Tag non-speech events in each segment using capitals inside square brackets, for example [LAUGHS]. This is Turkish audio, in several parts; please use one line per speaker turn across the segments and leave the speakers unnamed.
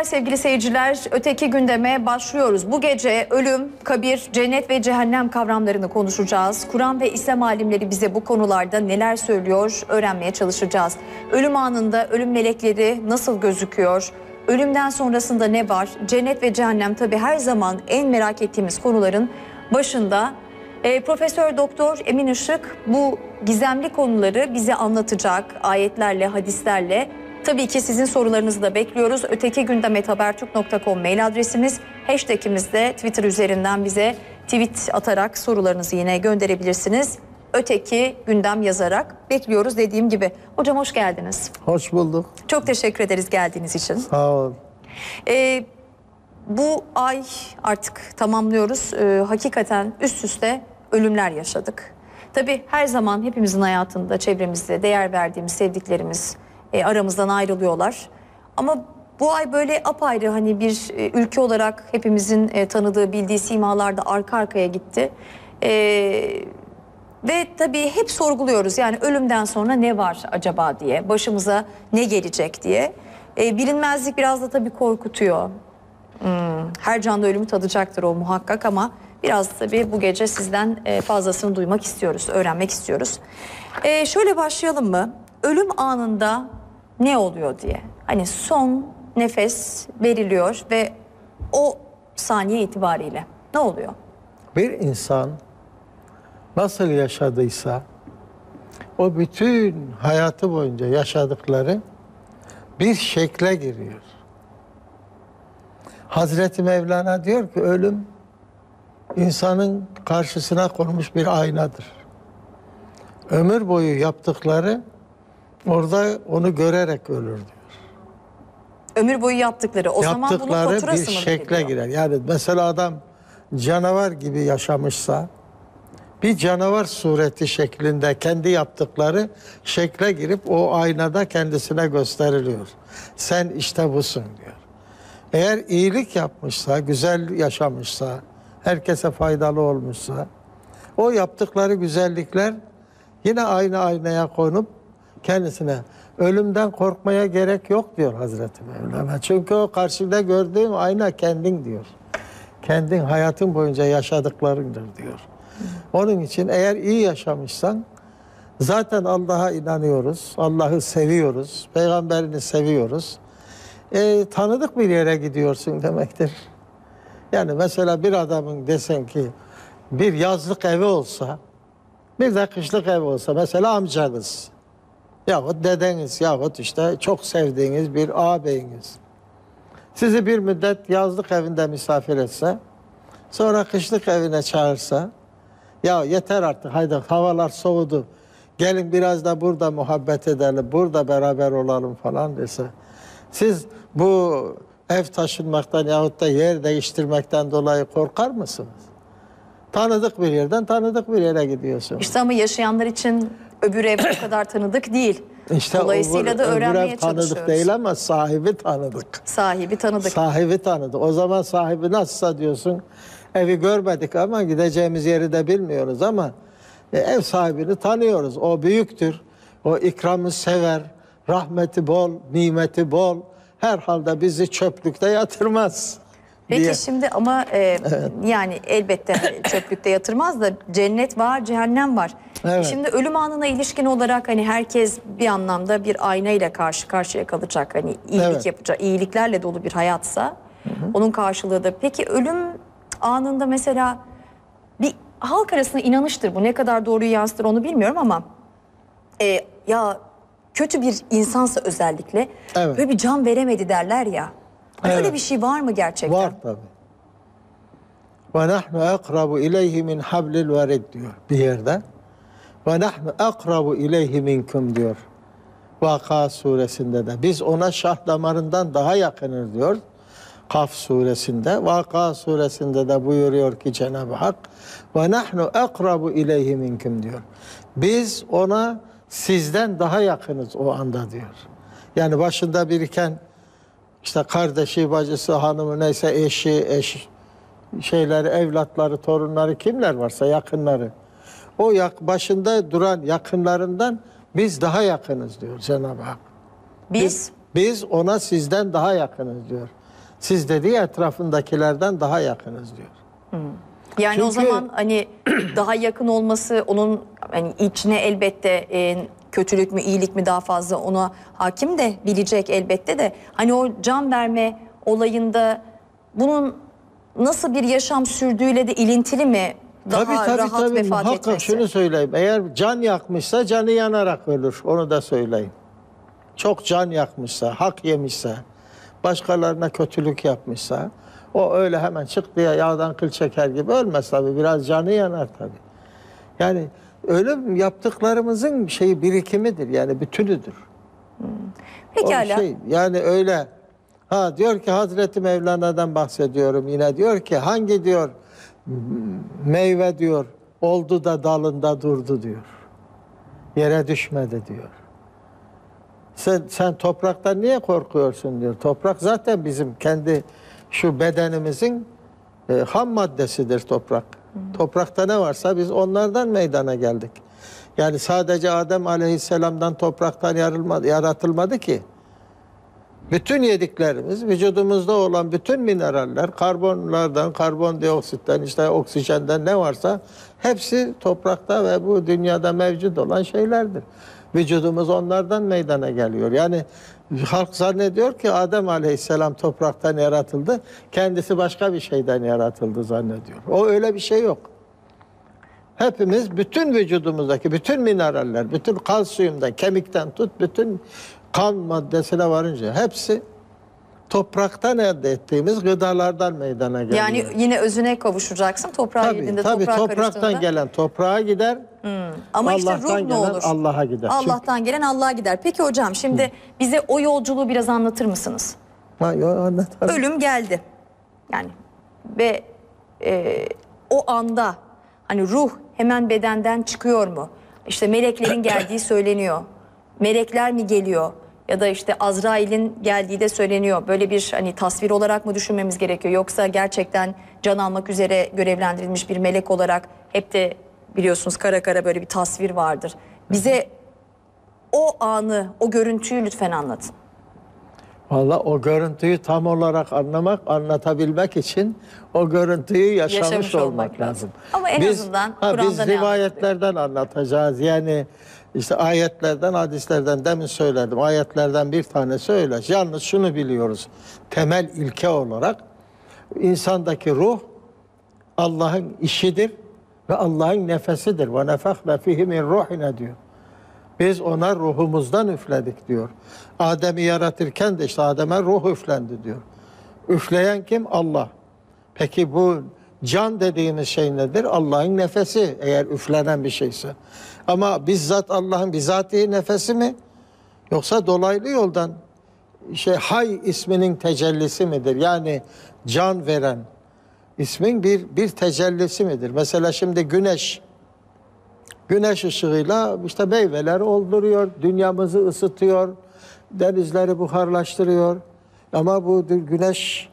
geceler sevgili seyirciler. Öteki gündeme başlıyoruz. Bu gece ölüm, kabir, cennet ve cehennem kavramlarını konuşacağız. Kur'an ve İslam alimleri bize bu konularda neler söylüyor öğrenmeye çalışacağız. Ölüm anında ölüm melekleri nasıl gözüküyor? Ölümden sonrasında ne var? Cennet ve cehennem tabii her zaman en merak ettiğimiz konuların başında. E, Profesör Doktor Emin Işık bu gizemli konuları bize anlatacak ayetlerle, hadislerle. Tabii ki sizin sorularınızı da bekliyoruz. Öteki gündem habertürk.com mail adresimiz. Hashtagimiz de Twitter üzerinden bize tweet atarak sorularınızı yine gönderebilirsiniz. Öteki gündem yazarak bekliyoruz dediğim gibi. Hocam hoş geldiniz.
Hoş bulduk.
Çok teşekkür ederiz geldiğiniz için.
Sağ ol.
Ee, bu ay artık tamamlıyoruz. Ee, hakikaten üst üste ölümler yaşadık. Tabii her zaman hepimizin hayatında, çevremizde değer verdiğimiz sevdiklerimiz e, aramızdan ayrılıyorlar. Ama bu ay böyle apayrı hani bir e, ülke olarak hepimizin e, tanıdığı, bildiği simalarda arka arkaya gitti. Ee, ve tabii hep sorguluyoruz yani ölümden sonra ne var acaba diye, başımıza ne gelecek diye. Ee, bilinmezlik biraz da tabii korkutuyor. Hmm, her canlı ölümü tadacaktır o muhakkak ama biraz tabii bu gece sizden e, fazlasını duymak istiyoruz, öğrenmek istiyoruz. Ee, şöyle başlayalım mı? Ölüm anında ne oluyor diye. Hani son nefes veriliyor ve o saniye itibariyle ne oluyor?
Bir insan nasıl yaşadıysa o bütün hayatı boyunca yaşadıkları bir şekle giriyor. Hazreti Mevlana diyor ki ölüm insanın karşısına konmuş bir aynadır. Ömür boyu yaptıkları orada onu görerek ölür diyor.
Ömür boyu yaptıkları. O zaman bunun
yaptıkları
faturası
bir
mı
şekle girer. Yani mesela adam canavar gibi yaşamışsa bir canavar sureti şeklinde kendi yaptıkları şekle girip o aynada kendisine gösteriliyor. Sen işte busun diyor. Eğer iyilik yapmışsa, güzel yaşamışsa, herkese faydalı olmuşsa o yaptıkları güzellikler yine aynı aynaya konup kendisine ölümden korkmaya gerek yok diyor Hazreti Mevlana. Çünkü o karşıda gördüğün ayna kendin diyor. Kendin hayatın boyunca yaşadıklarındır diyor. Onun için eğer iyi yaşamışsan zaten Allah'a inanıyoruz, Allah'ı seviyoruz, peygamberini seviyoruz. E, tanıdık bir yere gidiyorsun demektir. Yani mesela bir adamın desen ki bir yazlık evi olsa, bir de kışlık evi olsa mesela amcanız yahut dedeniz yahut işte çok sevdiğiniz bir ağabeyiniz sizi bir müddet yazlık evinde misafir etse sonra kışlık evine çağırsa ya yeter artık haydi havalar soğudu gelin biraz da burada muhabbet edelim burada beraber olalım falan dese siz bu ev taşınmaktan yahut da yer değiştirmekten dolayı korkar mısınız? Tanıdık bir yerden tanıdık bir yere gidiyorsunuz.
İşte ama yaşayanlar için öbür ev o kadar tanıdık değil.
İşte
Dolayısıyla
öbür-
da
öbür
öğrenmeye
ev tanıdık değil ama sahibi tanıdık.
Sahibi tanıdık.
Sahibi tanıdı. O zaman sahibi nasılsa diyorsun evi görmedik ama gideceğimiz yeri de bilmiyoruz ama e, ev sahibini tanıyoruz. O büyüktür. O ikramı sever. Rahmeti bol, nimeti bol. Herhalde bizi çöplükte yatırmaz.
Peki
diye.
şimdi ama e, yani elbette çöplükte yatırmaz da cennet var, cehennem var.
Evet.
Şimdi ölüm anına ilişkin olarak hani herkes bir anlamda bir ayna ile karşı karşıya kalacak. Hani iyilik
Evet.
yapacak, iyiliklerle dolu bir hayatsa onun karşılığı da. Peki ölüm anında mesela bir halk arasında inanıştır bu. Ne kadar doğruyu yansıtır onu bilmiyorum ama e, ya kötü bir insansa özellikle
Evet.
böyle bir can veremedi derler ya.
Evet.
bir şey var mı gerçekten?
Var tabi. Ve nahnu akrabu ileyhi min hablil verid diyor bir yerde. Ve nahnu akrabu ileyhi minkum diyor. Vaka suresinde de. Biz ona şah damarından daha yakınız diyor. Kaf suresinde. Vaka suresinde de buyuruyor ki Cenab-ı Hak. Ve nahnu akrabu ileyhi minkum diyor. Biz ona sizden daha yakınız o anda diyor. Yani başında biriken işte kardeşi, bacısı, hanımı neyse eşi, eş şeyleri, evlatları, torunları kimler varsa yakınları. O yak, başında duran yakınlarından biz daha yakınız diyor Cenab-ı Hak.
Biz
Biz ona sizden daha yakınız diyor. Siz dediği etrafındakilerden daha yakınız diyor.
Yani o
Çünkü-
zaman hani [CLEARS THROAT] daha yakın olması onun hani içine elbette e, kötülük mü iyilik mi daha fazla ona hakim de bilecek elbette de hani o can verme olayında bunun nasıl bir yaşam sürdüğüyle de ilintili mi daha
tabii tabii
rahat
tabii.
vefat
Muhakkak
etmesi?
şunu söyleyeyim. Eğer can yakmışsa canı yanarak ölür. Onu da söyleyeyim. Çok can yakmışsa, hak yemişse, başkalarına kötülük yapmışsa o öyle hemen çık diye yağdan kıl çeker gibi ölmez tabii. Biraz canı yanar tabii. Yani ölüm yaptıklarımızın şeyi birikimidir. Yani bütünüdür. O
Pekala.
şey, yani öyle ha diyor ki Hazreti Mevlana'dan bahsediyorum yine diyor ki hangi diyor meyve diyor oldu da dalında durdu diyor. Yere düşmedi diyor. Sen, sen topraktan niye korkuyorsun diyor. Toprak zaten bizim kendi şu bedenimizin e, ham maddesidir toprak. Toprakta ne varsa biz onlardan meydana geldik. Yani sadece Adem Aleyhisselam'dan topraktan yaratılmadı ki. Bütün yediklerimiz, vücudumuzda olan bütün mineraller, karbonlardan, karbondioksitten, işte oksijenden ne varsa hepsi toprakta ve bu dünyada mevcut olan şeylerdir. Vücudumuz onlardan meydana geliyor. Yani halk zannediyor ki Adem Aleyhisselam topraktan yaratıldı, kendisi başka bir şeyden yaratıldı zannediyor. O öyle bir şey yok. Hepimiz bütün vücudumuzdaki bütün mineraller, bütün kalsiyumdan, kemikten tut, bütün kan maddesine varınca hepsi topraktan elde ettiğimiz gıdalardan meydana geliyor.
Yani yine özüne kavuşacaksın. Toprağı
tabii,
yediğinde
tabii
toprağa
topraktan
karıştığında.
gelen toprağa gider.
Ama işte
Allah'tan
ruh ne
gelen
olur?
Allah'a gider.
Allah'tan gelen Allah'a gider. Peki hocam şimdi bize o yolculuğu biraz anlatır mısınız?
Ha, yo, anlatarım.
Ölüm geldi. Yani ve e, o anda hani ruh hemen bedenden çıkıyor mu? İşte meleklerin [COUGHS] geldiği söyleniyor. Melekler mi geliyor? Ya da işte Azrail'in geldiği de söyleniyor. Böyle bir hani tasvir olarak mı düşünmemiz gerekiyor? Yoksa gerçekten can almak üzere görevlendirilmiş bir melek olarak hep de biliyorsunuz kara kara böyle bir tasvir vardır. Bize o anı, o görüntüyü lütfen anlatın.
Valla o görüntüyü tam olarak anlamak, anlatabilmek için o görüntüyü yaşamış,
Yaşamış
olmak,
olmak lazım.
lazım.
Ama en azından
ha,
Kur'an'da
biz rivayetlerden anlatacağız. Yani işte ayetlerden, hadislerden demin söyledim. Ayetlerden bir tanesi öyle. Yalnız şunu biliyoruz. Temel ilke olarak insandaki ruh Allah'ın işidir ve Allah'ın nefesidir. Ve nefakna fihi min ruhine diyor. Biz ona ruhumuzdan üfledik diyor. Adem'i yaratırken de işte Adem'e ruh üflendi diyor. Üfleyen kim? Allah. Peki bu can dediğimiz şey nedir? Allah'ın nefesi eğer üflenen bir şeyse. Ama bizzat Allah'ın bizatihi nefesi mi? Yoksa dolaylı yoldan şey hay isminin tecellisi midir? Yani can veren ismin bir bir tecellisi midir? Mesela şimdi güneş Güneş ışığıyla işte meyveleri olduruyor, dünyamızı ısıtıyor, denizleri buharlaştırıyor. Ama bu güneş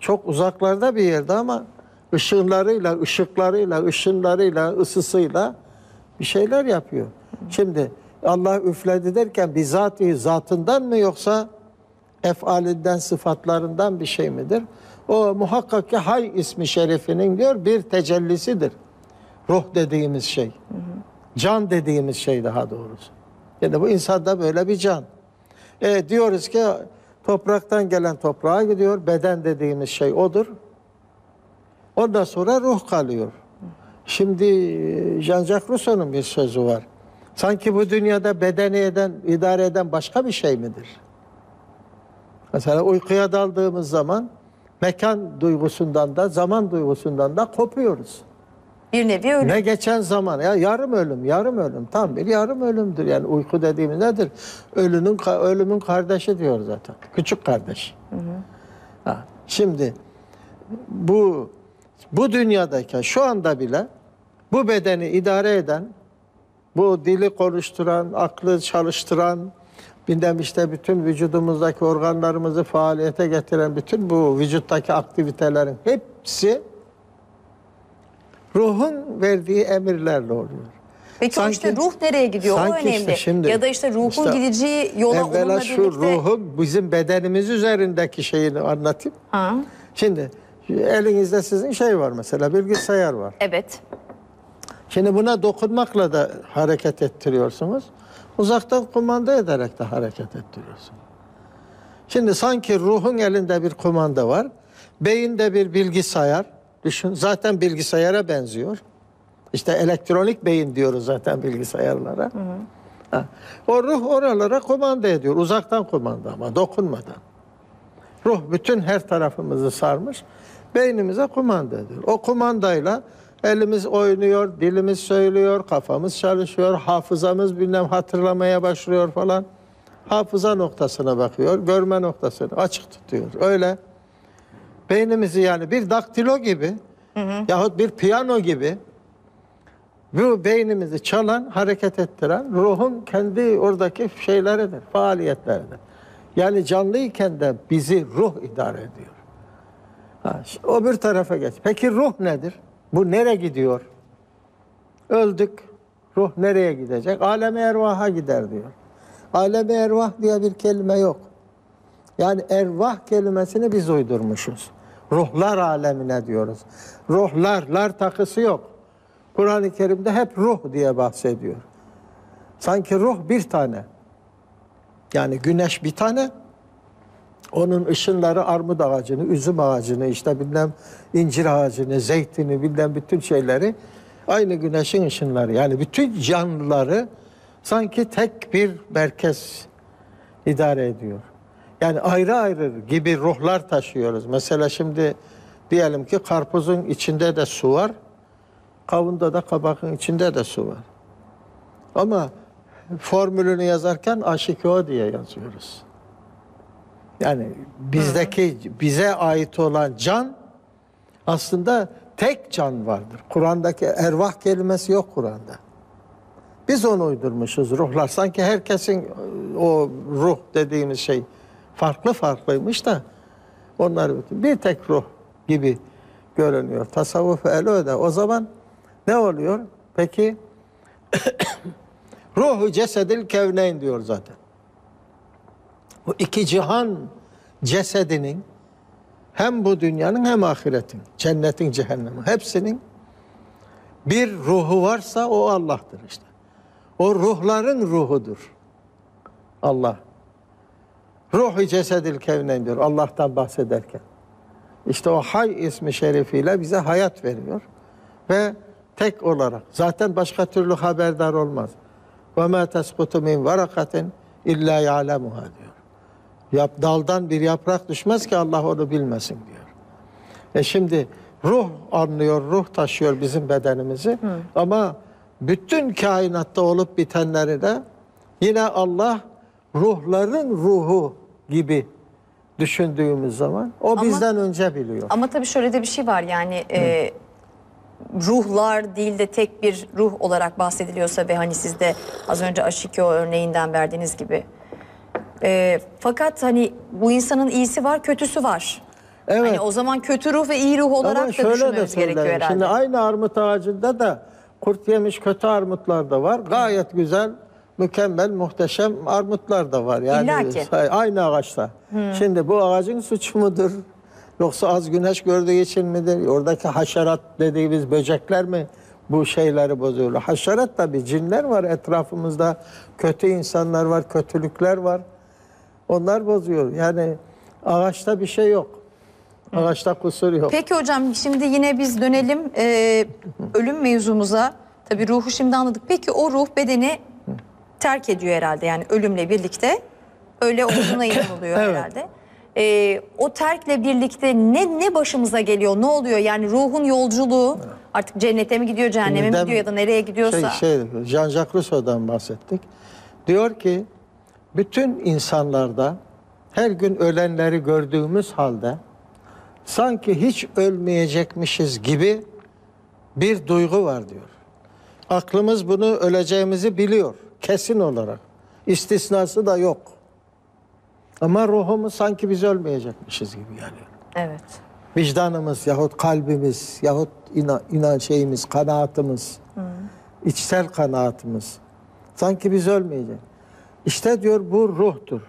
çok uzaklarda bir yerde ama ışınlarıyla, ışıklarıyla, ışınlarıyla, ısısıyla bir şeyler yapıyor. Şimdi Allah üfledi derken bizatihi zatından mı yoksa efalinden, sıfatlarından bir şey midir? O muhakkak ki hay ismi şerifinin diyor bir tecellisidir. Ruh dediğimiz şey. Can dediğimiz şey daha doğrusu. Yani bu insanda böyle bir can. E, diyoruz ki topraktan gelen toprağa gidiyor. Beden dediğimiz şey odur. Ondan sonra ruh kalıyor. Şimdi e, Jean-Jacques Rousseau'nun bir sözü var. Sanki bu dünyada bedeni eden, idare eden başka bir şey midir? Mesela uykuya daldığımız zaman mekan duygusundan da zaman duygusundan da kopuyoruz.
Bir nevi ölüm.
Ne geçen zaman ya yarım ölüm, yarım ölüm. Tam bir yarım ölümdür. Yani uyku dediğimiz nedir? Ölünün ölümün kardeşi diyor zaten. Küçük kardeş. Ha, şimdi bu bu dünyadayken şu anda bile bu bedeni idare eden, bu dili konuşturan, aklı çalıştıran, bilmem işte bütün vücudumuzdaki organlarımızı faaliyete getiren bütün bu vücuttaki aktivitelerin hepsi ruhun verdiği emirlerle oluyor.
Peki
Sanki-
işte ruh nereye gidiyor? O
sanki işte
önemli.
şimdi-
ya da işte ruhun
işte
gideceği yola
Evvela
onunla
şu
birlikte...
ruhun bizim bedenimiz üzerindeki şeyini anlatayım.
Ha,
Şimdi elinizde sizin şey var mesela bilgisayar var.
evet.
Şimdi buna dokunmakla da hareket ettiriyorsunuz. Uzaktan kumanda ederek de hareket ettiriyorsunuz. Şimdi sanki ruhun elinde bir kumanda var. Beyinde bir bilgisayar. Düşün zaten bilgisayara benziyor. İşte elektronik beyin diyoruz zaten bilgisayarlara. Ha. O ruh oralara kumanda ediyor. Uzaktan kumanda ama dokunmadan. Ruh bütün her tarafımızı sarmış. Beynimize kumanda ediyor. O kumandayla elimiz oynuyor, dilimiz söylüyor, kafamız çalışıyor, hafızamız bilmem hatırlamaya başlıyor falan. Hafıza noktasına bakıyor, görme noktasını açık tutuyor. Öyle beynimizi yani bir daktilo gibi yahut bir piyano gibi bu beynimizi çalan, hareket ettiren ruhun kendi oradaki şeyleridir, faaliyetleridir. Yani canlıyken de bizi ruh idare ediyor. Ha, bir tarafa geç. Peki ruh nedir? Bu nereye gidiyor? Öldük. Ruh nereye gidecek? Aleme ervaha gider diyor. Aleme ervah diye bir kelime yok. Yani ervah kelimesini biz uydurmuşuz. Ruhlar alemine diyoruz. Ruhlar, lar takısı yok. Kur'an-ı Kerim'de hep ruh diye bahsediyor. Sanki ruh bir tane. Yani güneş bir tane. Onun ışınları armut ağacını, üzüm ağacını, işte bilmem incir ağacını, zeytini, bilmem bütün şeyleri aynı güneşin ışınları. Yani bütün canlıları sanki tek bir merkez idare ediyor. Yani ayrı ayrı gibi ruhlar taşıyoruz. Mesela şimdi diyelim ki karpuzun içinde de su var, kavunda da kabakın içinde de su var. Ama formülünü yazarken H2O diye yazıyoruz. Yani bizdeki bize ait olan can aslında tek can vardır. Kur'an'daki ervah kelimesi yok Kur'an'da. Biz onu uydurmuşuz ruhlar. Sanki herkesin e, o ruh dediğimiz şey farklı farklıymış da onlar bütün bir tek ruh gibi görünüyor. Tasavvuf el öyle. O zaman ne oluyor? Peki [COUGHS] ruhu cesedil kevneyn diyor zaten. Bu iki cihan cesedinin hem bu dünyanın hem ahiretin, cennetin, cehennemin hepsinin bir ruhu varsa o Allah'tır işte. O ruhların ruhudur. Allah. Ruhu cesedil kevnen diyor Allah'tan bahsederken. İşte o hay ismi şerifiyle bize hayat veriyor. Ve tek olarak zaten başka türlü haberdar olmaz. Ve ma tesqutu min varakatin illa ya'lemuha diyor. Yap, daldan bir yaprak düşmez ki Allah onu bilmesin diyor. E şimdi ruh anlıyor, ruh taşıyor bizim bedenimizi. Ama bütün kainatta olup bitenleri de yine Allah ruhların ruhu gibi düşündüğümüz zaman o
Ama-
bizden önce biliyor.
Ama tabii şöyle de bir şey var yani e, ruhlar değil de tek bir ruh olarak bahsediliyorsa ve hani siz de az önce Aşikyo örneğinden verdiğiniz gibi. E, fakat hani bu insanın iyisi var kötüsü var.
Evet.
Hani o zaman kötü ruh ve iyi ruh olarak
Ama
da
şöyle de
düşünmemiz gerekiyor
söylerim.
herhalde.
Şimdi aynı armut ağacında da kurt yemiş kötü armutlar da var. Gayet güzel, mükemmel, muhteşem armutlar da var. Yani
İlla ki.
aynı ağaçta. Şimdi bu ağacın suçu mudur? Yoksa az güneş gördüğü için midir? Oradaki haşerat dediğimiz böcekler mi bu şeyleri bozuyorlar? Haşerat tabii cinler var etrafımızda. Kötü insanlar var, kötülükler var. Onlar bozuyor. Yani ağaçta bir şey yok. Ağaçta kusur yok.
Peki hocam şimdi yine biz dönelim e, ölüm mevzumuza. Tabii ruhu şimdi anladık. Peki o ruh bedeni terk ediyor herhalde yani ölümle birlikte. Öyle olduğuna [COUGHS] inanılıyor
Evet.
herhalde. E, o terkle birlikte ne ne başımıza geliyor? Ne oluyor? Yani ruhun yolculuğu artık cennete mi gidiyor, cehenneme mi
Şimdi
gidiyor ya da nereye gidiyorsa.
Şey, şey, Jean-Jacques Rousseau'dan bahsettik. Diyor ki bütün insanlarda her gün ölenleri gördüğümüz halde sanki hiç ölmeyecekmişiz gibi bir duygu var diyor. Aklımız bunu öleceğimizi biliyor kesin olarak. İstisnası da yok. Ama ruhumuz sanki biz ölmeyecekmişiz gibi yani.
Evet.
Vicdanımız yahut kalbimiz yahut inan, inan şeyimiz, kanaatimiz içsel kanaatimiz. Sanki biz ölmeyeceğiz. İşte diyor bu ruhtur.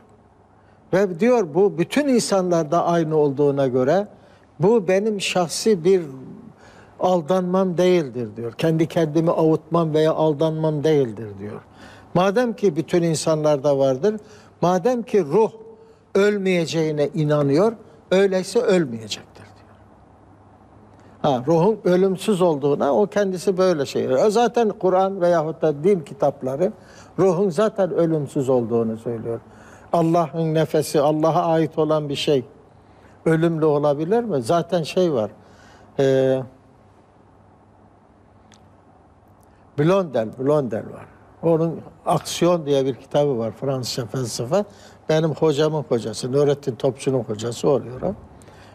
Ve diyor bu bütün insanlarda aynı olduğuna göre bu benim şahsi bir aldanmam değildir diyor. Kendi kendimi avutmam veya aldanmam değildir diyor. Madem ki bütün insanlarda vardır, madem ki ruh ölmeyeceğine inanıyor, öyleyse ölmeyecektir diyor. Ha, ruhun ölümsüz olduğuna o kendisi böyle şey. Zaten Kur'an veyahut da din kitapları ruhun zaten ölümsüz olduğunu söylüyor. Allah'ın nefesi, Allah'a ait olan bir şey ölümlü olabilir mi? Zaten şey var. Eee Blondel, Blondel var. Onun Aksiyon diye bir kitabı var Fransızca felsefe. Benim hocamın hocası, Nurettin Topçu'nun hocası oluyor o.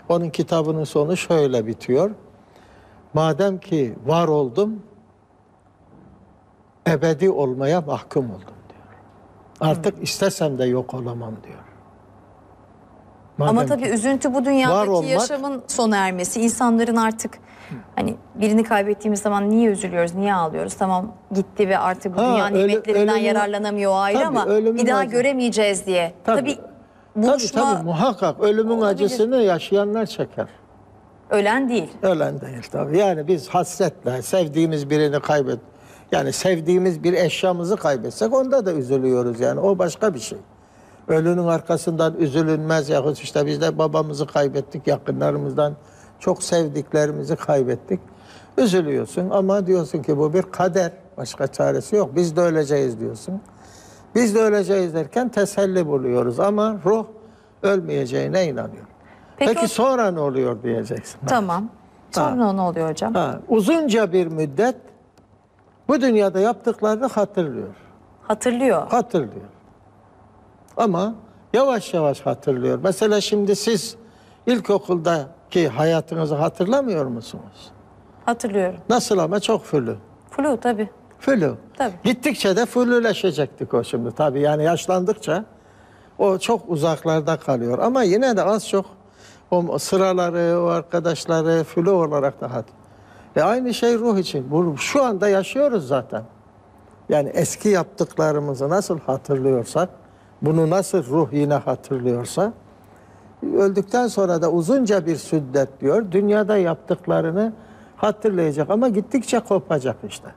Onun kitabının sonu şöyle bitiyor. Madem ki var oldum, ebedi olmaya mahkum oldum diyor. Artık istesem de yok olamam diyor.
Ama
Madem
tabii
ki-
üzüntü bu dünyadaki
olmak-
yaşamın sona ermesi. İnsanların artık hani birini kaybettiğimiz zaman niye üzülüyoruz, niye ağlıyoruz? Tamam gitti ve artık bu
Ha,
dünya nimetlerinden
ölümün-
yararlanamıyor ayrı
Tabii,
ama bir daha
acı-
göremeyeceğiz diye. Tabii,
Tabii.
buluşma
Tabii tabii muhakkak ölümün
olabilir.
acısını yaşayanlar çeker.
ölen değil.
Ölen değil tabii. Yani biz hasretle sevdiğimiz birini kaybet. Yani sevdiğimiz bir eşyamızı kaybetsek onda da üzülüyoruz yani. O başka bir şey. Ölünün arkasından üzülünmez yahut işte biz de babamızı kaybettik yakınlarımızdan çok sevdiklerimizi kaybettik. Üzülüyorsun ama diyorsun ki bu bir kader. Başka çaresi yok. Biz de öleceğiz diyorsun. Biz de öleceğiz derken teselli buluyoruz ama ruh ölmeyeceğine inanıyor.
Peki
Peki,
o-
sonra ne oluyor diyeceksin.
Tamam. Sonra ne oluyor hocam?
Ha, uzunca bir müddet bu dünyada yaptıklarını hatırlıyor.
Hatırlıyor.
Hatırlıyor. Ama yavaş yavaş hatırlıyor. Mesela şimdi siz ilkokuldaki hayatınızı hatırlamıyor musunuz?
Hatırlıyorum.
Nasıl ama çok flu.
Flu tabii.
Flu.
Tabii.
Gittikçe de flüleşecektik o şimdi tabii. Yani yaşlandıkça o çok uzaklarda kalıyor. Ama yine de az çok o sıraları, o arkadaşları flu olarak da hat. E aynı şey ruh için. Bu, şu anda yaşıyoruz zaten. Yani eski yaptıklarımızı nasıl hatırlıyorsak, bunu nasıl ruh yine hatırlıyorsa, öldükten sonra da uzunca bir süddet diyor, dünyada yaptıklarını hatırlayacak ama gittikçe kopacak işte.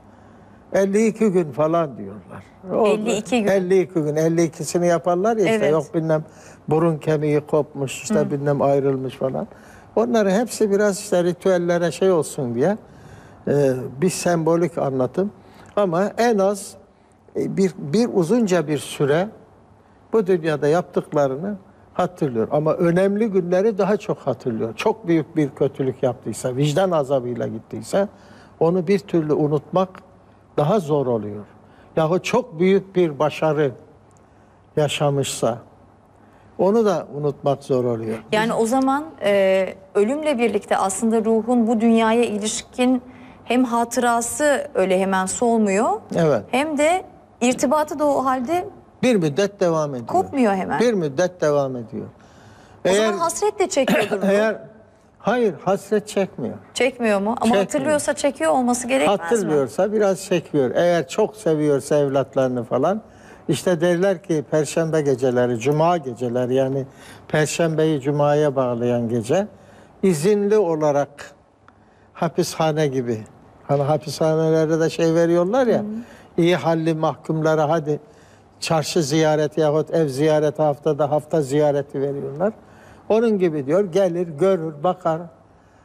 52 gün falan diyorlar. O-
52 gün.
52 gün. 52'sini yaparlar ya işte
Evet.
yok bilmem burun kemiği kopmuş işte bilmem ayrılmış falan. Onların hepsi biraz işte ritüellere şey olsun diye e, bir sembolik anlatım. Ama en az e, bir, bir uzunca bir süre bu dünyada yaptıklarını hatırlıyor. Ama önemli günleri daha çok hatırlıyor. Çok büyük bir kötülük yaptıysa, vicdan azabıyla gittiyse onu bir türlü unutmak daha zor oluyor. Yahut çok büyük bir başarı yaşamışsa onu da unutmak zor oluyor.
Yani o zaman e, ölümle birlikte aslında ruhun bu dünyaya ilişkin hem hatırası öyle hemen solmuyor
Evet.
hem de irtibatı da o halde
Bir müddet devam ediyor.
Kopmuyor hemen.
Bir müddet devam ediyor.
o zaman hasret de çekiyordur. [COUGHS]
eğer hayır hasret çekmiyor.
Çekmiyor mu? Ama
Çekmiyor.
hatırlıyorsa çekiyor olması gerekmez mi?
Hatırlıyorsa biraz çekiyor. Eğer çok seviyorsa evlatlarını falan işte derler ki perşembe geceleri, cuma geceleri yani perşembeyi cumaya bağlayan gece izinli olarak hapishane gibi. Hani hapishanelerde de şey veriyorlar ya iyi halli mahkumlara hadi çarşı ziyareti yahut ev ziyareti haftada hafta ziyareti veriyorlar. Onun gibi diyor gelir görür bakar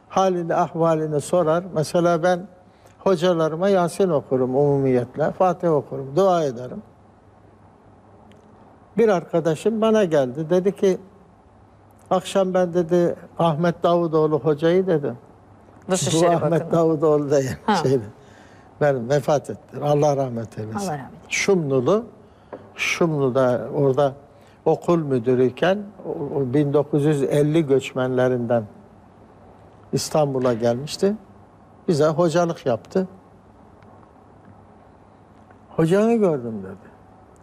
halini ahvalini sorar. Mesela ben hocalarıma Yasin okurum umumiyetle. Fatih okurum. Dua ederim. Bir arkadaşım bana geldi. Dedi ki akşam ben dedi Ahmet Davutoğlu hocayı dedim. Bu Ahmet
Bakanı.
Davutoğlu da yani
Ha.
şeydi. Ben vefat etti. Allah rahmet eylesin.
Allah rahmet eylesin.
Şumlulu, Şumlu'da orada okul müdürüyken o- o 1950 göçmenlerinden İstanbul'a gelmişti. Bize hocalık yaptı. Hocanı gördüm dedi.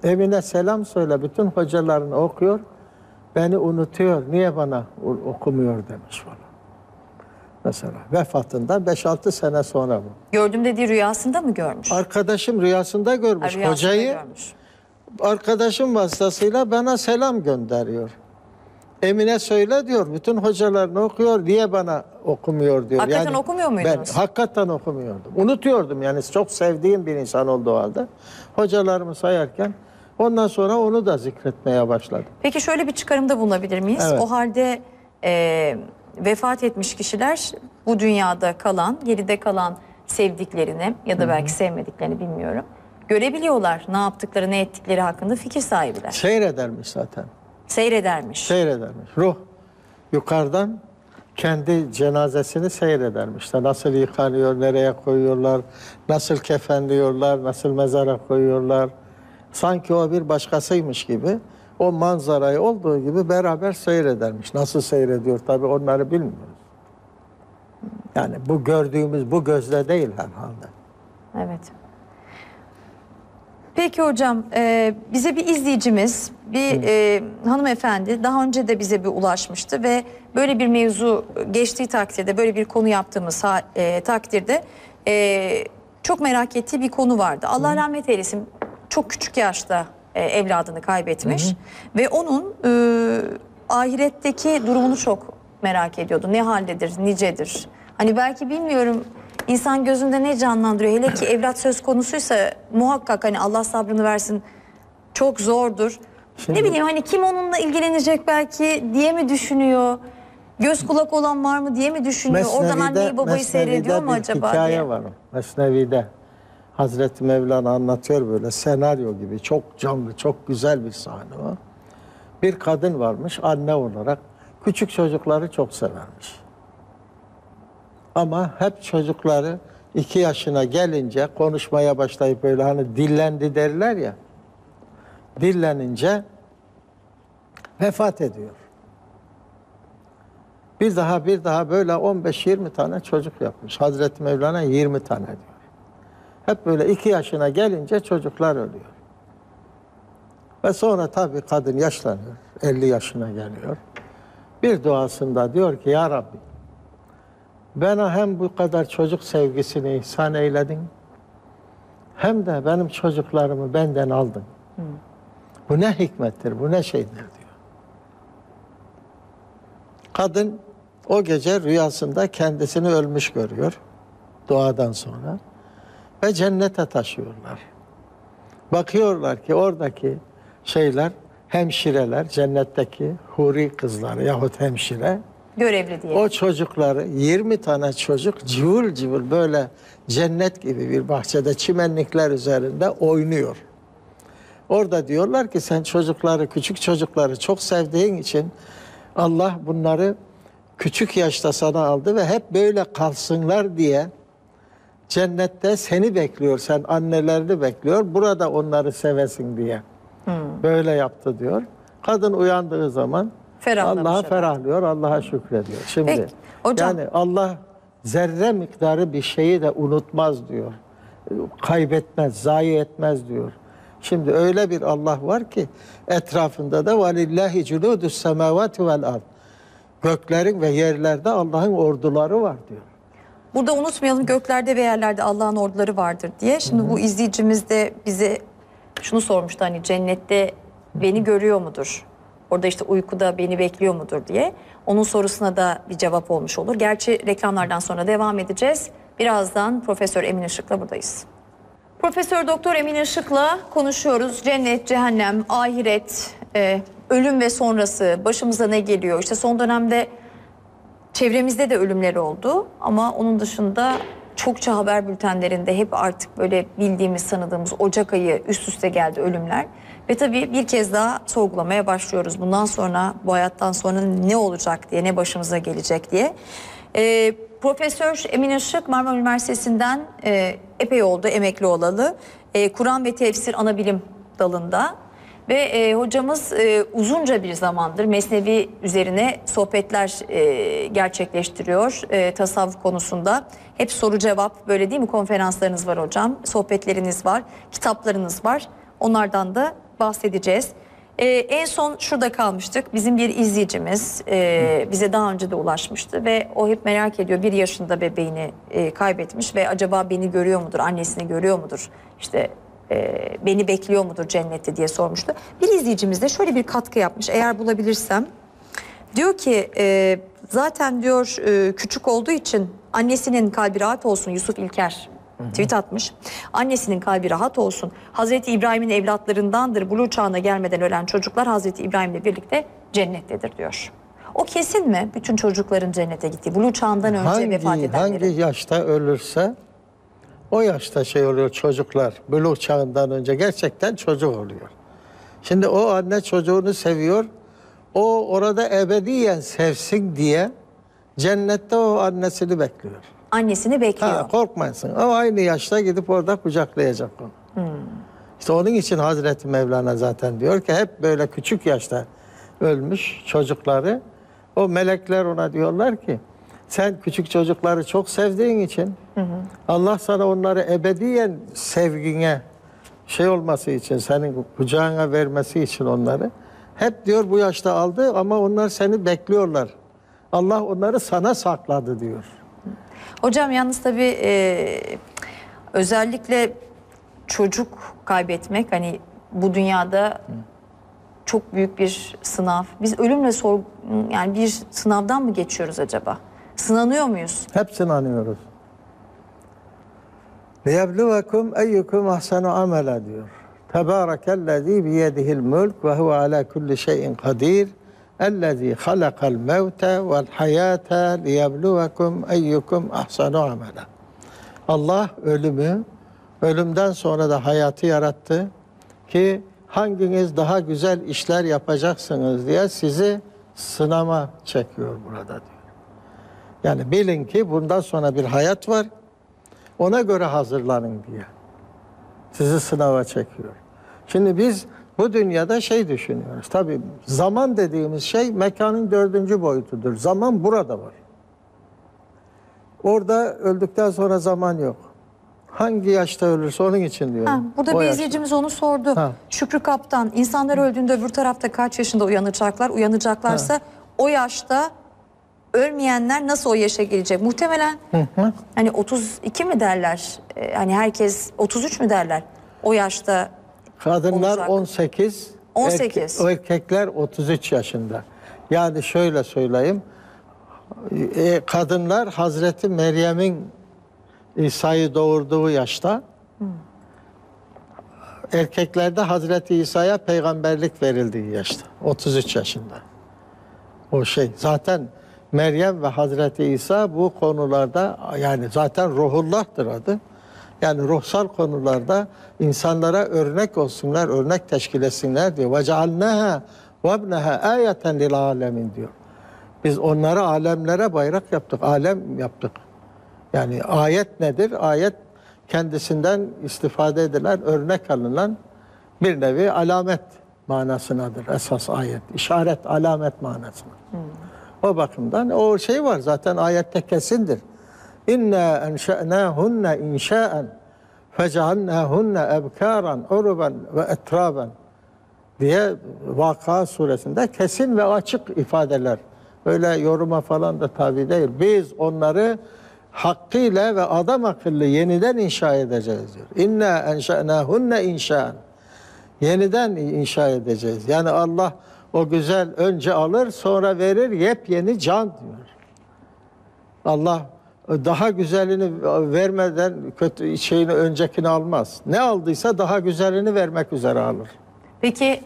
Evine selam söyle. Bütün hocalarını okuyor. Beni unutuyor. Niye bana okumuyor demiş bana. Mesela vefatından 5-6 sene sonra bu.
Gördüm dediği rüyasında mı görmüş?
Arkadaşım rüyasında
Ha,
görmüş
rüyasında
hocayı.
görmüş.
Arkadaşım vasıtasıyla bana selam gönderiyor. Emine söyle diyor. Bütün hocalarını okuyor. Niye bana okumuyor diyor.
Hakikaten okumuyor muydunuz?
Ben hakikaten okumuyordum. Unutuyordum yani çok sevdiğim bir insan olduğu halde. Hocalarımı sayarken ondan sonra onu da zikretmeye başladım.
Peki şöyle bir çıkarımda bulunabilir miyiz?
Evet.
O halde e, vefat etmiş kişiler bu dünyada kalan, geride kalan sevdiklerini ya da belki sevmediklerini bilmiyorum. Görebiliyorlar ne yaptıkları, ne ettikleri hakkında fikir sahibiler.
Seyredermiş zaten.
Seyredermiş.
Seyredermiş. Ruh yukarıdan kendi cenazesini seyredermiş. İşte nasıl yıkanıyor, nereye koyuyorlar, nasıl kefenliyorlar, nasıl mezara koyuyorlar. Sanki o bir başkasıymış gibi o manzarayı olduğu gibi beraber seyredermiş. Nasıl seyrediyor tabii onları bilmiyoruz. Yani bu gördüğümüz bu gözle değil herhalde.
Evet. Peki hocam, e, bize bir izleyicimiz, bir e, hanımefendi daha önce de bize bir ulaşmıştı ve böyle bir mevzu geçtiği takdirde, böyle bir konu yaptığımız e, takdirde e, çok merak ettiği bir konu vardı. Allah rahmet eylesin, çok küçük yaşta e, evladını kaybetmiş ve onun e, ahiretteki durumunu çok merak ediyordu. Ne haldedir, nicedir? Hani belki bilmiyorum insan gözünde ne canlandırıyor. Hele ki [COUGHS] evlat söz konusuysa muhakkak hani Allah sabrını versin çok zordur.
Şimdi-
ne bileyim hani kim onunla ilgilenecek belki diye mi düşünüyor? Göz kulak olan var mı diye mi düşünüyor? Oradan anneyi babayı seyrediyor mu
bir
acaba
hikaye
diye.
var. o. Mesnevi'de Hazreti Mevlana anlatıyor böyle senaryo gibi çok canlı, çok güzel bir sahne o. Bir kadın varmış anne olarak küçük çocukları çok severmiş. Ama hep çocukları iki yaşına gelince konuşmaya başlayıp böyle hani dillendi derler ya. Dillenince vefat ediyor. Bir daha bir daha böyle 15-20 tane çocuk yapmış. Hazreti Mevlana 20 tane diyor. Hep böyle iki yaşına gelince çocuklar ölüyor. Ve sonra tabii kadın yaşlanıyor. 50 yaşına geliyor. Bir duasında diyor ki Ya Rabbi bana hem bu kadar çocuk sevgisini ihsan eyledin hem de benim çocuklarımı benden aldın. Bu ne hikmettir, bu ne şeydir diyor. Kadın o gece rüyasında kendisini ölmüş görüyor duadan sonra ve cennete taşıyorlar. Bakıyorlar ki oradaki şeyler hemşireler, cennetteki huri kızları yahut hemşire
Görevli diye.
o çocukları 20 tane çocuk cıvıl cıvıl böyle cennet gibi bir bahçede çimenlikler üzerinde oynuyor. Orada diyorlar ki sen çocukları, küçük çocukları çok sevdiğin için Allah bunları küçük yaşta sana aldı ve hep böyle kalsınlar diye cennette seni bekliyor. Sen annelerini bekliyor. Burada onları sevesin diye. Böyle yaptı diyor. Kadın uyandığı zaman Allah'a ferahlıyor, Allah'a şükrediyor. Şimdi
Peki, hocam.
yani Allah zerre miktarı bir şeyi de unutmaz diyor. Kaybetmez, zayi etmez diyor. Şimdi öyle bir Allah var ki etrafında da valillahi culudus semavati vel ard. Göklerin ve yerlerde Allah'ın orduları var diyor.
Burada unutmayalım göklerde ve yerlerde Allah'ın orduları vardır diye. Şimdi bu izleyicimiz de bize şunu sormuştu hani cennette beni görüyor mudur? Orada işte uykuda beni bekliyor mudur diye. Onun sorusuna da bir cevap olmuş olur. Gerçi reklamlardan sonra devam edeceğiz. Birazdan Profesör Emin Işık'la buradayız. Profesör Doktor Emin Işık'la konuşuyoruz. Cennet, cehennem, ahiret, e, ölüm ve sonrası, başımıza ne geliyor? İşte son dönemde Çevremizde de ölümler oldu ama onun dışında çokça haber bültenlerinde hep artık böyle bildiğimiz, tanıdığımız Ocak ayı üst üste geldi ölümler. Ve tabii bir kez daha sorgulamaya başlıyoruz. Bundan sonra, bu hayattan sonra ne olacak diye, ne başımıza gelecek diye. Ee, Profesör Emin Işık Marmara Üniversitesi'nden e, epey oldu emekli olalı. E, Kur'an ve Tefsir Anabilim dalında. Ve e, hocamız e, uzunca bir zamandır Mesnevi üzerine sohbetler e, gerçekleştiriyor e, tasavvuf konusunda. Hep soru cevap böyle değil mi konferanslarınız var hocam, sohbetleriniz var, kitaplarınız var. Onlardan da bahsedeceğiz. Ee, en son şurada kalmıştık. Bizim bir izleyicimiz e, bize daha önce de ulaşmıştı ve o hep merak ediyor. Bir yaşında bebeğini e, kaybetmiş ve acaba beni görüyor mudur, annesini görüyor mudur? İşte e, beni bekliyor mudur cennette diye sormuştu. Bir izleyicimiz de şöyle bir katkı yapmış. Eğer bulabilirsem diyor ki e, zaten diyor e, küçük olduğu için annesinin kalbi rahat olsun Yusuf İlker tweet atmış. Annesinin kalbi rahat olsun. Hazreti İbrahim'in evlatlarındandır. Buluğ çağına gelmeden ölen çocuklar Hazreti İbrahim'le birlikte cennettedir diyor. O kesin mi? Bütün çocukların cennete gittiği. Buluğ çağından önce vefat
Hangi,
edenlerin.
hangi yaşta ölürse o yaşta şey oluyor çocuklar. Buluğ çağından önce gerçekten çocuk oluyor. Şimdi o anne çocuğunu seviyor. O orada ebediyen sevsin diye cennette o annesini bekliyor.
Annesini bekliyor.
Ha, korkmayasın. O aynı yaşta gidip orada kucaklayacak onu. İşte onun için Hazreti Mevlana zaten diyor ki hep böyle küçük yaşta ölmüş çocukları o melekler ona diyorlar ki sen küçük çocukları çok sevdiğin için Allah sana onları ebediyen sevgine şey olması için senin kucağına vermesi için onları hep diyor bu yaşta aldı ama onlar seni bekliyorlar. Allah onları sana sakladı diyor.
Hocam yalnız tabii e, özellikle çocuk kaybetmek hani bu dünyada çok büyük bir sınav. Biz ölümle sor yani bir sınavdan mı geçiyoruz acaba? Sınanıyor muyuz?
Hepsini anıyoruz. لِيَبْلُوَكُمْ اَيُّكُمْ اَحْسَنُ amela diyor. Tebârekellezî biyedihil mülk ve huve alâ kulli şeyin kadir. اَلَّذ۪ي خَلَقَ الْمَوْتَ وَالْحَيَاةَ لِيَبْلُوَكُمْ اَيُّكُمْ اَحْسَنُ amela. Allah ölümü, ölümden sonra da hayatı yarattı ki hanginiz daha güzel işler yapacaksınız diye sizi sınama çekiyor burada diyor. Yani bilin ki bundan sonra bir hayat var. Ona göre hazırlanın diye. Sizi sınava çekiyor. Şimdi biz bu dünyada şey düşünüyoruz. Tabii zaman dediğimiz şey mekanın dördüncü boyutudur. Zaman burada var. Orada öldükten sonra zaman yok. Hangi yaşta ölürse onun için diyorum.
Ha, burada
O
bir
yaşta.
izleyicimiz onu sordu.
Ha.
Şükrü Kaptan, insanlar öldüğünde öbür tarafta kaç yaşında uyanacaklar? Uyanacaklarsa o yaşta ölmeyenler nasıl o yaşa gelecek? Muhtemelen hani 32 mi derler? Ee, hani herkes 33 mü derler? O yaşta
Kadınlar
olacak.
18,
18.
erke- erkekler 33 yaşında. Yani şöyle söyleyeyim. E, kadınlar Hazreti Meryem'in İsa'yı doğurduğu yaşta. Erkeklerde Hazreti İsa'ya peygamberlik verildiği yaşta. 33 yaşında. O şey zaten Meryem ve Hazreti İsa bu konularda yani zaten ruhullah'tır adı. Yani ruhsal konularda insanlara örnek olsunlar, örnek teşkil etsinler diyor. İbneha ayeten lil alemin diyor. Biz onları alemlere bayrak yaptık, alem yaptık. Yani ayet nedir? Ayet kendisinden istifade edilen, örnek alınan bir nevi alamet manasınadır esas ayet. İşaret, alamet manasına. O bakımdan o şey var zaten ayette kesindir. İnna enşe'nâhunne inşa'en fecealnâhunne ebkâran uruben ve etraben diye Vakıa suresinde kesin ve açık ifadeler. Öyle yoruma falan da tabi değil. Biz onları hakkıyla ve adam akıllı yeniden inşa edeceğiz diyor. İnna enşe'nâhunne inşa'en. Yeniden inşa edeceğiz. Yani Allah o güzel önce alır sonra verir yepyeni can diyor. Allah daha güzelini vermeden kötü şeyini öncekini almaz. Ne aldıysa daha güzelini vermek üzere alır.
peki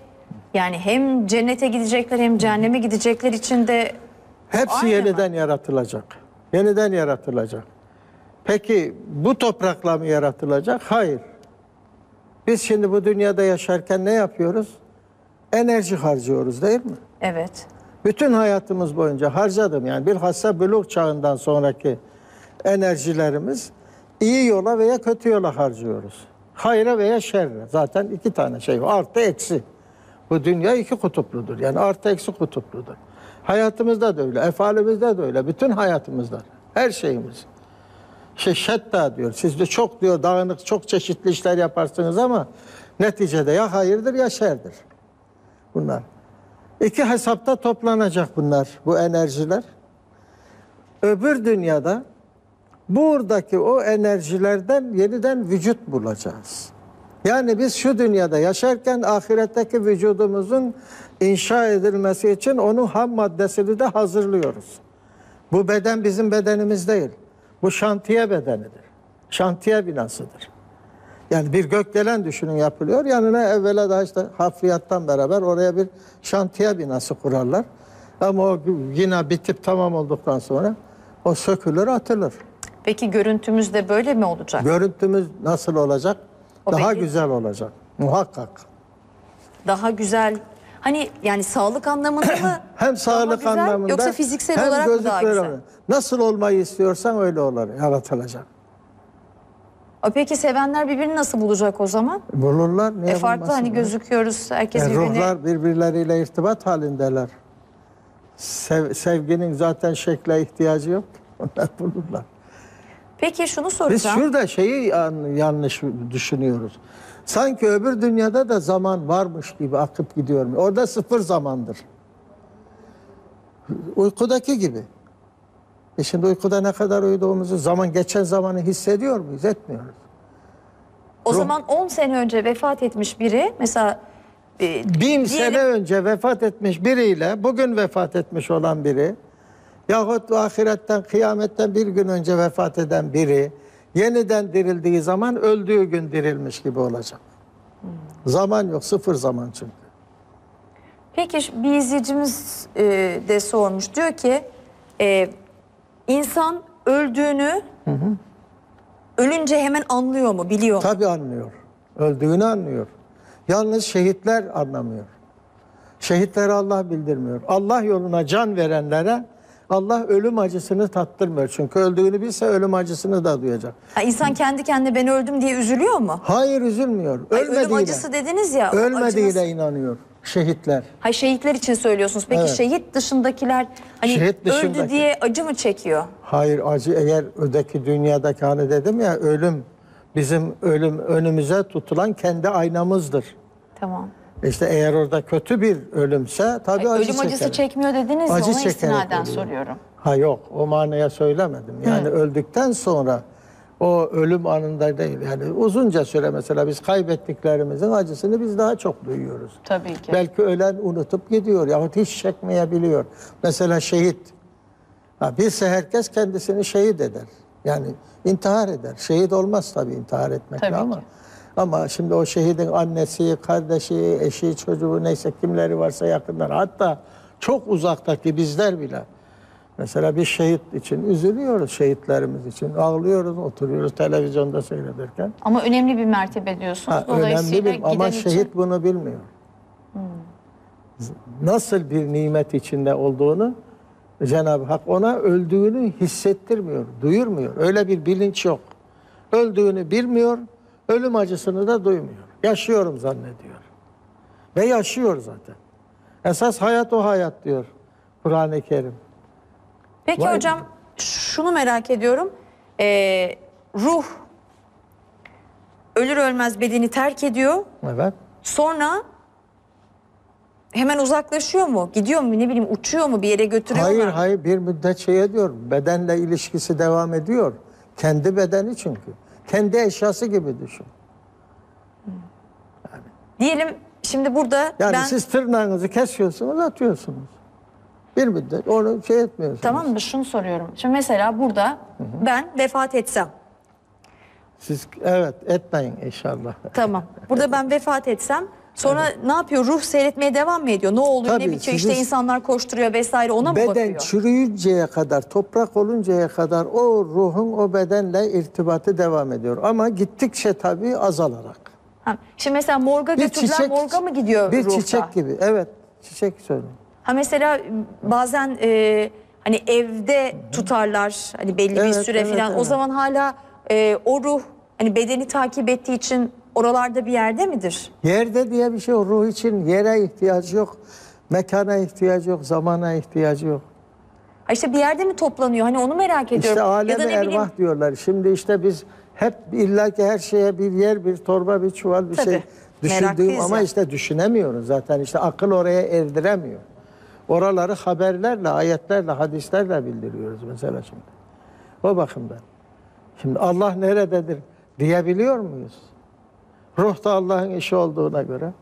yani hem cennete gidecekler hem cehenneme gidecekler için de
Hepsi
Aynı
yeniden yaratılacak. Yeniden yaratılacak. Peki bu toprakla mı yaratılacak? Hayır. Biz şimdi bu dünyada yaşarken ne yapıyoruz? Enerji harcıyoruz değil mi?
evet.
Bütün hayatımız boyunca harcadım. Yani bilhassa buluğ çağından sonraki enerjilerimiz iyi yola veya kötü yola harcıyoruz. Hayra veya şerre. Zaten iki tane şey var. Artı eksi. Bu dünya iki kutupludur. Yani artı eksi kutupludur. Hayatımızda da öyle. Efalimizde de öyle. Bütün hayatımızda. Her şeyimiz. Şey şetta diyor. Siz de çok diyor dağınık, çok çeşitli işler yaparsınız ama neticede ya hayırdır ya şerdir. Bunlar. İki hesapta toplanacak bunlar, bu enerjiler. Öbür dünyada buradaki o enerjilerden yeniden vücut bulacağız. Yani biz şu dünyada yaşarken ahiretteki vücudumuzun inşa edilmesi için onun ham maddesini de hazırlıyoruz. Bu beden bizim bedenimiz değil. Bu şantiye bedenidir. Şantiye binasıdır. Yani bir gökdelen düşünün yapılıyor. Yanına evvela da işte hafriyattan beraber oraya bir şantiye binası kurarlar. Ama o yine bitip tamam olduktan sonra o sökülür atılır.
Peki görüntümüz de böyle mi olacak?
Görüntümüz nasıl olacak?
O
Daha
belli.
güzel olacak. Muhakkak.
Daha güzel. Hani yani sağlık anlamında mı? [CLEARS THROAT]
Hem
daha
sağlık
güzel,
anlamında
Yoksa fiziksel olarak mı daha güzel?
Nasıl olmayı istiyorsan öyle olur. Yaratılacak.
O Peki sevenler birbirini nasıl bulacak o zaman?
Bulurlar. Niye
E farklı hani
bulmasınlar?
gözüküyoruz. Herkes
Yani
birbirini...
ruhlar birbirleriyle irtibat halindeler. Sev- sevginin zaten şekle ihtiyacı yok. [LAUGHS] Onlar bulurlar.
Peki şunu
Biz
soracağım.
şurada şeyi yan- yanlış düşünüyoruz. Sanki öbür dünyada da zaman varmış gibi akıp gidiyor. Orada sıfır zamandır. Uykudaki gibi. E şimdi uykuda ne kadar uyuduğumuzu, zaman geçen zamanı hissediyor muyuz? Etmiyoruz.
O
ruh-
zaman 10 sene önce vefat etmiş biri mesela e,
Bin
diyelim-
sene önce vefat etmiş biriyle bugün vefat etmiş olan biri yahut ahiretten, kıyametten bir gün önce vefat eden biri yeniden dirildiği zaman öldüğü gün dirilmiş gibi olacak. Zaman yok, sıfır zaman çünkü.
Peki bir izleyicimiz e, de sormuş. Diyor ki e, insan öldüğünü ölünce hemen anlıyor mu, biliyor mu?
Tabii anlıyor. Öldüğünü anlıyor. Yalnız şehitler anlamıyor. Şehitleri Allah bildirmiyor. Allah yoluna can verenlere Allah ölüm acısını tattırmıyor. Çünkü öldüğünü bilse ölüm acısını da duyacak.
Ha, insan kendi kendine ben öldüm diye üzülüyor mu?
Hayır üzülmüyor.
Ay, ölüm
Ölmediğine,
acısı dediniz ya.
ölmediğine
acınız-
inanıyor şehitler.
Hay şehitler için söylüyorsunuz. Peki
Evet.
şehit dışındakiler hani
Şehit
öldü
dışındaki.
diye acı mı çekiyor?
Hayır acı eğer ödeki dünyadaki hani dedim ya ölüm bizim ölüm önümüze tutulan kendi aynamızdır.
Tamam.
İşte eğer orada kötü bir ölümse tabii
Ay,
acı
ölüm acısı çekmiyor dediniz
Acı
ya ona istinaden
ölüyor.
soruyorum.
Ha yok o manaya söylemedim. Yani öldükten sonra o ölüm anında değil. Yani uzunca süre mesela biz kaybettiklerimizin acısını biz daha çok duyuyoruz.
Tabii ki.
Belki ölen unutup gidiyor yahut hiç çekmeyebiliyor. Mesela şehit. Ha, bilse herkes kendisini şehit eder. Yani intihar eder. Şehit olmaz tabii intihar etmekle
Tabii
ama.
ki.
Ama şimdi o şehidin annesi, kardeşi, eşi, çocuğu neyse kimleri varsa yakınlar. Hatta çok uzaktaki bizler bile. Mesela bir şehit için üzülüyoruz şehitlerimiz için. Ağlıyoruz, oturuyoruz televizyonda seyrederken.
Ama önemli bir mertebe diyorsunuz.
Ha,
Dolayısıyla
önemli bir ama
giden için-
şehit bunu bilmiyor. Nasıl bir nimet içinde olduğunu Cenab-ı Hak ona öldüğünü hissettirmiyor, duyurmuyor. Öyle bir bilinç yok. Öldüğünü bilmiyor, ölüm acısını da duymuyor. Yaşıyorum zannediyor. Ve yaşıyor zaten. Esas hayat o hayat diyor Kur'an-ı Kerim.
Peki
Vay.
hocam şunu merak ediyorum. Ee, ruh ölür ölmez bedeni terk ediyor.
Evet.
Sonra hemen uzaklaşıyor mu? Gidiyor mu? Ne bileyim uçuyor mu? Bir yere götürüyor
Hayır
mu?
hayır bir müddet şey ediyor. Bedenle ilişkisi devam ediyor. Kendi bedeni çünkü. Kendi eşyası gibi düşün.
Diyelim şimdi burada
Yani
ben
siz tırnağınızı kesiyorsunuz, atıyorsunuz. Bir müddet onu şey etmiyorsunuz.
tamam mı? Şunu soruyorum. Şimdi mesela burada ben vefat etsem.
Siz evet etmeyin inşallah.
Tamam. Burada ben vefat etsem sonra ne yapıyor? Ruh seyretmeye devam mı ediyor? Ne oluyor?
Tabii,
ne bitiyor?
sizin-
İşte insanlar koşturuyor vesaire ona mı
Beden
bakıyor?
çürüyünceye kadar, toprak oluncaya kadar o ruhun o bedenle irtibatı devam ediyor. Ama gittikçe tabii azalarak.
Ha, Şimdi mesela morga götürülen morga mı gidiyor
Bir
ruhta?
çiçek gibi. Evet, çiçek söyleyeyim.
Ha mesela bazen e, hani evde tutarlar hani belli bir
Evet,
süre
evet,
falan. O
evet.
zaman hala e, o ruh hani bedeni takip ettiği için oralarda bir yerde midir?
Yerde diye bir şey yok. Ruh için yere ihtiyacı yok. Mekana ihtiyacı yok, zamana ihtiyacı yok.
Ha işte bir yerde mi toplanıyor? Hani onu merak ediyorum.
İşte aleme ervah diyorlar. Şimdi işte biz hep illaki her şeye bir yer, bir torba, bir çuval, bir
Tabii.
şey Düşündüğüm
Meraklıyız
ama
ya.
işte düşünemiyoruz zaten. işte akıl oraya erdiremiyor. Oraları haberlerle, ayetlerle, hadislerle bildiriyoruz mesela şimdi. O bakımdan. Şimdi Allah nerededir diyebiliyor muyuz? Ruh da Allah'ın işi olduğuna göre.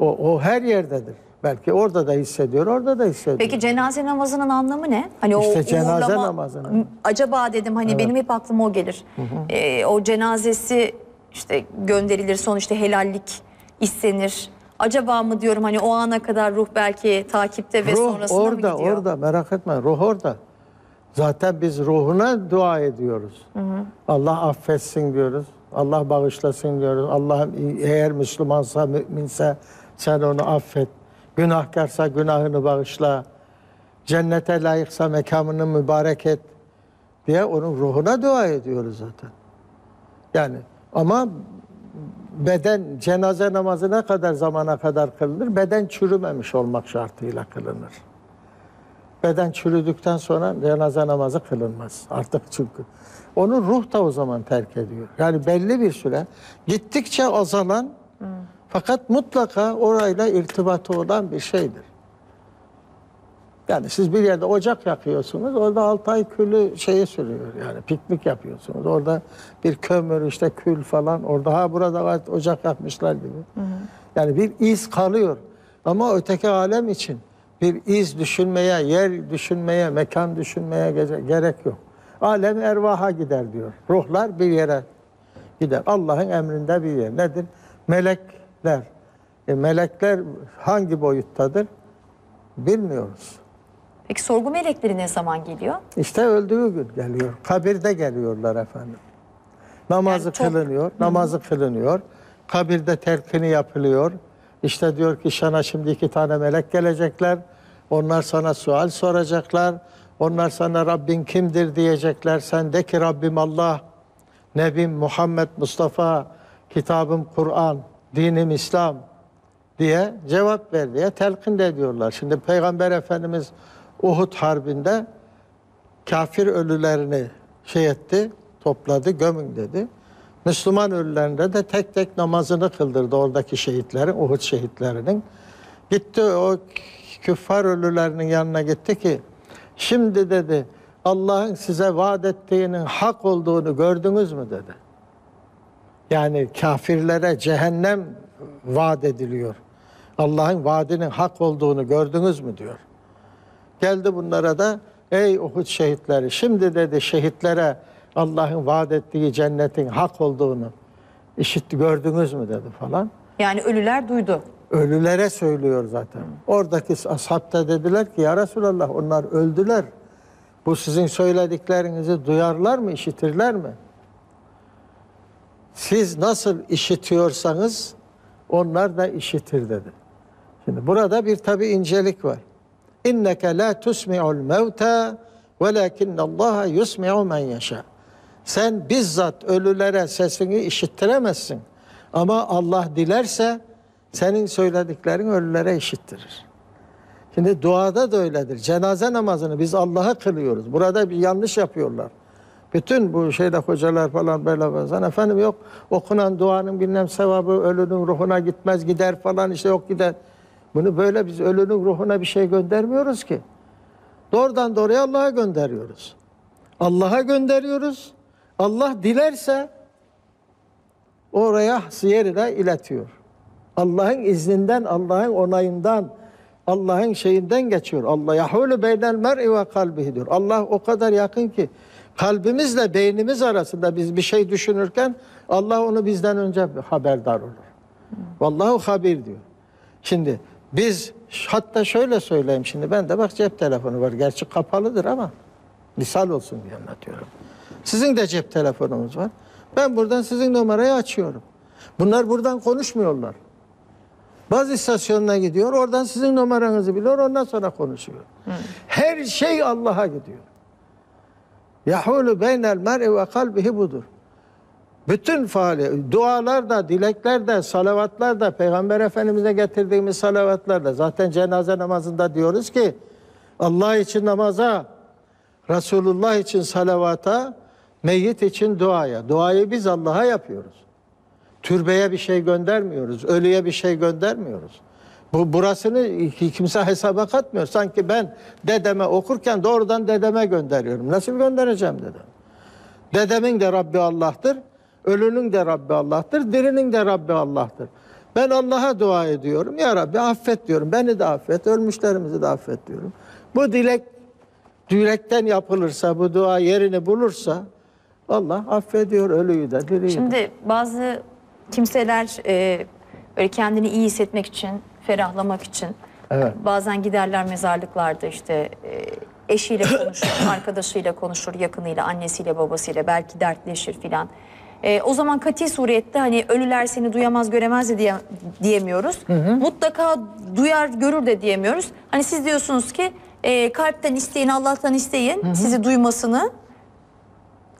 O, o her yerdedir. Belki orada da hissediyor, orada da hissediyor.
Peki cenaze namazının anlamı ne? Hani
İşte
o
cenaze
uğurlama- Acaba dedim hani benim hep aklıma o gelir. Ee, o cenazesi işte gönderilir sonuçta helallik istenir. Acaba mı diyorum hani o ana kadar ruh belki takipte ve
ruh
sonrasında mı
orada,
gidiyor?
orada merak etme. Ruh orada. Zaten biz ruhuna dua ediyoruz. Allah affetsin diyoruz. Allah bağışlasın diyoruz. Allah eğer Müslümansa, müminse sen onu affet. Günahkarsa günahını bağışla. Cennete layıksa mekamını mübarek et diye onun ruhuna dua ediyoruz zaten. Yani ama beden cenaze namazı ne kadar zamana kadar kılınır? Beden çürümemiş olmak şartıyla kılınır. Beden çürüdükten sonra cenaze namazı kılınmaz. Artık çünkü. Onu ruh da o zaman terk ediyor. Yani belli bir süre gittikçe azalan fakat mutlaka orayla irtibatı olan bir şeydir. Yani siz bir yerde ocak yakıyorsunuz, orada altı ay külü şeye sürüyor. Yani piknik yapıyorsunuz. Orada bir kömür işte kül falan, orada ha burada ocak yakmışlar gibi. Yani bir iz kalıyor. Ama öteki alem için bir iz düşünmeye, yer düşünmeye, mekan düşünmeye gerek yok. Alem ervaha gider diyor. Ruhlar bir yere gider. Allah'ın emrinde bir yer. Nedir? Melekler. E, melekler hangi boyuttadır? Bilmiyoruz.
Peki sorgu melekleri ne zaman geliyor?
İşte öldüğü gün geliyor. Kabirde geliyorlar efendim. Namazı
Yani çok-
kılınıyor, namazı kılınıyor. Kabirde terkini yapılıyor. İşte diyor ki sana şimdi iki tane melek gelecekler. Onlar sana sual soracaklar. Onlar sana Rabbin kimdir diyecekler. Sen de ki Rabbim Allah, Nebim Muhammed Mustafa, kitabım Kur'an, dinim İslam diye cevap ver diye telkin de ediyorlar. Şimdi Peygamber Efendimiz Uhud Harbi'nde kafir ölülerini şey etti, topladı, gömün dedi. Müslüman ölülerinde de tek tek namazını kıldırdı oradaki şehitlerin, Uhud şehitlerinin. Gitti o küffar ölülerinin yanına gitti ki, şimdi dedi Allah'ın size vaat ettiğinin hak olduğunu gördünüz mü dedi. Yani kafirlere cehennem vaat ediliyor. Allah'ın vaadinin hak olduğunu gördünüz mü diyor. Geldi bunlara da ey Uhud şehitleri şimdi dedi şehitlere Allah'ın vaat ettiği cennetin hak olduğunu işitti gördünüz mü dedi falan.
Yani ölüler duydu.
Ölülere söylüyor zaten. Oradaki ashab da dediler ki ya Resulallah onlar öldüler. Bu sizin söylediklerinizi duyarlar mı, işitirler mi? Siz nasıl işitiyorsanız onlar da işitir dedi. Şimdi burada bir tabi incelik var. İnneke la tusmi'ul mevta velakinnallaha yusmi'u men yasha. Sen bizzat ölülere sesini işittiremezsin. Ama Allah dilerse senin söylediklerin ölülere işittirir. Şimdi duada da öyledir. Cenaze namazını biz Allah'a kılıyoruz. Burada bir yanlış yapıyorlar. Bütün bu şeyde hocalar falan böyle bazen efendim yok okunan duanın bilmem sevabı ölünün ruhuna gitmez gider falan işte yok gider. Bunu böyle biz ölünün ruhuna bir şey göndermiyoruz ki. Doğrudan doğruya Allah'a gönderiyoruz. Allah'a gönderiyoruz. Allah dilerse oraya yerine iletiyor. Allah'ın izninden, Allah'ın onayından, Allah'ın şeyinden geçiyor. Allah yahulu beynel mer'i ve kalbihi diyor. Allah o kadar yakın ki kalbimizle beynimiz arasında biz bir şey düşünürken Allah onu bizden önce haberdar olur. Vallahu habir diyor. Şimdi biz hatta şöyle söyleyeyim şimdi ben de bak cep telefonu var. Gerçi kapalıdır ama misal olsun diye anlatıyorum. Sizin de cep telefonunuz var. Ben buradan sizin numarayı açıyorum. Bunlar buradan konuşmuyorlar. Bazı istasyonuna gidiyor, oradan sizin numaranızı biliyor, ondan sonra konuşuyor. Her şey Allah'a gidiyor. Yahulu beynel mer'i ve kalbihi budur. Bütün faali, dualar da, dilekler de, salavatlar da, Peygamber Efendimiz'e getirdiğimiz salavatlar da. Zaten cenaze namazında diyoruz ki, Allah için namaza, Resulullah için salavata, meyyit için duaya. Duayı biz Allah'a yapıyoruz. Türbeye bir şey göndermiyoruz. Ölüye bir şey göndermiyoruz. Bu burasını kimse hesaba katmıyor. Sanki ben dedeme okurken doğrudan dedeme gönderiyorum. Nasıl göndereceğim dedim. Dedemin de Rabbi Allah'tır. Ölünün de Rabbi Allah'tır. Dirinin de Rabbi Allah'tır. Ben Allah'a dua ediyorum. Ya Rabbi affet diyorum. Beni de affet. Ölmüşlerimizi de affet diyorum. Bu dilek dilekten yapılırsa, bu dua yerini bulursa Allah affediyor ölüyü de diriyi de.
Şimdi bazı kimseler e, böyle kendini iyi hissetmek için, ferahlamak için
Evet.
bazen giderler mezarlıklarda işte e, eşiyle konuşur, [COUGHS] arkadaşıyla konuşur, yakınıyla, annesiyle, babasıyla belki dertleşir filan. E, o zaman kati surette hani ölüler seni duyamaz göremez de diye, diyemiyoruz. Mutlaka duyar görür de diyemiyoruz. Hani siz diyorsunuz ki e, kalpten isteyin Allah'tan isteyin sizi duymasını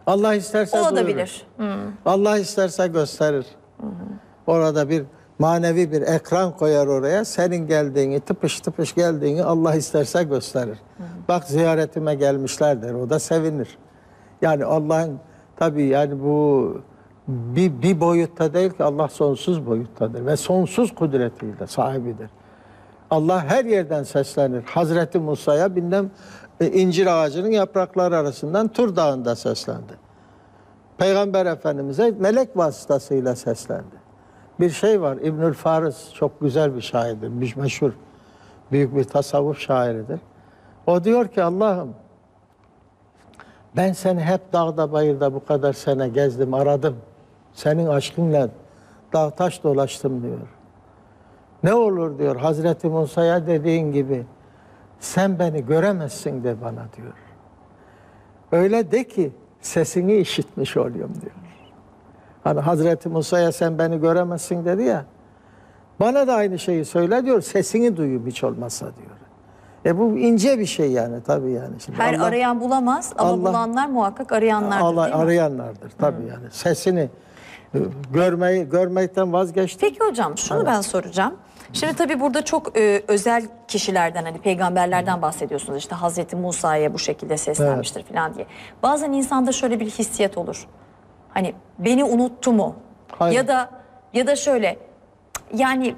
Allah isterse duyurur.
olabilir.
Allah isterse gösterir. Orada bir manevi bir ekran koyar oraya. Senin geldiğini, tıpış tıpış geldiğini Allah isterse gösterir. Bak ziyaretime gelmişler der. O da sevinir. Yani Allah'ın tabii yani bu bir, bir boyutta değil ki Allah sonsuz boyuttadır ve sonsuz kudretiyle sahibidir. Allah her yerden seslenir. Hazreti Musa'ya bilmem e, incir ağacının yaprakları arasından Tur Dağı'nda seslendi. Peygamber Efendimiz'e melek vasıtasıyla seslendi. Bir şey var İbnül Faris çok güzel bir şairdir, bir meşhur büyük bir tasavvuf şairidir. O diyor ki Allah'ım ben seni hep dağda bayırda bu kadar sene gezdim, aradım. Senin aşkınla dağ taş dolaştım diyor. Ne olur diyor Hazreti Musa'ya dediğin gibi sen beni göremezsin de bana diyor. Öyle de ki sesini işitmiş olayım diyor. Hani Hazreti Musa'ya sen beni göremezsin dedi ya. Bana da aynı şeyi söyle diyor. Sesini duyayım hiç olmazsa diyor. E bu ince bir şey yani tabii yani. Şimdi
Her
Allah-
arayan bulamaz ama
Allah-
bulanlar muhakkak arayanlardır
Allah-
değil mi?
arayanlardır tabii yani. Sesini görmeyi görmekten vazgeçti.
Peki hocam şunu ben soracağım. Şimdi tabii burada çok e, özel kişilerden hani peygamberlerden bahsediyorsunuz. İşte Hazreti Musa'ya bu şekilde seslenmiştir falan diye. Bazen insanda şöyle bir hissiyat olur. Hani beni unuttu mu?
Hayır.
Ya da ya da şöyle yani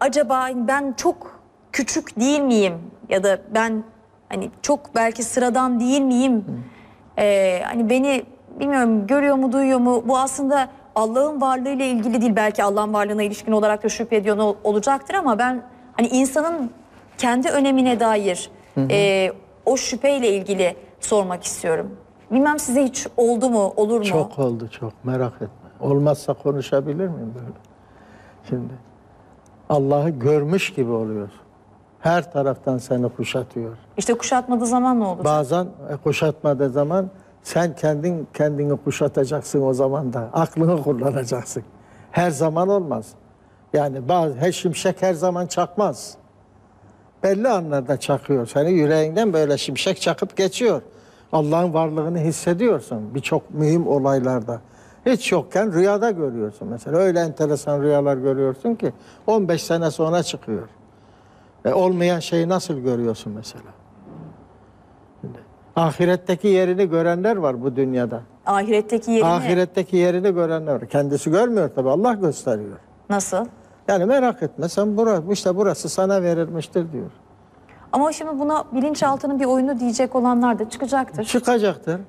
acaba ben çok küçük değil miyim? Ya da ben hani çok belki sıradan değil miyim? Ee, hani beni bilmiyorum görüyor mu duyuyor mu? Bu aslında Allah'ın varlığıyla ilgili değil. Belki Allah'ın varlığına ilişkin olarak da şüphe ediyor ol- olacaktır ama ben hani insanın kendi önemine dair e, o şüpheyle ilgili sormak istiyorum. Bilmem size hiç oldu mu, olur mu?
Çok oldu çok merak etme. Olmazsa konuşabilir miyim böyle? Şimdi Allah'ı görmüş gibi oluyorsun. Her taraftan seni kuşatıyor.
İşte kuşatmadığı zaman ne olacak?
Bazen e, kuşatmadığı zaman sen kendin kendini kuşatacaksın o zaman da. Aklını kullanacaksın. Her zaman olmaz. Yani bazı her şimşek her zaman çakmaz. Belli anlarda çakıyor. Seni yüreğinden böyle şimşek çakıp geçiyor. Allah'ın varlığını hissediyorsun birçok mühim olaylarda. Hiç yokken rüyada görüyorsun mesela. Öyle enteresan rüyalar görüyorsun ki 15 sene sonra çıkıyor. E, olmayan şeyi nasıl görüyorsun mesela? Ahiretteki yerini görenler var bu dünyada.
Ahiretteki yerini
Ahiretteki yerini görenler var. Kendisi görmüyor tabii Allah gösteriyor.
nasıl?
Yani merak etme sen burası, işte burası sana verilmiştir diyor.
Ama şimdi buna bilinçaltının bir oyunu diyecek olanlar da çıkacaktır.
Çıkacaktır.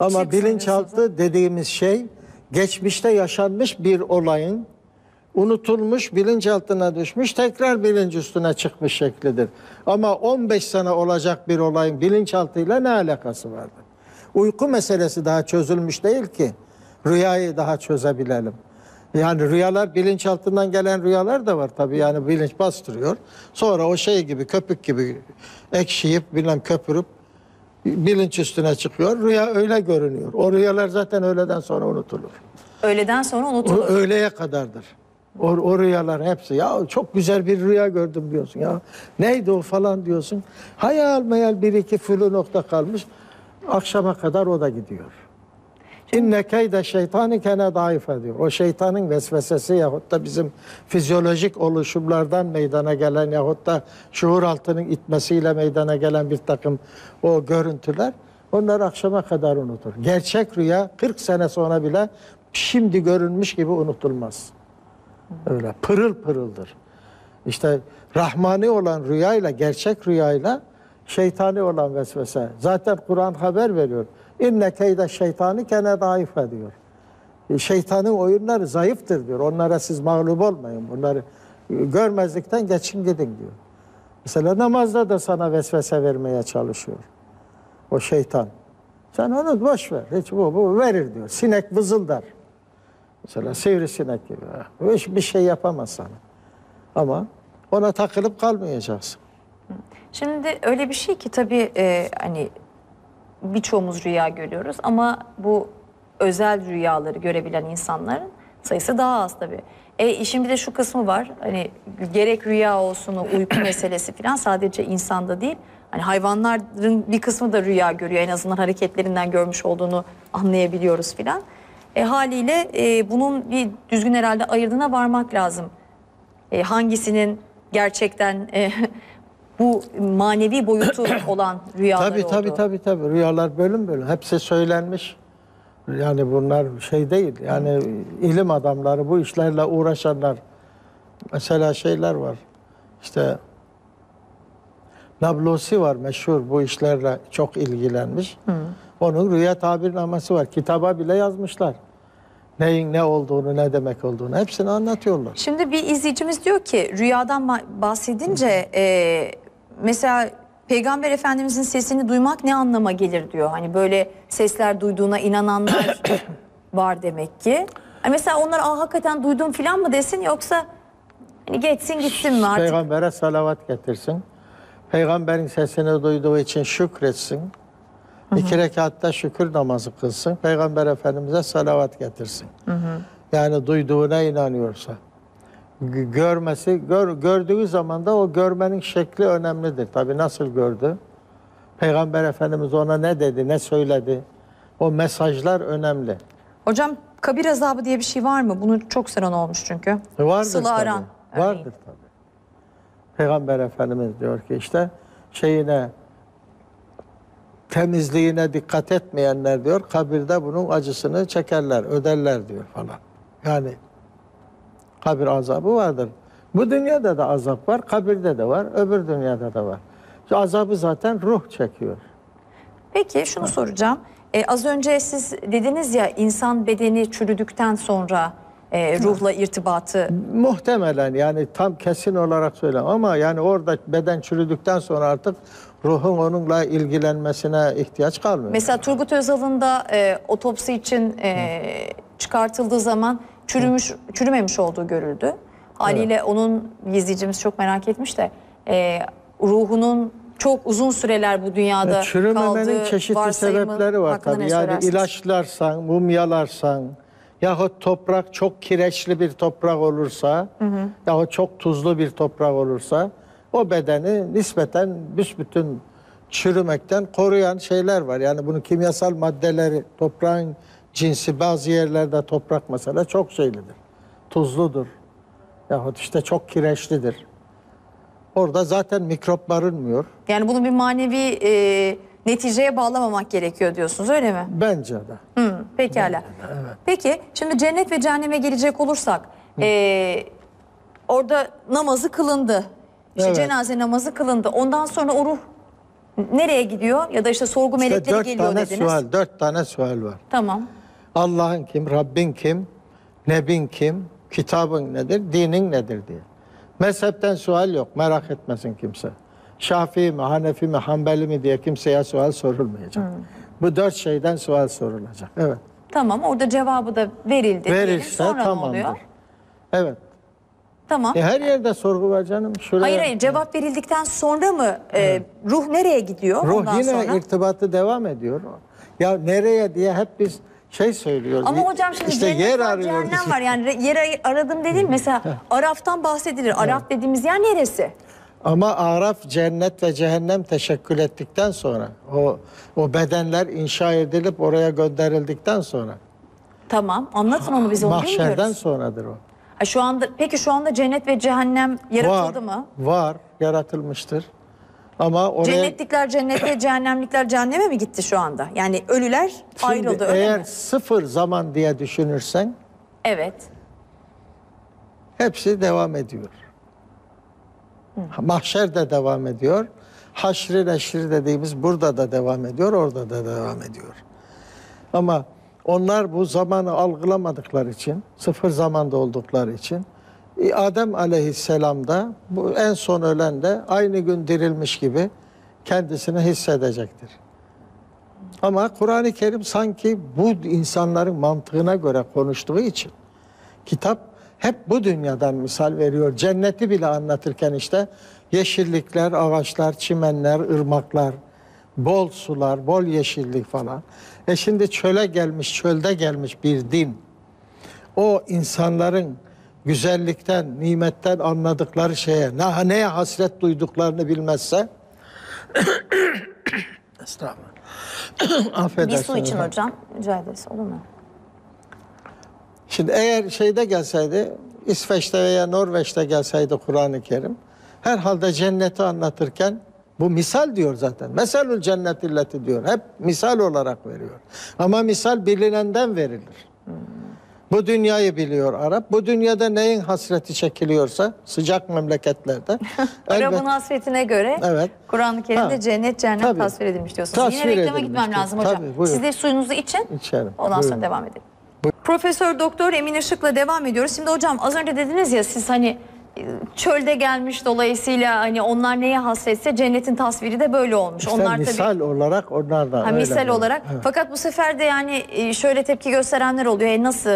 Ama
Çıksın
bilinçaltı dediğimiz şey geçmişte yaşanmış bir olayın unutulmuş, bilinçaltına düşmüş, tekrar bilinç üstüne çıkmış şeklidir. Ama 15 sene olacak bir olayın bilinçaltıyla ne alakası vardır? Uyku meselesi daha çözülmüş değil ki. Rüyayı daha çözebilelim. Yani rüyalar bilinçaltından gelen rüyalar da var tabii. Yani bilinç bastırıyor. Sonra o şey gibi köpük gibi ekşiyip bilmem köpürüp bilinç üstüne çıkıyor. Rüya öyle görünüyor. O rüyalar zaten öğleden sonra unutulur.
Öğleden sonra
O
unutulur.
öğleye kadardır. O, o rüyalar hepsi. Ya çok güzel bir rüya gördüm diyorsun ya. Neydi o falan diyorsun. Hayal meyal bir iki fülü nokta kalmış. Akşama kadar o da gidiyor. İnne keyde şeytani kene daife diyor. O şeytanın vesvesesi yahut da bizim fizyolojik oluşumlardan meydana gelen yahut da şuur altının itmesiyle meydana gelen bir takım o görüntüler onlar akşama kadar unutur. Gerçek rüya 40 sene sonra bile şimdi görünmüş gibi unutulmaz. Öyle pırıl pırıldır. İşte rahmani olan rüyayla, gerçek rüyayla şeytani olan vesvese. Zaten Kur'an haber veriyor. İnne keyde şeytani kene daif diyor. E, Şeytanın oyunları zayıftır diyor. Onlara siz mağlup olmayın. Bunları e, görmezlikten geçin gidin diyor. Mesela namazda da sana vesvese vermeye çalışıyor. O şeytan. Sen onu boş ver. Hiç bu, bu verir diyor. Sinek vızıldar. Mesela sivrisinek gibi. Hiç bir şey yapamaz sana. Ama ona takılıp kalmayacaksın.
Şimdi öyle bir şey ki tabii e, hani birçoğumuz rüya görüyoruz ama bu özel rüyaları görebilen insanların sayısı daha az tabii. E işin bir de şu kısmı var. Hani gerek rüya olsun o uyku [CLEARS THROAT] meselesi falan sadece insanda değil. Hani hayvanların bir kısmı da rüya görüyor. En azından hareketlerinden görmüş olduğunu anlayabiliyoruz filan. E haliyle e, bunun bir düzgün herhalde ayırdığına varmak lazım. E, hangisinin gerçekten e, [LAUGHS] bu manevi boyutu [CLEARS THROAT] olan rüyalar
Tabii tabii
olduğu.
tabii tabii. Rüyalar bölüm bölüm. Hepsi söylenmiş. Yani bunlar şey değil. Yani ilim adamları bu işlerle uğraşanlar. Mesela şeyler var. İşte Nablusi var meşhur bu işlerle çok ilgilenmiş. Onun rüya tabirnaması var. Kitaba bile yazmışlar. Neyin ne olduğunu, ne demek olduğunu hepsini anlatıyorlar.
Şimdi bir izleyicimiz diyor ki rüyadan bahsedince e, mesela Peygamber Efendimizin sesini duymak ne anlama gelir diyor. Hani böyle sesler duyduğuna inananlar [COUGHS] var demek ki. Hani mesela onlar Aa, hakikaten duydum falan mı desin yoksa hani geçsin gitsin mi artık?
Peygambere salavat getirsin. Peygamberin sesini duyduğu için şükretsin. İki rekatta şükür namazı kılsın. Peygamber Efendimiz'e salavat getirsin. Yani duyduğuna inanıyorsa. Görmesi, gör, gördüğü zaman da o görmenin şekli önemlidir. Tabii nasıl gördü? Peygamber Efendimiz ona ne dedi, ne söyledi? O mesajlar önemli.
Hocam kabir azabı diye bir şey var mı? Bunu çok soran olmuş çünkü.
Vardır
Sıla
tabii.
aran. örneğin.
Vardır tabii. Peygamber Efendimiz diyor ki işte şeyine temizliğine dikkat etmeyenler diyor kabirde bunun acısını çekerler, öderler diyor falan. Yani kabir azabı vardır. Bu dünyada da azap var, kabirde de var, öbür dünyada da var. Şu azabı zaten ruh çekiyor.
Peki şunu soracağım. Ee, az önce siz dediniz ya insan bedeni çürüdükten sonra e, ruhla irtibatı
Muhtemelen yani tam kesin olarak söylem ama yani orada beden çürüdükten sonra artık ruhun onunla ilgilenmesine ihtiyaç kalmıyor.
Mesela Turgut Özal'ın da e, otopsi için e, çıkartıldığı zaman çürümüş, çürümemiş olduğu görüldü. Haliyle onun izleyicimiz çok merak etmiş de e, ruhunun çok uzun süreler bu dünyada
E, Çürümemenin
kaldığı
çeşitli
varsayımı
sebepleri var
hakkında
tabii. Yani
söylersiniz?
ilaçlarsan, mumyalarsan yahut toprak çok kireçli bir toprak olursa yahut çok tuzlu bir toprak olursa o bedeni nispeten büsbütün çürümekten koruyan şeyler var. Yani bunun kimyasal maddeleri, toprağın cinsi bazı yerlerde toprak mesela çok şeylidir. Tuzludur. Yahut işte çok kireçlidir. Orada zaten mikrop barınmıyor.
Yani bunu bir manevi e, neticeye bağlamamak gerekiyor diyorsunuz öyle mi?
Bence de.
Hı, pekala. Peki şimdi cennet ve cehenneme gelecek olursak e, orada namazı kılındı. İşte
Evet.
cenaze namazı kılındı. Ondan sonra o ruh nereye gidiyor? Ya da işte sorgu
İşte
melekleri
dört
geliyor
tane
dediniz.
sual, dört tane sual var.
Tamam.
Allah'ın kim, Rabbin kim, Nebin kim, kitabın nedir, dinin nedir diye. Mezhepten sual yok, merak etmesin kimse. Şafii mi, Hanefi mi, Hanbeli mi diye kimseye sual sorulmayacak.
Hmm.
Bu dört şeyden sual sorulacak. Evet.
Tamam orada cevabı da verildi.
Verirse
Sonra
tamamdır.
oluyor?
Evet.
Tamam.
E, her yerde sorgu var canım. Şuraya,
Hayır hayır cevap verildikten sonra mı e, ruh nereye gidiyor
Ruh
ondan
yine
sonra?
irtibatı devam ediyor. Ya nereye diye hep biz şey söylüyoruz.
Ama hocam şimdi
işte yer
var,
arıyoruz.
cehennem var. Yani yer aradım dedim. [LAUGHS] Mesela Araf'tan bahsedilir. Araf dediğimiz yer neresi?
Ama Araf cennet ve cehennem teşekkül ettikten sonra o o bedenler inşa edilip oraya gönderildikten sonra
Tamam. Anlatın onu bize onu
mahşerden
bilmiyoruz.
sonradır o.
Ha, şu anda peki şu anda cennet ve cehennem yaratıldı
var,
mı?
Var, yaratılmıştır. Ama oraya
Cennetlikler cennete, cehennemlikler cehenneme mi gitti şu anda? Yani ölüler
Şimdi
ayrıldı öyle
eğer
mi?
sıfır zaman diye düşünürsen
Evet.
hepsi devam ediyor. Mahşer de devam ediyor. Haşri neşri dediğimiz burada da devam ediyor, orada da devam ediyor. Ama onlar bu zamanı algılamadıkları için, sıfır zamanda oldukları için e, Adem aleyhisselam da bu en son ölen de aynı gün dirilmiş gibi kendisini hissedecektir. Ama Kur'an-ı Kerim sanki bu insanların mantığına göre konuştuğu için kitap hep bu dünyadan misal veriyor. Cenneti bile anlatırken işte yeşillikler, ağaçlar, çimenler, ırmaklar, bol sular, bol yeşillik falan. E şimdi çöle gelmiş, çölde gelmiş bir din. O insanların güzellikten, nimetten anladıkları şeye, ne, neye hasret duyduklarını bilmezse [COUGHS] Estağfurullah.
Bir [COUGHS]
Affedersiniz.
su için hocam. Rica ederiz olur mu?
Şimdi eğer şeyde gelseydi, İsveç'te veya Norveç'te gelseydi Kur'an-ı Kerim, herhalde cenneti anlatırken bu misal diyor zaten. Meselül cennet illeti diyor. Hep misal olarak veriyor. Ama misal bilinenden verilir. Bu dünyayı biliyor Arap. Bu dünyada neyin hasreti çekiliyorsa sıcak memleketlerde. [LAUGHS]
Arap'ın hasretine göre
Evet.
Kur'an-ı Kerim'de
Ha.
cennet cehennem
Tabii.
tasvir edilmiş diyorsunuz.
Tasvir
Yine reklama gitmem lazım hocam.
Tabii.
Siz de suyunuzu için.
İçerim.
Ondan sonra
Buyurun.
devam edelim. Profesör Doktor Emin Işık'la devam ediyoruz. Şimdi hocam az önce dediniz ya siz hani e, çölde gelmiş dolayısıyla hani onlar neye hasretse cennetin tasviri de böyle olmuş.
İşte
onlar
misal olarak onlar da
Ha,
öyle
misal
diyor.
olarak.
Evet.
Fakat bu sefer de yani e, şöyle tepki gösterenler oluyor. E nasıl,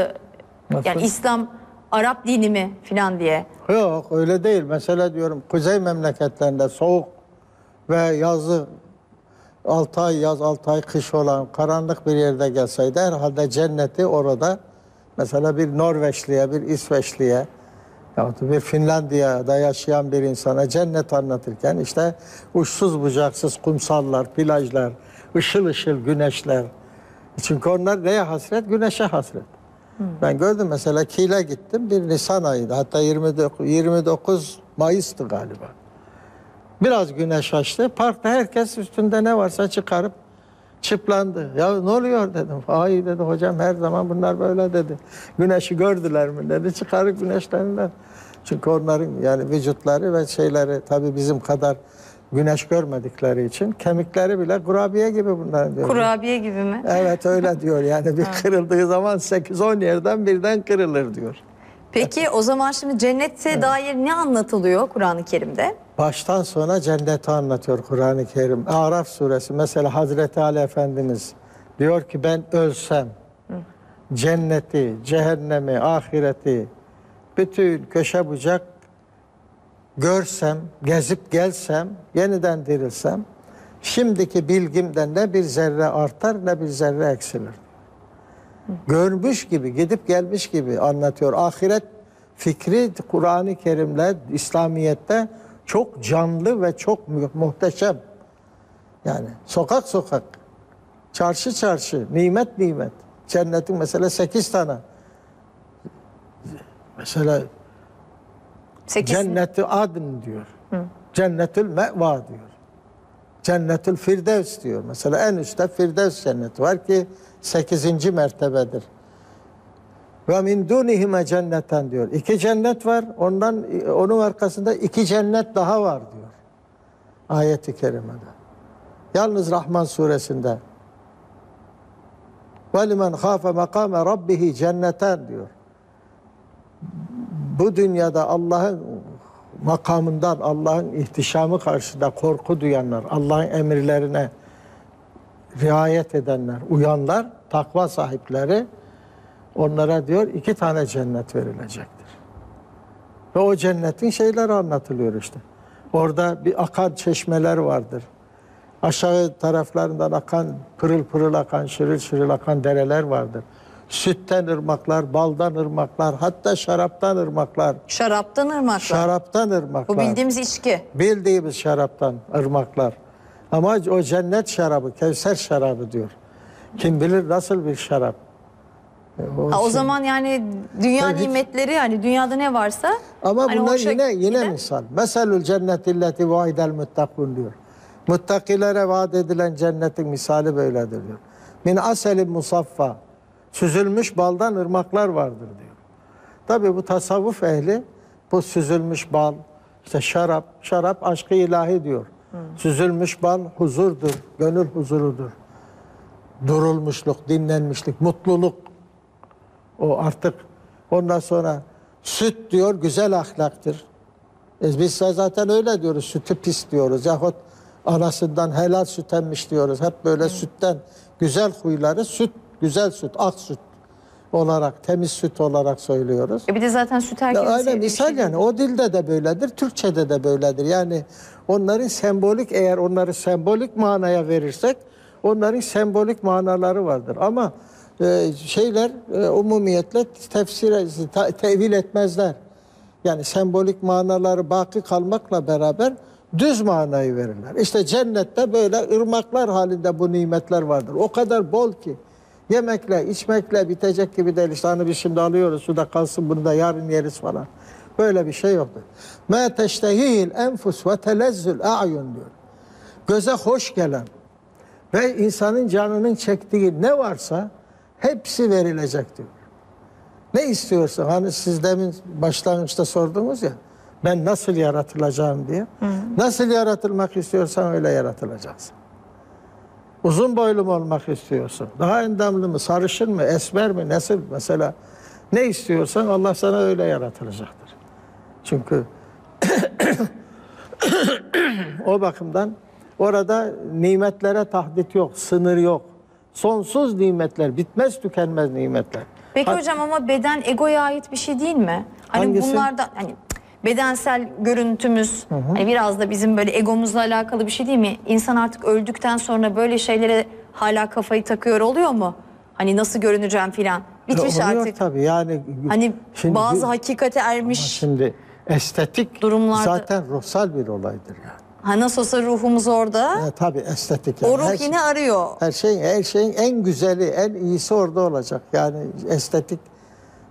Nasıl?
yani İslam Arap dini mi filan diye.
Yok öyle değil. Mesela diyorum kuzey memleketlerinde soğuk ve yazı 6 ay yaz 6 ay kış olan karanlık bir yerde gelseydi herhalde cenneti orada mesela bir Norveçliye bir İsveçliye yahut da bir Finlandiya'da yaşayan bir insana cennet anlatırken işte uçsuz bucaksız kumsallar, plajlar, ışıl ışıl güneşler. Çünkü onlar neye hasret? Güneşe hasret. Ben gördüm mesela Kiel'e gittim bir Nisan ayıydı hatta 29, 29 Mayıs'tı galiba. Biraz güneş açtı. Parkta herkes üstünde ne varsa çıkarıp çıplandı. Ya ne oluyor dedim. Ay dedi hocam her zaman bunlar böyle dedi. Güneşi gördüler mi dedi. Çıkarıp güneşlerinden. Çünkü onların yani vücutları ve şeyleri tabii bizim kadar güneş görmedikleri için kemikleri bile kurabiye gibi bunlar diyor.
Kurabiye gibi mi?
Evet öyle [LAUGHS] diyor yani bir kırıldığı zaman 8-10 yerden birden kırılır diyor.
Peki o zaman şimdi cennete dair ne anlatılıyor Kur'an-ı Kerim'de?
Baştan sona cenneti anlatıyor Kur'an-ı Kerim. Araf suresi mesela Hazreti Ali Efendimiz diyor ki ben ölsem cenneti, cehennemi, ahireti bütün köşe bucak görsem, gezip gelsem, yeniden dirilsem şimdiki bilgimden ne bir zerre artar ne bir zerre eksilir. Görmüş gibi, gidip gelmiş gibi anlatıyor. Ahiret fikri Kur'an-ı Kerim'le İslamiyet'te çok canlı ve çok mu- muhteşem. Yani sokak sokak, çarşı çarşı, nimet nimet. Cennetin mesela sekiz tane. Mesela
Sekiz.
Cenneti adn diyor. Cennetül meva diyor. Cennetül firdevs diyor. Mesela en üstte firdevs cenneti var ki 8. mertebedir. Ve min dunihime cenneten diyor. İki cennet var. Ondan onun arkasında iki cennet daha var diyor. Ayet-i kerimede. Yalnız Rahman suresinde ve limen khafe makame rabbihi cenneten diyor bu dünyada Allah'ın makamından, Allah'ın ihtişamı karşısında korku duyanlar, Allah'ın emirlerine riayet edenler, uyanlar, takva sahipleri onlara diyor iki tane cennet verilecektir. Ve o cennetin şeyleri anlatılıyor işte. Orada bir akan çeşmeler vardır. Aşağı taraflarından akan, pırıl pırıl akan, şırıl şırıl akan dereler vardır. Sütten ırmaklar, baldan ırmaklar, hatta şaraptan ırmaklar.
Şaraptan ırmaklar.
Şaraptan ırmaklar.
Bu bildiğimiz içki.
Bildiğimiz şaraptan ırmaklar. Ama o cennet şarabı, Kevser şarabı diyor. Kim bilir nasıl bir şarap. E, o
Ha, o
şey-
zaman yani dünya
Tabii
nimetleri yani dünyada ne varsa
Ama
hani
bunlar yine yine misal. Meselül cennet illeti vaidel muttakun diyor. Muttakilere vaat edilen cennetin misali böyledir diyor. Min aselin musaffa. Süzülmüş baldan ırmaklar vardır diyor. Tabi bu tasavvuf ehli bu süzülmüş bal, işte şarap, şarap aşkı ilahi diyor. Süzülmüş bal huzurdur, gönül huzurudur. Durulmuşluk, dinlenmişlik, mutluluk. O artık ondan sonra süt diyor güzel ahlaktır. E biz zaten öyle diyoruz, sütü pis diyoruz. Yahut anasından helal süt emmiş diyoruz. Hep böyle sütten güzel huyları süt, güzel süt, ak süt olarak, temiz süt olarak söylüyoruz.
E bir de zaten süt herkesin bir
misal
şey değil.
yani o dilde de böyledir, Türkçede de böyledir. Yani onların sembolik eğer onları sembolik manaya verirsek onların sembolik manaları vardır. Ama e, şeyler e, umumiyetle tefsir tevil etmezler. Yani sembolik manaları baki kalmakla beraber düz manayı verirler. İşte cennette böyle ırmaklar halinde bu nimetler vardır. O kadar bol ki yemekle, içmekle bitecek gibi değil. İşte hani biz şimdi alıyoruz suda kalsın bunu da yarın yeriz falan. Böyle bir şey yoktur. Ma teştehihil enfus ve telezzül a'yun diyor. Göze hoş gelen ve insanın canının çektiği ne varsa hepsi verilecek diyor. Ne istiyorsun? Hani siz demin başlangıçta sordunuz ya. Ben nasıl yaratılacağım diye. Nasıl yaratılmak istiyorsan öyle yaratılacaksın. Uzun boylu mu olmak istiyorsun? Daha endamlı mı? Sarışın mı? Esmer mi? Nasıl? Mesela ne istiyorsan Allah sana öyle yaratılacaktır. Çünkü [COUGHS] o bakımdan orada nimetlere tahdit yok, sınır yok. Sonsuz nimetler, bitmez tükenmez nimetler.
Peki
Ha-
hocam ama beden egoya ait bir şey değil mi? Hani
Hangisi?
bunlardan hani bedensel görüntümüz hani biraz da bizim böyle egomuzla alakalı bir şey değil mi? İnsan artık öldükten sonra böyle şeylere hala kafayı takıyor oluyor mu? Hani nasıl görüneceğim filan. Bitmiş
Oluyor
artık.
tabii yani.
Hani
Şimdi-
bazı hakikate ermiş.
Şimdi estetik
Durumlarda-
zaten ruhsal bir olaydır yani.
Ha nasıl olsa ruhumuz orada.
Ya, tabii estetik. Yani.
O ruh
her,
yine arıyor.
her şeyin her şeyin en güzeli, en iyisi orada olacak. Yani estetik.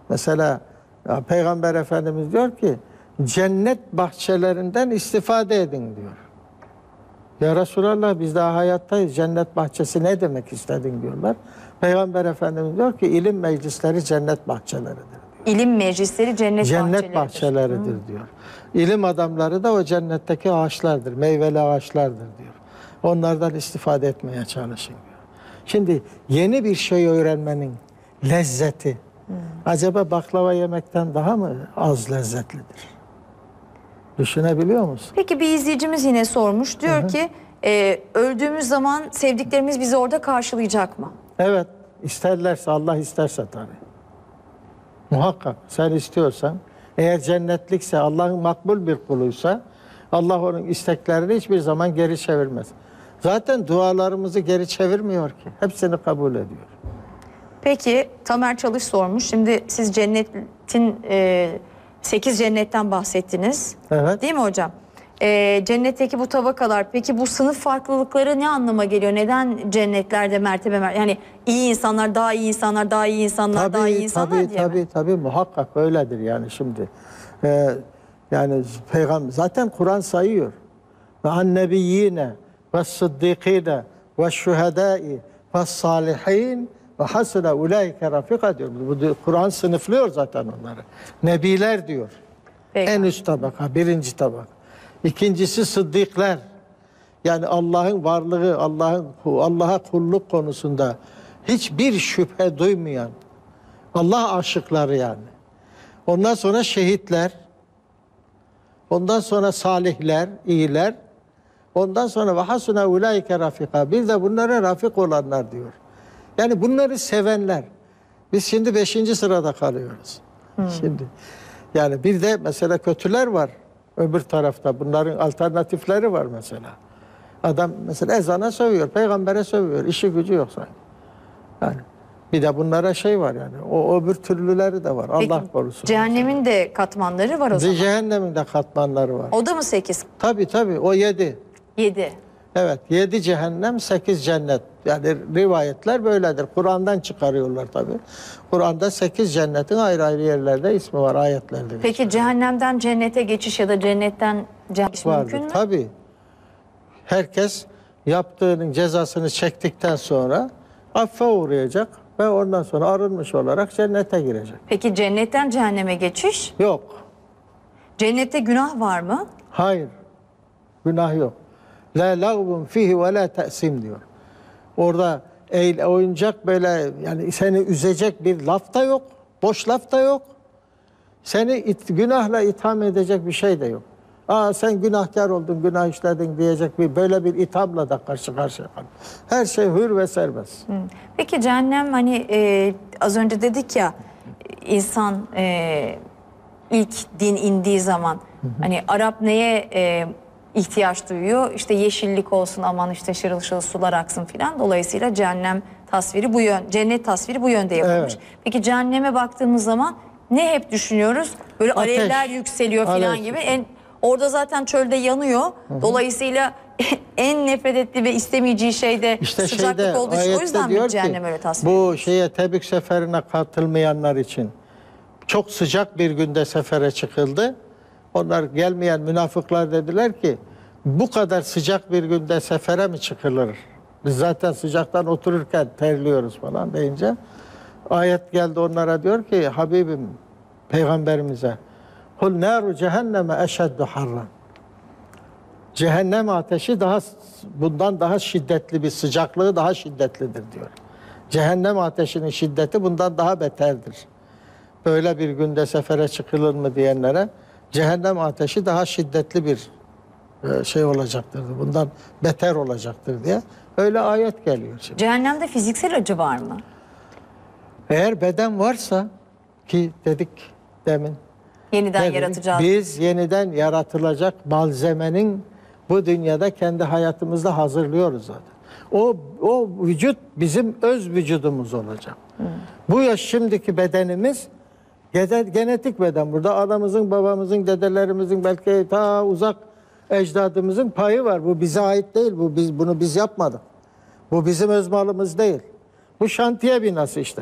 Mesela ya, Peygamber Efendimiz diyor ki cennet bahçelerinden istifade edin diyor. Ya Resulallah biz daha hayattayız. Cennet bahçesi ne demek istedin diyorlar. Peygamber Efendimiz diyor ki ilim meclisleri cennet bahçeleridir.
İlim meclisleri cennet,
cennet
bahçeleridir.
bahçeleridir diyor. İlim adamları da o cennetteki ağaçlardır, meyveli ağaçlardır diyor. Onlardan istifade etmeye çalışın diyor. Şimdi yeni bir şey öğrenmenin lezzeti acaba baklava yemekten daha mı az lezzetlidir? Düşünebiliyor musun?
Peki bir izleyicimiz yine sormuş. Diyor ki e, öldüğümüz zaman sevdiklerimiz bizi orada karşılayacak mı?
Evet, isterlerse Allah isterse tabii. Muhakkak sen istiyorsan, eğer cennetlikse, Allah'ın makbul bir kuluysa, Allah onun isteklerini hiçbir zaman geri çevirmez. Zaten dualarımızı geri çevirmiyor ki. Hepsini kabul ediyor.
Peki Tamer Çalış sormuş. Şimdi siz cennetin e, 8 cennetten bahsettiniz.
Evet.
Değil mi hocam? E, cennetteki bu tabakalar peki bu sınıf farklılıkları ne anlama geliyor? Neden cennetlerde mertebe mer- yani iyi insanlar daha iyi insanlar daha iyi insanlar daha iyi insanlar
tabii,
diye mi?
tabii, tabii muhakkak öyledir yani şimdi. Ee, yani peygamber zaten Kur'an sayıyor. Ve annebiyyine ve sıddikine ve şühedai ve salihin ve hasene ulaike rafika diyor. Kur'an sınıflıyor zaten onları. Nebiler diyor.
Peki.
En üst tabaka, birinci tabaka. İkincisi sıddıklar. Yani Allah'ın varlığı, Allah'ın Allah'a kulluk konusunda hiçbir şüphe duymayan Allah aşıkları yani. Ondan sonra şehitler. Ondan sonra salihler, iyiler. Ondan sonra ve hasuna ulaike rafika. Bir de bunlara rafik olanlar diyor. Yani bunları sevenler. Biz şimdi beşinci sırada kalıyoruz. Şimdi yani bir de mesela kötüler var öbür tarafta. Bunların alternatifleri var mesela. Adam mesela ezana sövüyor, peygambere sövüyor. işi gücü yok sanki. Yani bir de bunlara şey var yani. O öbür türlüleri de var.
Peki,
Allah korusun.
Cehennemin de katmanları var o zaman.
Cehennemin de katmanları var.
O da mı 8?
Tabii tabii o yedi.
7.
Evet yedi cehennem sekiz cennet. Yani rivayetler böyledir. Kur'an'dan çıkarıyorlar tabii. Kur'an'da sekiz cennetin ayrı ayrı yerlerde ismi var ayetlerde.
Peki cehennemden cennete geçiş ya da cennetten
vardır.
mümkün mü?
Tabii. Herkes yaptığının cezasını çektikten sonra affa uğrayacak ve ondan sonra arınmış olarak cennete girecek.
Peki cennetten cehenneme geçiş?
Yok.
Cennette günah var mı?
Hayır. Günah yok. La lagvun fihi ve la te'sim diyor. Orada eğil, oyuncak böyle yani seni üzecek bir laf da yok. Boş laf da yok. Seni it, günahla itham edecek bir şey de yok. Aa sen günahkar oldun, günah işledin diyecek bir böyle bir ithamla da karşı karşıya kal. Her şey hür ve serbest.
Peki cehennem hani e, az önce dedik ya insan e, ilk din indiği zaman hani Arap neye e, ihtiyaç duyuyor? İşte yeşillik olsun aman işte şırıl şırıl sular aksın filan. Dolayısıyla cehennem tasviri bu yön, cennet tasviri bu yönde yapılmış.
Evet.
Peki cehenneme baktığımız zaman ne hep düşünüyoruz? Böyle
Ateş.
alevler yükseliyor filan
Alev.
gibi. En orada zaten çölde yanıyor. Dolayısıyla [LAUGHS] en nefret ettiği ve istemeyeceği şey de
İşte
sıcaklık
şeyde
olduğu için. O yüzden
diyor
cehennem öyle tasvir
bu şeye Tebük seferine katılmayanlar için çok sıcak bir günde sefere çıkıldı. Onlar gelmeyen münafıklar dediler ki bu kadar sıcak bir günde sefere mi çıkılır? Biz zaten sıcaktan otururken terliyoruz falan deyince ayet geldi onlara diyor ki Habibim peygamberimize Kul naru cehenneme eşeddu harran. Cehennem ateşi daha bundan daha şiddetli bir sıcaklığı daha şiddetlidir diyor. Cehennem ateşinin şiddeti bundan daha beterdir. Böyle bir günde sefere çıkılır mı diyenlere cehennem ateşi daha şiddetli bir e, şey olacaktır. Bundan beter olacaktır diye öyle ayet geliyor şimdi.
Cehennemde fiziksel acı var mı?
Eğer beden varsa ki dedik demin
Yeniden
dedik?
yaratacağız.
Biz yeniden yaratılacak malzemenin bu dünyada kendi hayatımızda hazırlıyoruz zaten. O o vücut bizim öz vücudumuz olacak. Bu yaş şimdiki bedenimiz genetik beden. Burada anamızın, babamızın, dedelerimizin belki ta uzak ecdadımızın payı var. Bu bize ait değil. Bu biz bunu biz yapmadık. Bu bizim öz malımız değil. Bu şantiye binası işte.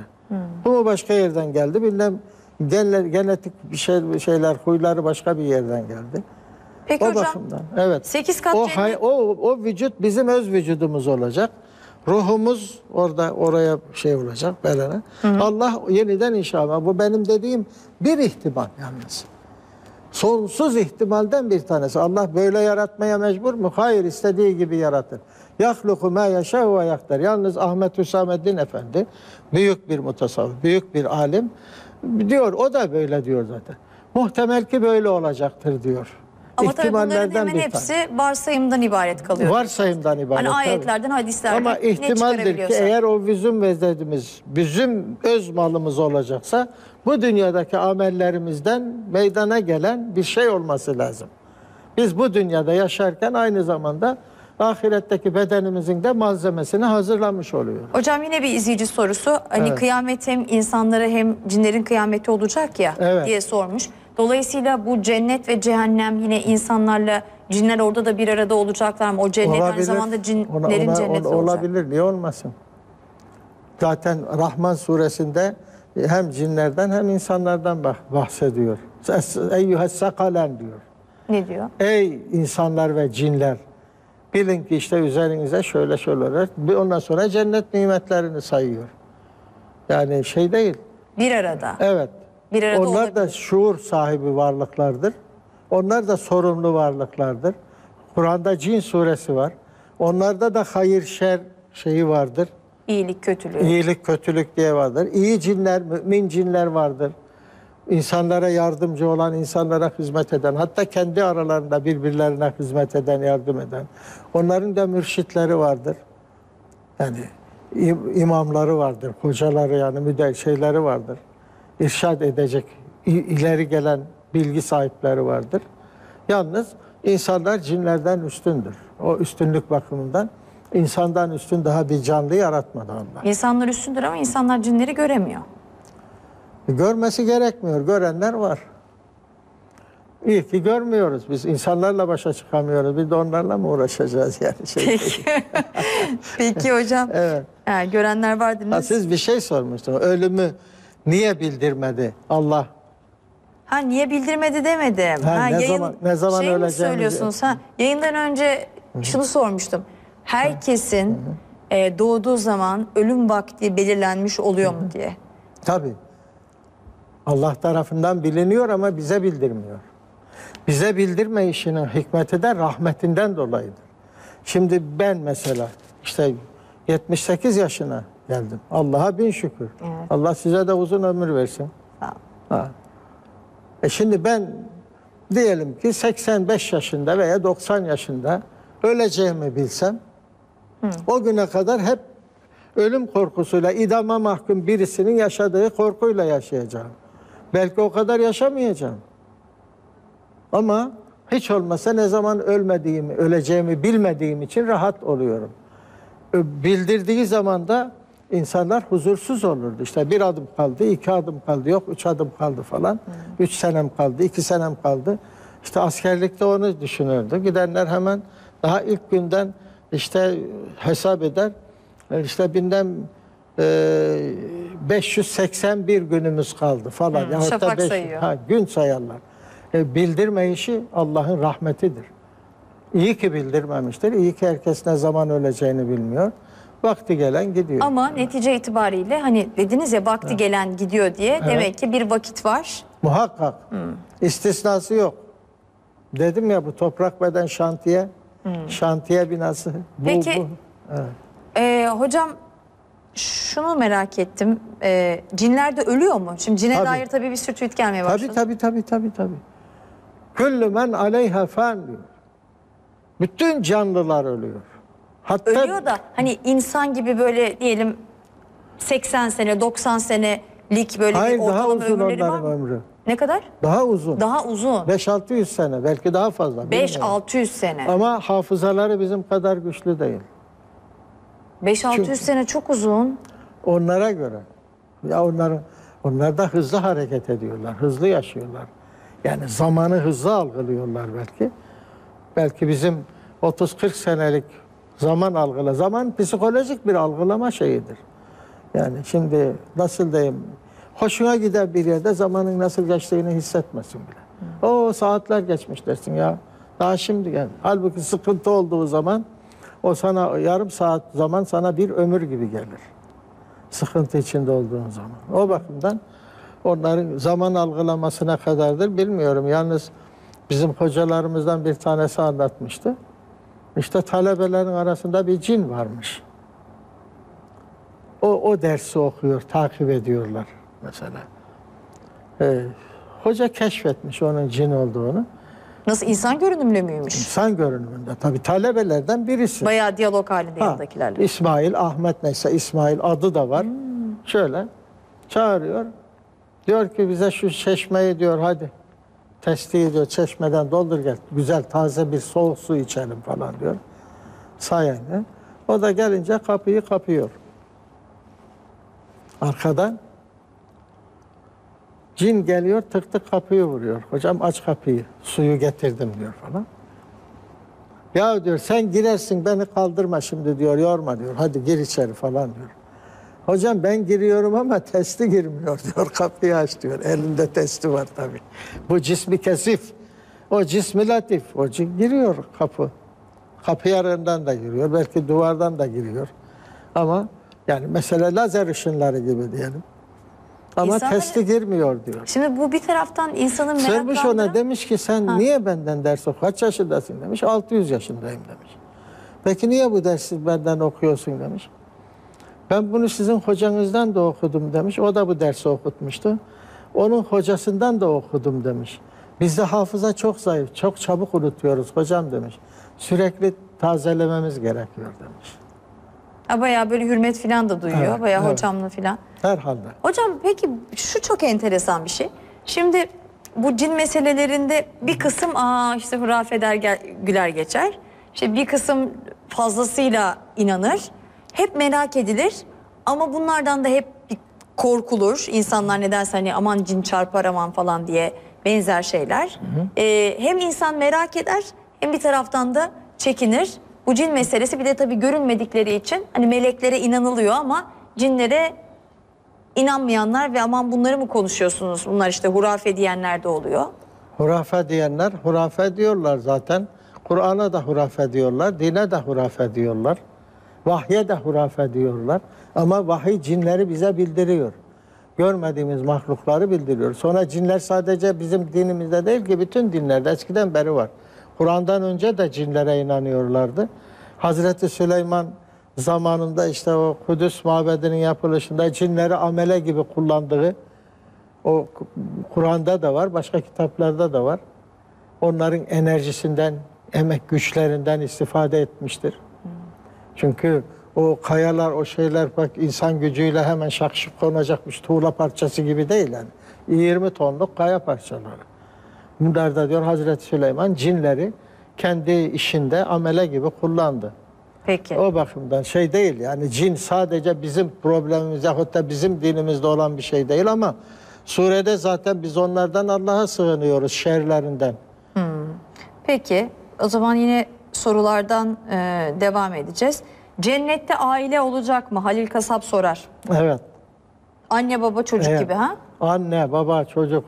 Bu mu başka yerden geldi bilmem genle- genetik bir şey, şeyler, huyları başka bir yerden geldi.
Peki
o
hocam
bakımdan evet.
sekiz kat
o,
cennet-
o, o vücut bizim öz vücudumuz olacak. Ruhumuz orada oraya şey olacak belene. Allah yeniden inşallah bu benim dediğim bir ihtimal yalnız. Sonsuz ihtimalden bir tanesi. Allah böyle yaratmaya mecbur mu? Hayır istediği gibi yaratır. Yahluku ma yeşâ ve yaktar. Yalnız Ahmet Hüsamettin Efendi büyük bir mutasavvıf, büyük bir alim diyor. O da böyle diyor zaten. Muhtemel ki böyle olacaktır diyor.
Ama tabii bunların hemen
bir
hepsi
tane.
varsayımdan ibaret kalıyor.
Varsayımdan ibaret.
Hani ayetlerden, hadislerden
Ama ihtimaldir ki eğer o bizim vezzetimiz, bizim öz malımız olacaksa bu dünyadaki amellerimizden meydana gelen bir şey olması lazım. Biz bu dünyada yaşarken aynı zamanda ahiretteki bedenimizin de malzemesini hazırlamış oluyoruz.
Hocam yine bir izleyici sorusu. Hani
Evet.
kıyamet hem insanlara hem cinlerin kıyameti olacak ya
Evet.
diye sormuş. Dolayısıyla bu cennet ve cehennem yine insanlarla cinler orada da bir arada olacaklar mı? O cennet aynı zamanda cinlerin
Ona- ona-
cenneti
ona-
olacak.
Olabilir, niye olmasın? Zaten Rahman suresinde hem cinlerden hem insanlardan bah- bahsediyor. Es- Eyyühes sakalen diyor.
Ne diyor?
Ey insanlar ve cinler bilin ki işte üzerinize şöyle şöyle olarak bir ondan sonra cennet nimetlerini sayıyor. Yani şey değil.
Bir arada.
Evet.
Bir arada
Onlar da
olabilir.
şuur sahibi varlıklardır. Onlar da sorumlu varlıklardır. Kur'an'da cin suresi var. Onlarda da hayır şer şeyi vardır.
İyilik, kötülük.
İyilik, kötülük diye vardır. İyi cinler, mümin cinler vardır. İnsanlara yardımcı olan, insanlara hizmet eden, hatta kendi aralarında birbirlerine hizmet eden, yardım eden. Onların da mürşitleri vardır. Yani im- imamları vardır, hocaları yani müde şeyleri vardır. İrşad edecek, ileri gelen bilgi sahipleri vardır. Yalnız insanlar cinlerden üstündür. O üstünlük bakımından insandan üstün daha bir canlı yaratmadı Allah.
İnsanlar üstündür ama insanlar cinleri göremiyor.
Görmesi gerekmiyor. Görenler var. İyi ki görmüyoruz. Biz insanlarla başa çıkamıyoruz. Bir de onlarla mı uğraşacağız yani? Şey.
Peki. [LAUGHS] Peki hocam.
Evet.
Yani görenler var
Ha,
dediniz.
siz bir şey sormuştunuz. Ölümü niye bildirmedi Allah?
Ha niye bildirmedi demedim.
Ha, ne zaman- ne zaman
şey mi söylüyorsunuz? Ha, yayından önce şunu sormuştum. Herkesin e, doğduğu zaman ölüm vakti belirlenmiş oluyor mu diye.
Tabii. Allah tarafından biliniyor ama bize bildirmiyor. Bize bildirme işinin hikmeti de rahmetinden dolayıdır. Şimdi ben mesela işte 78 yaşına geldim. Allah'a bin şükür.
Evet.
Allah size de uzun ömür versin.
Sağ.
Ha. E şimdi ben diyelim ki 85 yaşında veya 90 yaşında öleceğimi bilsem o güne kadar hep ölüm korkusuyla idama mahkum birisinin yaşadığı korkuyla yaşayacağım. Belki o kadar yaşamayacağım. Ama hiç olmasa ne zaman ölmediğimi, öleceğimi bilmediğim için rahat oluyorum. Ö- Bildirdiği zaman da insanlar huzursuz olurdu. İşte bir adım kaldı, iki adım kaldı, yok üç adım kaldı falan. Üç senem kaldı, iki senem kaldı. İşte askerlikte onu düşünürdü. Gidenler hemen daha ilk günden işte hesap eder. E, İşte binden e, 581 günümüz kaldı falan. Da
şafak
beş-
sayıyor.
Ha, gün sayarlar. E, bildirme işi Allah'ın rahmetidir. İyi ki bildirmemiştir. İyi ki herkes ne zaman öleceğini bilmiyor. Vakti gelen gidiyor.
Ama netice itibariyle hani dediniz ya vakti gelen gidiyor diye demek ki bir vakit var.
Muhakkak. İstisnası yok. Dedim ya bu toprak beden şantiye. Şantiye binası. Bu,
Peki,
bu. Evet.
Ee, hocam şunu merak ettim. Ee, cinler de ölüyor mu? Şimdi cine
Tabii.
dair tabii bir sürü tweet gelmeye başladı.
Tabii tabii tabii tabii tabii. Küllü men aleyha fan diyor. Bütün canlılar ölüyor. Hatta
Ölüyor da hani insan gibi böyle diyelim 80 sene 90 senelik böyle
Hayır
bir
daha
ortalama
uzun
ömürleri var mı?
ömrü.
Ne kadar?
Daha uzun.
Daha uzun.
5-600 sene belki daha fazla. bilmiyorum.
5-600 sene.
Ama hafızaları bizim kadar güçlü değil.
5-600
Çünkü-
sene çok uzun.
Onlara göre. Ya onların onlar da hızlı hareket ediyorlar, hızlı yaşıyorlar. Yani zamanı hızlı algılıyorlar belki. Belki bizim 30-40 senelik zaman algıla, zaman psikolojik bir algılama şeyidir. Yani şimdi nasıl diyeyim, hoşuna giden bir yerde zamanın nasıl geçtiğini hissetmesin bile. O saatler geçmiş dersin ya. Daha şimdi gel. Halbuki sıkıntı olduğu zaman o sana yarım saat zaman sana bir ömür gibi gelir sıkıntı içinde olduğun zaman. O bakımdan onların zaman algılamasına kadardır bilmiyorum. Yalnız bizim hocalarımızdan bir tanesi anlatmıştı. İşte talebelerin arasında bir cin varmış. O, o dersi okuyor, takip ediyorlar mesela. Ee, hoca keşfetmiş onun cin olduğunu.
Nasıl insan görünümlü müymüş?
İnsan görünümünde. Tabii talebelerden birisi.
Bayağı diyalog halinde
Ha,
yanındakilerle.
İsmail, Ahmet neyse İsmail adı da var. Şöyle çağırıyor. Diyor ki bize şu çeşmeyi diyor hadi. Testiyi diyor çeşmeden doldur gel. Güzel taze bir soğuk su içelim falan diyor. Sayende. O da gelince kapıyı kapıyor. Arkadan cin geliyor tık tık kapıyı vuruyor. Hocam aç kapıyı. Suyu getirdim diyor falan. Ya diyor sen girersin beni kaldırma şimdi diyor yorma diyor. Hadi gir içeri falan diyor. Hocam ben giriyorum ama testi girmiyor [LAUGHS] diyor. Kapıyı aç diyor. Elinde testi var tabii. Bu cismi kesif. O cismi latif. O giriyor kapı. Kapı yarığından da giriyor. Belki duvardan da giriyor. Ama yani mesela lazer ışınları gibi diyelim. Ama
İnsanları-
testi girmiyor diyor.
Şimdi bu bir taraftan insanın
Sırmış ona demiş ki sen niye benden ders oku? Kaç yaşındasın demiş. 600 yaşındayım demiş. Peki niye bu dersi benden okuyorsun demiş. Ben bunu sizin hocanızdan da okudum demiş. O da bu dersi okutmuştu. Onun hocasından da okudum demiş. Bizde hafıza çok zayıf, çok çabuk unutuyoruz hocam demiş. Sürekli tazelememiz gerekiyor demiş.
Ha, bayağı böyle hürmet falan da duyuyor.
Evet,
bayağı
evet.
hocamla falan.
Herhalde.
Hocam peki şu çok enteresan bir şey. Şimdi bu cin meselelerinde bir kısım aa işte hurafe der güler geçer. İşte bir kısım fazlasıyla inanır. Hep merak edilir. Ama bunlardan da hep bir korkulur. İnsanlar nedense hani aman cin çarpar aman falan diye benzer şeyler. Ee, hem insan merak eder hem bir taraftan da çekinir. Bu cin meselesi bir de tabii görünmedikleri için hani meleklere inanılıyor ama cinlere inanmayanlar ve aman bunları mı konuşuyorsunuz? Bunlar işte hurafe diyenler de oluyor.
Hurafe diyenler hurafe diyorlar zaten. Kur'an'a da hurafe diyorlar, dine de hurafe diyorlar. Vahye de hurafe diyorlar. Ama vahiy cinleri bize bildiriyor. Görmediğimiz mahlukları bildiriyor. Sonra cinler sadece bizim dinimizde değil ki bütün dinlerde eskiden beri var. Kur'an'dan önce de cinlere inanıyorlardı. Hazreti Süleyman zamanında işte o Kudüs mabedinin yapılışında cinleri amele gibi kullandığı o Kur'an'da da var, başka kitaplarda da var. Onların enerjisinden, emek güçlerinden istifade etmiştir. Çünkü o kayalar, o şeyler bak insan gücüyle hemen şakşık konacakmış tuğla parçası gibi değil yani. 20 tonluk kaya parçaları. Bunlar da diyor Hazreti Süleyman cinleri kendi işinde amele gibi kullandı.
Peki.
O bakımdan şey değil yani cin sadece bizim problemimiz yahut da bizim dinimizde olan bir şey değil ama surede zaten biz onlardan Allah'a sığınıyoruz şerlerinden.
Peki o zaman yine sorulardan e, devam edeceğiz. Cennette aile olacak mı? Halil Kasap sorar.
Evet.
Anne baba çocuk
Evet.
gibi ha?
Anne, baba, çocuk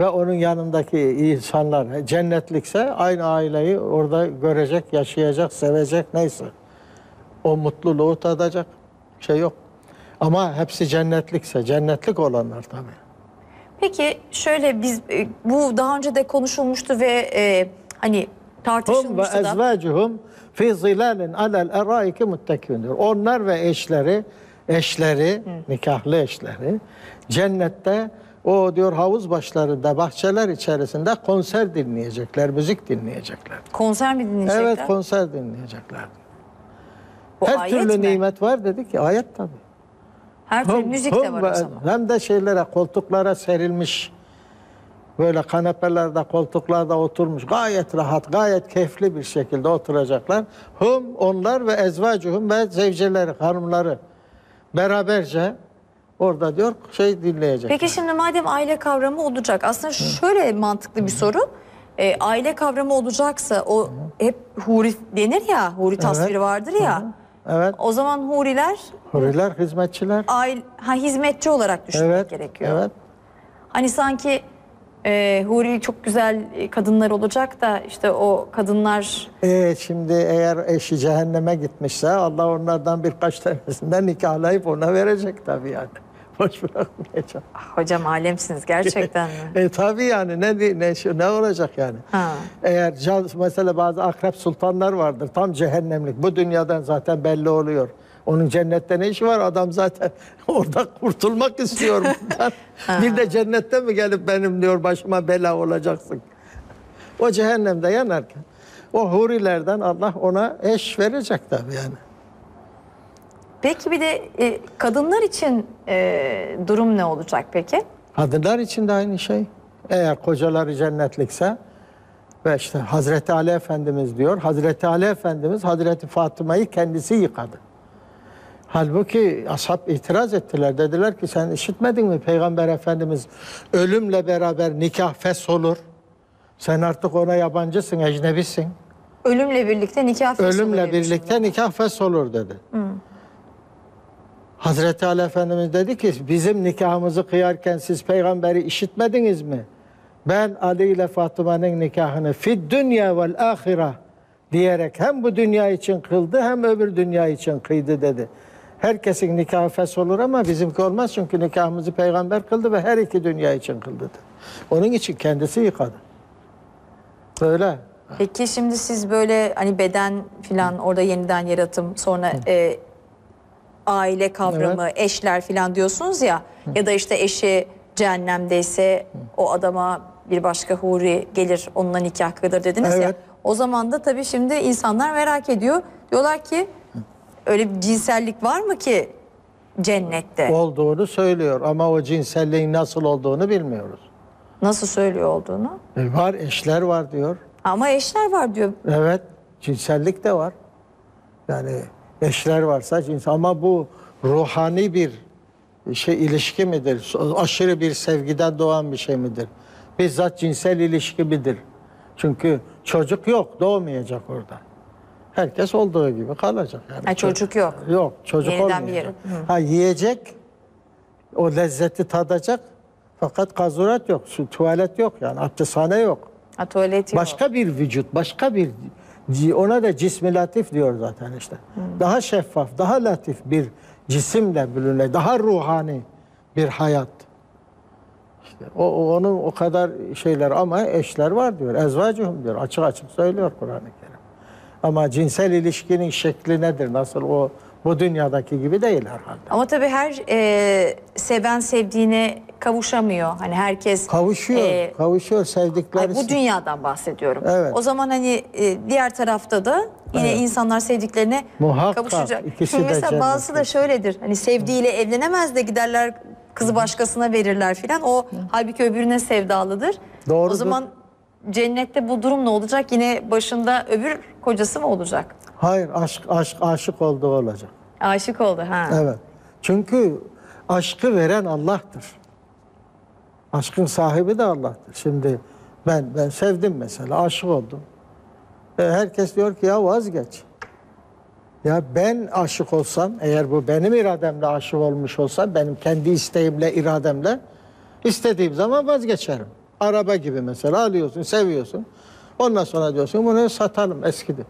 ve onun yanındaki insanlar cennetlikse aynı aileyi orada görecek, yaşayacak, sevecek neyse. O mutluluğu tadacak. Şey yok. Ama hepsi cennetlikse, cennetlik olanlar tabii.
Peki şöyle biz e, bu daha önce de konuşulmuştu ve e, hani
Hum ve
tartışılmıştı
ezvacuhum fi zilalin alel eraiki muttekûn diyor. Onlar ve eşleri, eşleri, nikahlı eşleri cennette o diyor havuz başlarında, bahçeler içerisinde konser dinleyecekler, müzik dinleyecekler.
Konser mi dinleyecekler?
Evet, konser dinleyecekler.
Bu
Her türlü
mi?
nimet var dedik ki ayet tabii.
Her türlü müzik de var o zaman.
Hem de şeylere, koltuklara serilmiş. Böyle kanepelerde, koltuklarda oturmuş. Gayet rahat, gayet keyifli bir şekilde oturacaklar. Hum, onlar ve ezvacuhum ve zevceleri, hanımları beraberce orada diyor şey dinleyecek.
Peki şimdi madem aile kavramı olacak aslında şöyle mantıklı bir soru. E, aile kavramı olacaksa o hep huri denir ya huri tasviri vardır ya.
Evet.
O zaman huriler
Huriler, hizmetçiler.
aile, ha, hizmetçi olarak düşünmek
Evet,
gerekiyor.
evet.
Hani sanki e, huri çok güzel kadınlar olacak da işte o kadınlar
Ee, şimdi eğer eşi cehenneme gitmişse Allah onlardan birkaç tanesinden nikahlayıp ona verecek tabii yani. [LAUGHS] Boş bırakmayacak.
Ah, hocam alemsiniz gerçekten mi? [LAUGHS]
E tabii yani ne ne ne olacak yani?
Ha.
Eğer can, mesela bazı akrep sultanlar vardır tam cehennemlik. Bu dünyadan zaten belli oluyor. Onun cennette ne işi var? Adam zaten [LAUGHS] orada kurtulmak istiyor bundan. [LAUGHS] bir de cennette mi gelip benim diyor başıma bela olacaksın. O cehennemde yanarken o hurilerden Allah ona eş verecek tabii yani.
Peki bir de e, kadınlar için e, durum ne olacak peki?
Kadınlar için de aynı şey. Eğer kocaları cennetlikse ve işte Hazreti Ali Efendimiz diyor. Hazreti Ali Efendimiz Hazreti Fatıma'yı kendisi yıkadı. Halbuki ashab itiraz ettiler. Dediler ki sen işitmedin mi Peygamber Efendimiz ölümle beraber nikah fes olur. Sen artık ona yabancısın, ecnebisin.
Ölümle birlikte nikah fesolu
Ölümle
demişim
birlikte nikah fes olur dedi. Hazreti Ali Efendimiz dedi ki bizim nikahımızı kıyarken siz peygamberi işitmediniz mi? Ben Ali ile Fatıma'nın nikahını fid dünya vel ahira diyerek hem bu dünya için kıldı hem öbür dünya için kıydı dedi. Herkesin nikahı fes olur ama bizimki olmaz çünkü nikahımızı peygamber kıldı ve her iki dünya için kıldı. Onun için kendisi yıkadı. Böyle.
Peki şimdi siz böyle hani beden filan orada yeniden yaratım sonra e, aile kavramı, eşler filan diyorsunuz ya ya da işte eşi cehennemdeyse o adama bir başka huri gelir onunla nikah kıyılır dediniz ya.
Evet.
O zaman da tabii şimdi insanlar merak ediyor. Diyorlar ki öyle bir cinsellik var mı ki cennette?
Olduğunu söylüyor ama o cinselliğin nasıl olduğunu bilmiyoruz.
Nasıl söylüyor olduğunu?
E, var eşler var diyor.
Ama eşler var diyor.
Evet, cinsellik de var. Yani eşler varsa cins ama bu ruhani bir şey ilişki midir? Aşırı bir sevgiden doğan bir şey midir? Bizzat cinsel ilişki midir? Çünkü çocuk yok, doğmayacak orada. Herkes olduğu gibi kalacak. Yani
Ha, çocuk yok.
Yok, çocuk
Yeniden bir
olmayacak.
yer-
Ha yiyecek, o lezzeti tadacak. Fakat kazurat yok, su, tuvalet yok yani abdesthane yok.
Ha, tuvalet yok.
Başka bir vücut, başka bir ona da cismi latif diyor zaten işte. Daha şeffaf, daha latif bir cisimle bürüne, daha ruhani bir hayat. İşte o, onun o kadar şeyler ama eşler var diyor. Ezvacuhum diyor. Açık açık söylüyor Kur'an-ı. Ama cinsel ilişkinin şekli nedir? Nasıl o bu dünyadaki gibi değil herhalde.
Ama tabii her e, seven sevdiğine kavuşamıyor. Hani herkes
Kavuşuyor,
e,
kavuşuyor sevdikleri.
Ay, bu dünyadan bahsediyorum.
Evet.
O zaman hani e, diğer tarafta da yine
Evet.
insanlar sevdiklerine
Muhakkak,
kavuşacak. Şimdi mesela bazısı da şöyledir. Hani sevdiğiyle evlenemez de giderler kızı başkasına verirler filan. O halbuki öbürüne sevdalıdır.
Doğrudur.
O zaman cennette bu durum ne olacak? Yine başında öbür kocası mı olacak?
Hayır, aşk, aşk, aşık olduğu olacak.
Aşık oldu ha.
Evet. Çünkü aşkı veren Allah'tır. Aşkın sahibi de Allah'tır. Şimdi ben ben sevdim mesela, aşık oldum. E, herkes diyor ki ya vazgeç. Ya ben aşık olsam, eğer bu benim irademle aşık olmuş olsam, benim kendi isteğimle, irademle istediğim zaman vazgeçerim. Araba gibi mesela alıyorsun, seviyorsun. Ondan sonra diyorsun bunu satalım eskidi.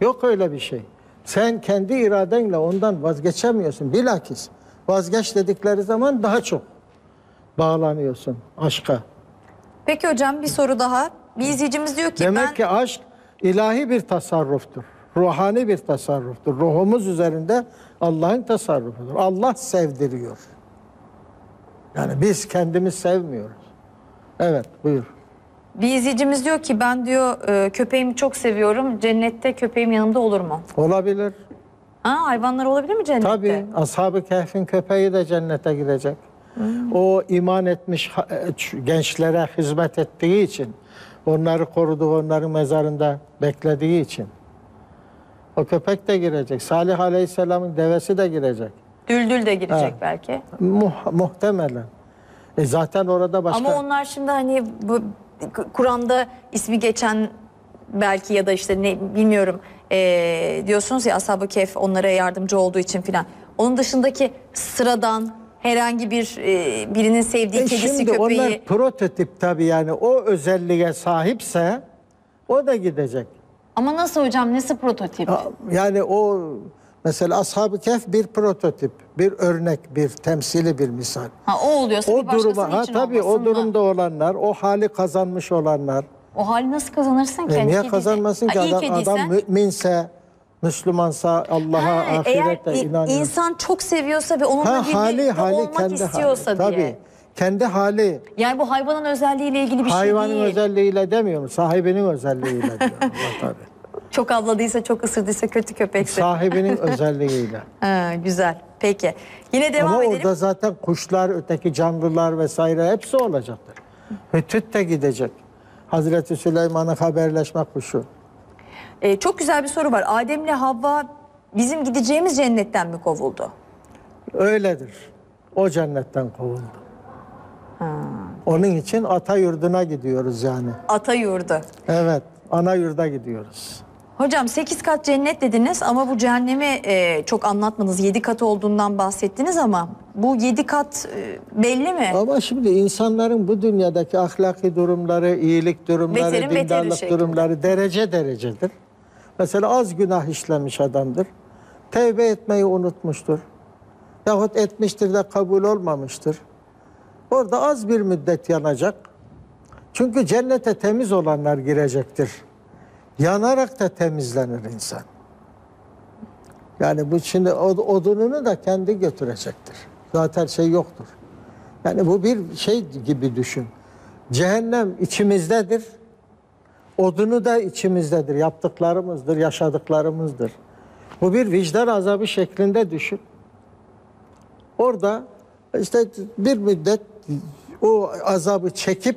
Yok öyle bir şey. Sen kendi iradenle ondan vazgeçemiyorsun. Bilakis vazgeç dedikleri zaman daha çok bağlanıyorsun aşka.
Peki hocam bir soru daha. Bir izleyicimiz diyor ki
Demek
ben
ki aşk ilahi bir tasarruftur. Ruhani bir tasarruftur. Ruhumuz üzerinde Allah'ın tasarrufudur. Allah sevdiriyor. Yani biz kendimiz sevmiyoruz. Evet buyur.
bir izleyicimiz diyor ki ben diyor e, köpeğimi çok seviyorum. Cennette köpeğim yanımda olur mu?
Olabilir.
Ha, hayvanlar olabilir mi cennette?
Tabii Ashab-ı Kehf'in köpeği de cennete gidecek. O iman etmiş e, gençlere hizmet ettiği için, onları korudu, onların mezarında beklediği için. O köpek de girecek. Salih Aleyhisselam'ın devesi de girecek.
Düldül de girecek
Ha.
belki.
Muh- muhtemelen. E zaten orada başka...
Ama onlar şimdi hani bu Kur'an'da ismi geçen belki ya da işte ne bilmiyorum e, diyorsunuz ya Ashab-ı Kehf onlara yardımcı olduğu için filan. Onun dışındaki sıradan herhangi bir e, birinin sevdiği
E
kedisi
şimdi
köpeği
onlar prototip tabii yani o özelliğe sahipse o da gidecek.
ama nasıl hocam nesi prototip?
Ya- Yani o mesela Ashab-ı Kehf bir prototip, bir örnek, bir temsili bir misal.
Ha o oluyorsa bir
O
başkasının
duruma ha
için
tabii o durumda olanlar, o hali kazanmış olanlar.
O hali nasıl kazanırsın ki?
E
Hani
niye
kedi-
kazanmasın ki adam, adam müminse, Müslümansa, Allah'a,
Ha, eğer
ahirete
i-
inanıyor.
insan çok seviyorsa ve onunla
Ha hali hali
olmak
kendi
istiyorsa
hali.
diye.
Tabii. Kendi hali
Yani bu hayvanın özelliğiyle ilgili bir
hayvanın
şey değil.
özelliğiyle demiyorum. Sahibinin özelliğiyle diyorum. [LAUGHS] tabii.
Çok avladıysa, çok ısırdıysa kötü köpekse.
Sahibinin [LAUGHS] özelliğiyle.
Ha, güzel. Peki. Yine devam
Ama
edelim.
orada zaten kuşlar, öteki canlılar vesaire hepsi olacaktır. Hütüt de gidecek. Hazreti Süleyman'ın haberleşme kuşu.
Ee, çok güzel bir soru var. Adem'le Havva bizim gideceğimiz cennetten mi kovuldu?
Öyledir. O cennetten kovuldu. Onun için ata yurduna gidiyoruz yani.
Ata yurdu.
Evet, ana yurda gidiyoruz.
Hocam 8 kat cennet dediniz ama bu cehennemi e, çok anlatmadınız. 7 kat olduğundan bahsettiniz ama bu 7 kat e, belli mi?
Ama şimdi insanların bu dünyadaki ahlaki durumları, iyilik durumları,
Beterin beteri
dindarlık
şeklinde.
durumları derece derecedir. Mesela az günah işlemiş adamdır. Tevbe etmeyi unutmuştur. Yahut etmiştir de kabul olmamıştır. Orada az bir müddet yanacak. Çünkü cennete temiz olanlar girecektir. Yanarak da temizlenir insan. Yani bu şimdi od- odununu da kendi götürecektir. Zaten şey yoktur. Yani bu bir şey gibi düşün. Cehennem içimizdedir. Odunu da içimizdedir. Yaptıklarımızdır, yaşadıklarımızdır. Bu bir vicdan azabı şeklinde düşün. Orada işte bir müddet o azabı çekip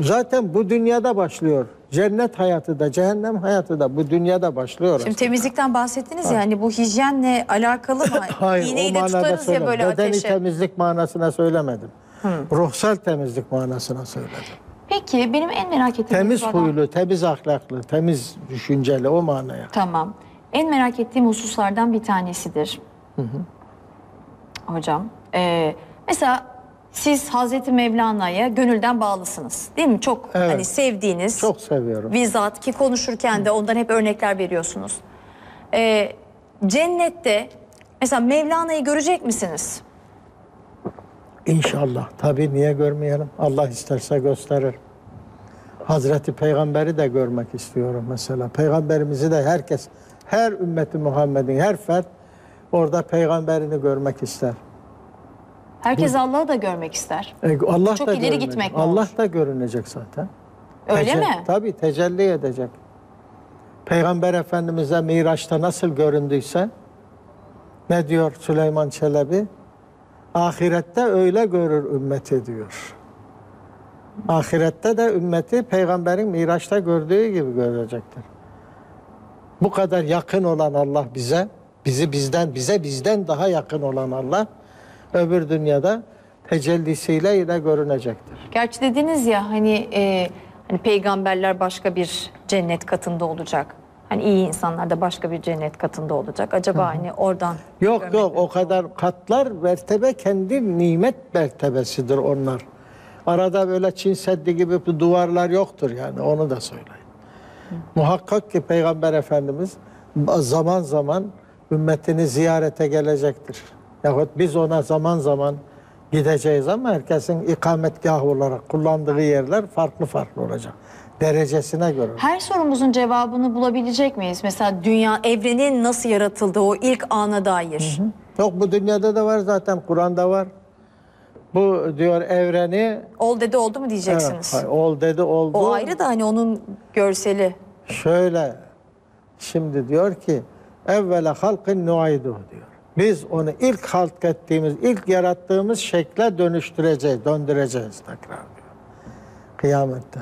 zaten bu dünyada başlıyor. Cennet hayatı da, cehennem hayatı da bu dünyada başlıyor.
Şimdi temizlikten bahsettiniz ya hani bu hijyenle alakalı mı? [LAUGHS]
Hayır,
İğneyi
o
de
manada söylemedim.
böyle
Bedeni
ateşe.
temizlik manasına söylemedim. Ruhsal temizlik manasına söyledim.
Peki benim en merak ettiğim
Temiz
hususlardan-
huylu, temiz ahlaklı, temiz düşünceli o manaya.
Tamam. En merak ettiğim hususlardan bir tanesidir. Hocam. Ee, mesela siz Hazreti Mevlana'ya gönülden bağlısınız. Değil mi? Çok
Evet.
hani sevdiğiniz.
Çok seviyorum.
Bizzat ki konuşurken de ondan hep örnekler veriyorsunuz. Ee, cennette mesela Mevlana'yı görecek misiniz?
İnşallah. Tabii niye görmeyelim? Allah isterse gösterir. Hazreti Peygamber'i de görmek istiyorum mesela. Peygamberimizi de herkes, her ümmeti Muhammed'in her fert orada peygamberini görmek ister.
Herkes Allah'ı da görmek ister.
E, Allah
Çok
da
ileri
görünecek.
gitmek
Allah
olur?
da görünecek zaten.
Öyle
Tece-
mi?
Tabii tecelli edecek. Peygamber Efendimiz'e Miraç'ta nasıl göründüyse ne diyor Süleyman Çelebi? Ahirette öyle görür ümmeti diyor. Ahirette de ümmeti peygamberin Miraç'ta gördüğü gibi görecektir. Bu kadar yakın olan Allah bize, bizi bizden, bize bizden daha yakın olan Allah öbür dünyada tecellisiyle yine görünecektir.
Gerçi dediniz ya hani e, hani peygamberler başka bir cennet katında olacak. Hani iyi insanlar da başka bir cennet katında olacak. Acaba hani oradan
Yok yok o kadar katlar mertebe kendi nimet mertebesidir onlar. Arada böyle Çin Seddi gibi duvarlar yoktur yani onu da söyleyin. Muhakkak ki Peygamber Efendimiz zaman zaman ümmetini ziyarete gelecektir. Yahut biz ona zaman zaman gideceğiz ama herkesin ikametgah olarak kullandığı yerler farklı farklı olacak. Derecesine göre.
Her sorumuzun cevabını bulabilecek miyiz? Mesela dünya, evrenin nasıl yaratıldığı o ilk ana dair.
Yok bu dünyada da var zaten Kur'an'da var. Bu diyor evreni
Ol dedi oldu mu diyeceksiniz.
Evet, ol dedi oldu.
O ayrı da hani onun görseli.
Şöyle şimdi diyor ki evvela halkın nuaydu diyor. Biz onu ilk halk ettiğimiz, ilk yarattığımız şekle dönüştüreceğiz, döndüreceğiz tekrar diyor. Kıyamette.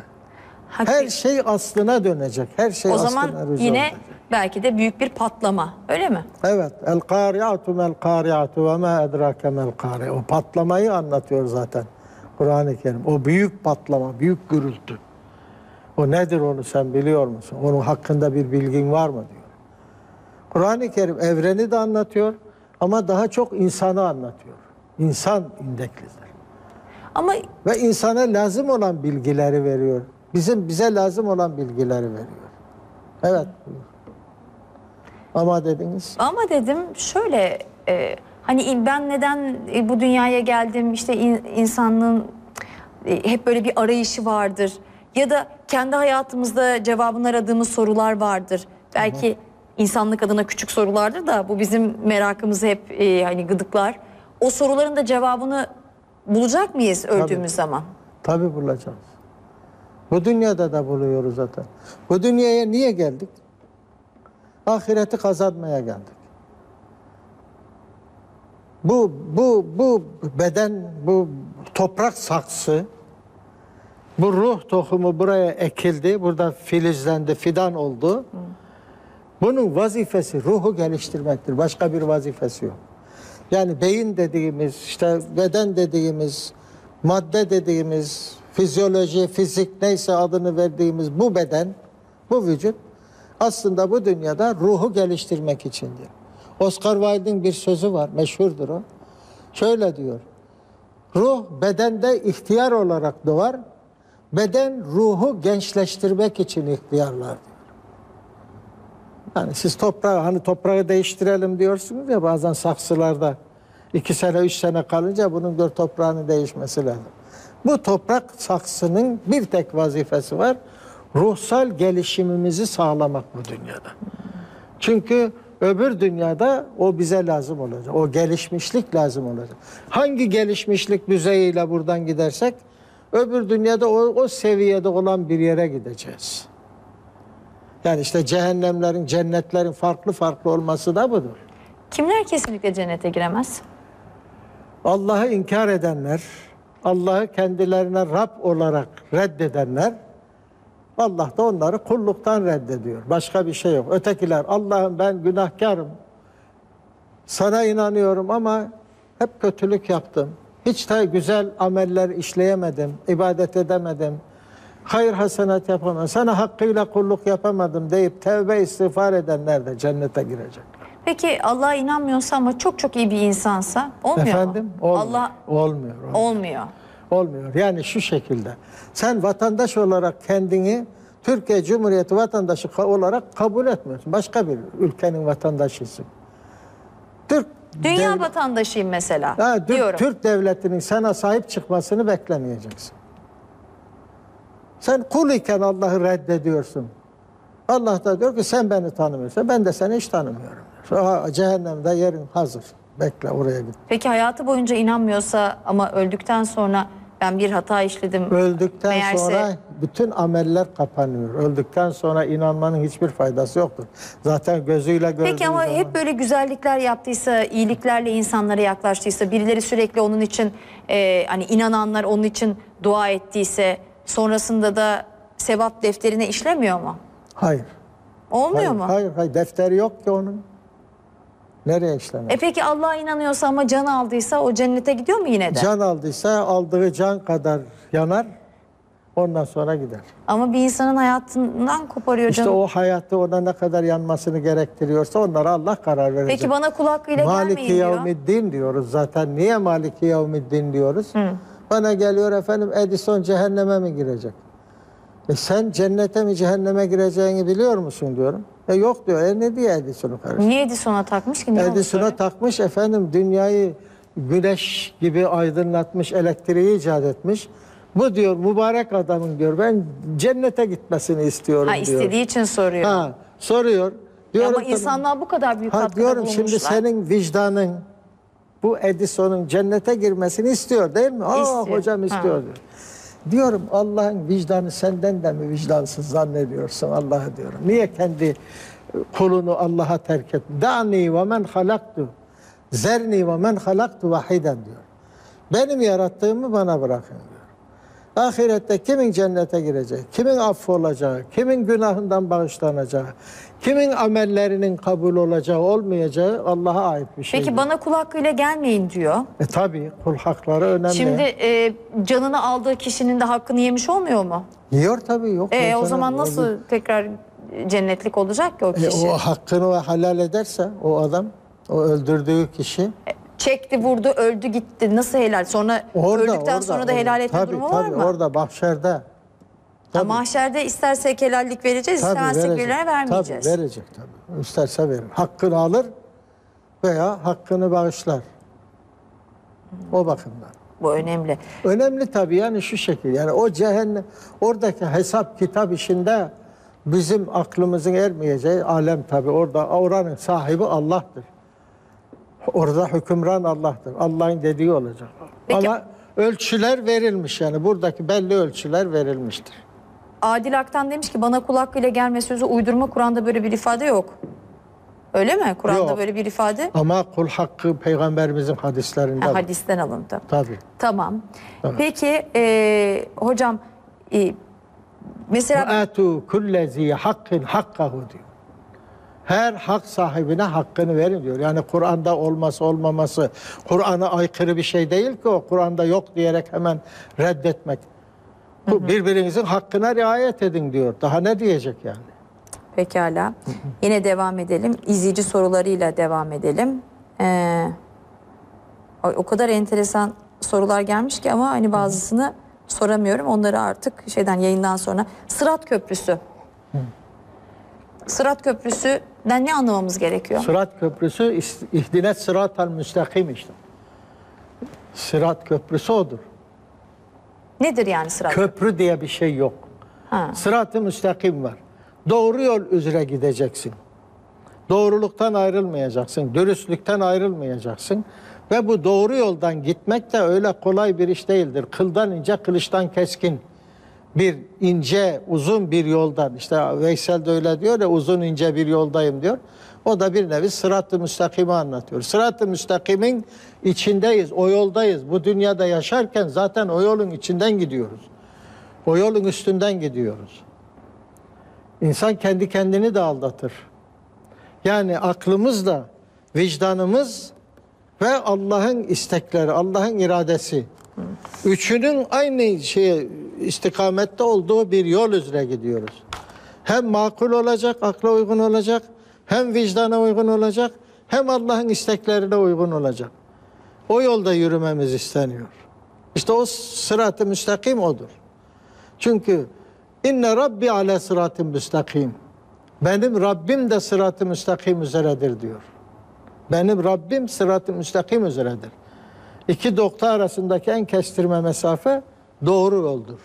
Hak-
Her şey aslına dönecek. Her şey
o
aslına
zaman
rücu
yine
olacak.
belki de büyük bir patlama. Öyle mi?
Evet. El kari'atu mel kari'atu ve ma edrake mel kari. O patlamayı anlatıyor zaten Kur'an-ı Kerim. O büyük patlama, büyük gürültü. O nedir onu sen biliyor musun? Onun hakkında bir bilgin var mı diyor. Kur'an-ı Kerim evreni de anlatıyor ama daha çok insanı anlatıyor. İnsan indeklidir.
Ama
Ve insana lazım olan bilgileri veriyor. Bizim bize lazım olan bilgileri veriyor. Evet. Ama dediniz.
ama dedim şöyle e, hani ben neden e, bu dünyaya geldim işte in- insanlığın e, hep böyle bir arayışı vardır. Ya da kendi hayatımızda cevabını aradığımız sorular vardır. Belki insanlık adına küçük sorulardır da bu bizim merakımızı hep e, hani gıdıklar. O soruların da cevabını bulacak mıyız öldüğümüz zaman?
Tabi bulacağız. Bu dünyada da buluyoruz zaten. Bu dünyaya niye geldik? Ahireti kazanmaya geldik. Bu bu bu beden, bu toprak saksı, bu ruh tohumu buraya ekildi, burada filizlendi, fidan oldu. Bunun vazifesi ruhu geliştirmektir. Başka bir vazifesi yok. Yani beyin dediğimiz, işte beden dediğimiz, madde dediğimiz, fizyoloji, fizik neyse adını verdiğimiz bu beden, bu vücut aslında bu dünyada ruhu geliştirmek içindir. Oscar Wilde'in bir sözü var, meşhurdur o. Şöyle diyor. Ruh bedende ihtiyar olarak doğar. Beden ruhu gençleştirmek için ihtiyarlar diyor. Yani siz toprağı hani toprağı değiştirelim diyorsunuz ya bazen saksılarda iki sene üç sene kalınca bunun diyor toprağını değişmesi lazım. Bu toprak saksının bir tek vazifesi var. Ruhsal gelişimimizi sağlamak bu dünyada. Çünkü öbür dünyada o bize lazım olacak. O gelişmişlik lazım olacak. Hangi gelişmişlik düzeyiyle buradan gidersek öbür dünyada o, o seviyede olan bir yere gideceğiz. Yani işte cehennemlerin, cennetlerin farklı farklı olması da budur.
Kimler kesinlikle cennete giremez?
Allah'ı inkar edenler, Allah'ı kendilerine Rab olarak reddedenler, Allah da onları kulluktan reddediyor. Başka bir şey yok. Ötekiler, Allah'ım ben günahkarım, sana inanıyorum ama hep kötülük yaptım. Hiç de güzel ameller işleyemedim, ibadet edemedim. Hayır hasenat yapamadım, sana hakkıyla kulluk yapamadım deyip tevbe istiğfar edenler de cennete girecek.
Peki Allah'a inanmıyorsa ama çok çok iyi bir insansa olmuyor
Efendim?
mu?
Olmuyor.
Allah
olmuyor. olmuyor.
olmuyor.
Olmuyor. Yani şu şekilde. Sen vatandaş olarak kendini Türkiye Cumhuriyeti vatandaşı olarak kabul etmiyorsun. Başka bir ülkenin vatandaşısın. Türk
Dünya
devlet-
vatandaşıyım mesela
Ha, Türk,
diyorum.
Türk devletinin sana sahip çıkmasını beklemeyeceksin. Sen kul iken Allah'ı reddediyorsun. Allah da diyor ki sen beni tanımıyorsun. Ben de seni hiç tanımıyorum. Şu cehennemde yerin hazır. Bekle oraya git.
Peki hayatı boyunca inanmıyorsa ama öldükten sonra ben bir hata işledim.
Öldükten
Meğerse-
sonra bütün ameller kapanıyor. Öldükten sonra inanmanın hiçbir faydası yoktur. Zaten gözüyle gördüğü
Peki ama
zaman...
hep böyle güzellikler yaptıysa, iyiliklerle insanlara yaklaştıysa, birileri sürekli onun için e, hani inananlar onun için dua ettiyse, sonrasında da sevap defterine işlemiyor mu?
Hayır.
Olmuyor
Hayır,
mu?
hayır, hayır. Defteri yok ki onun. Nereye işlemez?
E peki Allah'a inanıyorsa ama can aldıysa o cennete gidiyor mu yine de?
Can aldıysa aldığı can kadar yanar. Ondan sonra gider.
Ama bir insanın hayatından koparıyor
İşte
canım.
o hayatı ona ne kadar yanmasını gerektiriyorsa onlara Allah karar verecek.
Peki bana kul hakkıyla
Maliki
gelmeyin diyor.
yevmiddin diyoruz zaten. Niye Maliki yevmiddin diyoruz? Bana geliyor efendim Edison cehenneme mi girecek? E sen cennete mi cehenneme gireceğini biliyor musun diyorum. E yok diyor. E ne diye Edison'u karıştırıyor?
Niye Edison'a takmış ki?
Edison'a takmış efendim dünyayı güneş gibi aydınlatmış, elektriği icat etmiş. Bu diyor mübarek adamın diyor ben cennete gitmesini istiyorum
Ha
diyor.
istediği için soruyor.
Ha soruyor. Diyorum
ama insanlığa bu kadar büyük
ha,
katkıda
diyorum şimdi senin vicdanın bu Edison'un cennete girmesini istiyor değil mi? Aa
İstiyor.
hocam
Ha.
istiyor diyor. Diyorum Allah'ın vicdanı senden de mi vicdansız zannediyorsun Allah'ı diyorum. Niye kendi kulunu Allah'a terk et? Da'ni ve men halaktu. Zerni ve men halaktu vahiden diyor. Benim yarattığımı bana bırakın diyor. Ahirette kimin cennete girecek, kimin affolacağı, kimin günahından bağışlanacağı, kimin amellerinin kabul olacağı, olmayacağı Allah'a ait bir şey.
Peki bana kul hakkıyla gelmeyin diyor.
E tabi kul hakları önemli.
Şimdi e, canını aldığı kişinin de hakkını yemiş olmuyor mu?
Yiyor tabi yok.
E, o zaman nasıl tekrar cennetlik olacak ki o
E,
kişi?
o hakkını helal ederse o adam, o öldürdüğü kişi
Çekti, vurdu, öldü, gitti. Nasıl helal? Sonra
orada,
öldükten
orada,
sonra da
orada.
helal etme
tabii,
durumu
tabii,
var mı?
Orada mahşerde.
Ha,
tabii.
mahşerde istersek helallik vereceğiz,
Tabii
istemezsek
verecek.
vermeyeceğiz.
Tabii verecek tabii. İsterse verir. Hakkını alır veya hakkını bağışlar. O bakımdan.
Bu önemli.
Önemli tabii yani şu şekil. Yani o cehennem, oradaki hesap kitap işinde bizim aklımızın ermeyeceği alem tabii. Orada oranın sahibi Allah'tır. Orada hükümran Allah'tır. Allah'ın dediği olacak.
Peki-
Ama ölçüler verilmiş yani. Buradaki belli ölçüler verilmiştir.
Adil Aktan demiş ki bana kul hakkıyla gelme sözü uydurma Kur'an'da böyle bir ifade yok. Öyle mi? Kur'an'da
Yok.
böyle bir ifade
Ama kul hakkı peygamberimizin hadislerinde
ha,
var.
hadisten alındı.
Tabii.
Tamam.
Evet.
Peki e, hocam e, mesela
Atu kullezi hakkin hakkahu diyor. Her hak sahibine hakkını verin diyor. Yani Kur'an'da olması olmaması, Kur'an'a aykırı bir şey değil ki o. Kur'an'da yok diyerek hemen reddetmek. Bu birbirinizin hakkına riayet edin diyor. Daha ne diyecek yani?
pekala. Yine devam edelim. İzleyici sorularıyla devam edelim. Ee, o kadar enteresan sorular gelmiş ki ama hani bazısını soramıyorum. Onları artık şeyden yayından sonra. Sırat Köprüsü. Sırat Köprüsü'den ne anlamamız gerekiyor?
Sırat köprüsü ihdinet sıratal müstakim işte. Sırat köprüsü odur.
Nedir yani sırat?
Köprü diye bir şey yok.
Ha.
Sırat-ı müstakim var. Doğru yol üzere gideceksin. Doğruluktan ayrılmayacaksın. Dürüstlükten ayrılmayacaksın. Ve bu doğru yoldan gitmek de öyle kolay bir iş değildir. Kıldan ince, kılıçtan keskin. Bir ince, uzun bir yoldan. işte Veysel de öyle diyor ya uzun ince bir yoldayım diyor. O da bir nevi sırat-ı müstakimi anlatıyor. Sırat-ı müstakimin içindeyiz, o yoldayız. Bu dünyada yaşarken zaten o yolun içinden gidiyoruz. O yolun üstünden gidiyoruz. İnsan kendi kendini de aldatır. Yani aklımızla vicdanımız ve Allah'ın istekleri, Allah'ın iradesi. Üçünün aynı şeye istikamette olduğu bir yol üzere gidiyoruz. Hem makul olacak, akla uygun olacak, hem vicdana uygun olacak, hem Allah'ın isteklerine uygun olacak. O yolda yürümemiz isteniyor. İşte o sırat-ı müstakim odur. Çünkü inne rabbi ala sıratın müstakim. Benim Rabbim de sırat-ı müstakim üzeredir diyor. Benim Rabbim sırat-ı müstakim üzeredir. İki nokta arasındaki en kestirme mesafe doğru yoldur.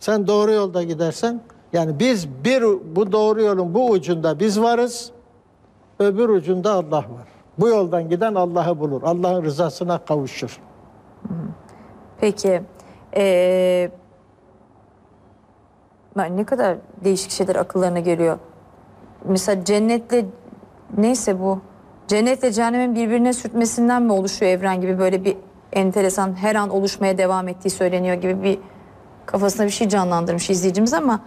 Sen doğru yolda gidersen yani biz bir bu doğru yolun bu ucunda biz varız. Öbür ucunda Allah var. Bu yoldan giden Allah'ı bulur. Allah'ın rızasına kavuşur.
Peki. Ee, ne kadar değişik şeyler akıllarına geliyor. Mesela cennetle neyse bu. Cennetle cehennemin birbirine sürtmesinden mi oluşuyor evren gibi böyle bir enteresan her an oluşmaya devam ettiği söyleniyor gibi bir kafasına bir şey canlandırmış izleyicimiz ama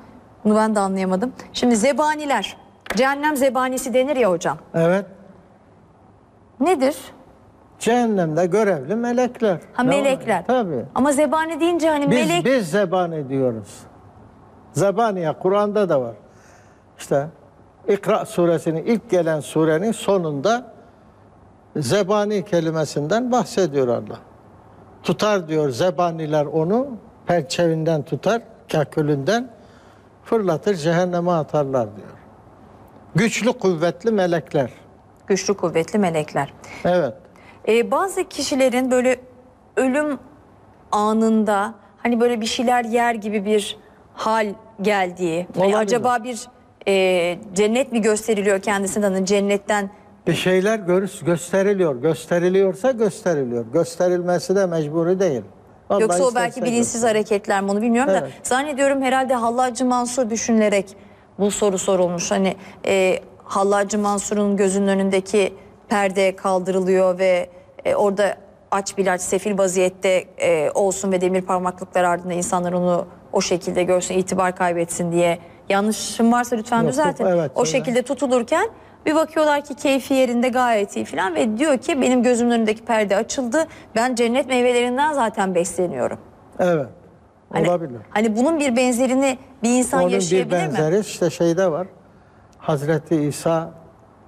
bunu ben de anlayamadım. Şimdi zebaniler. Cehennem zebanisi denir ya hocam.
Evet.
Nedir?
Cehennemde görevli melekler.
Ha
Ne var?
melekler.
Tabii.
Ama zebani deyince hani
Biz,
melek
biz zebani diyoruz. Zebaniye Kur'an'da da var. İşte İkra suresinin ilk gelen surenin sonunda zebani kelimesinden bahsediyor Allah. Tutar diyor zebaniler onu perçevinden tutar, kakülünden fırlatır cehenneme atarlar diyor. Güçlü kuvvetli melekler.
güçlü kuvvetli melekler.
Evet.
Ee, bazı kişilerin böyle ölüm anında hani böyle bir şeyler yer gibi bir hal geldiği. Hani acaba bir e, cennet mi gösteriliyor kendisinden hani cennetten
Bir şeyler gösteriliyor. Gösteriliyorsa gösteriliyor. Gösterilmesi de mecburi değil. Allah
yoksa o belki bilinçsiz hareketler mi onu bilmiyorum da
Evet.
zannediyorum herhalde Hallacı Mansur düşünülerek bu soru sorulmuş. Hani e, Hallacı Mansur'un gözünün önündeki perde kaldırılıyor ve e, orada aç bir aç sefil vaziyette e, olsun ve demir parmaklıklar ardında insanlar onu o şekilde görsün itibar kaybetsin diye. Yanlışım varsa lütfen
Yok,
düzeltin.
evet,
o
öyle.
şekilde tutulurken bir bakıyorlar ki keyfi yerinde gayet iyi falan ve diyor ki benim gözümün önündeki perde açıldı. Ben cennet meyvelerinden zaten besleniyorum.
Evet.
Hani,
Olabilir.
Hani bunun bir benzerini bir insan
Onun bir
yaşayabilir
benzeri
mi?
işte şeyde var. Hazreti İsa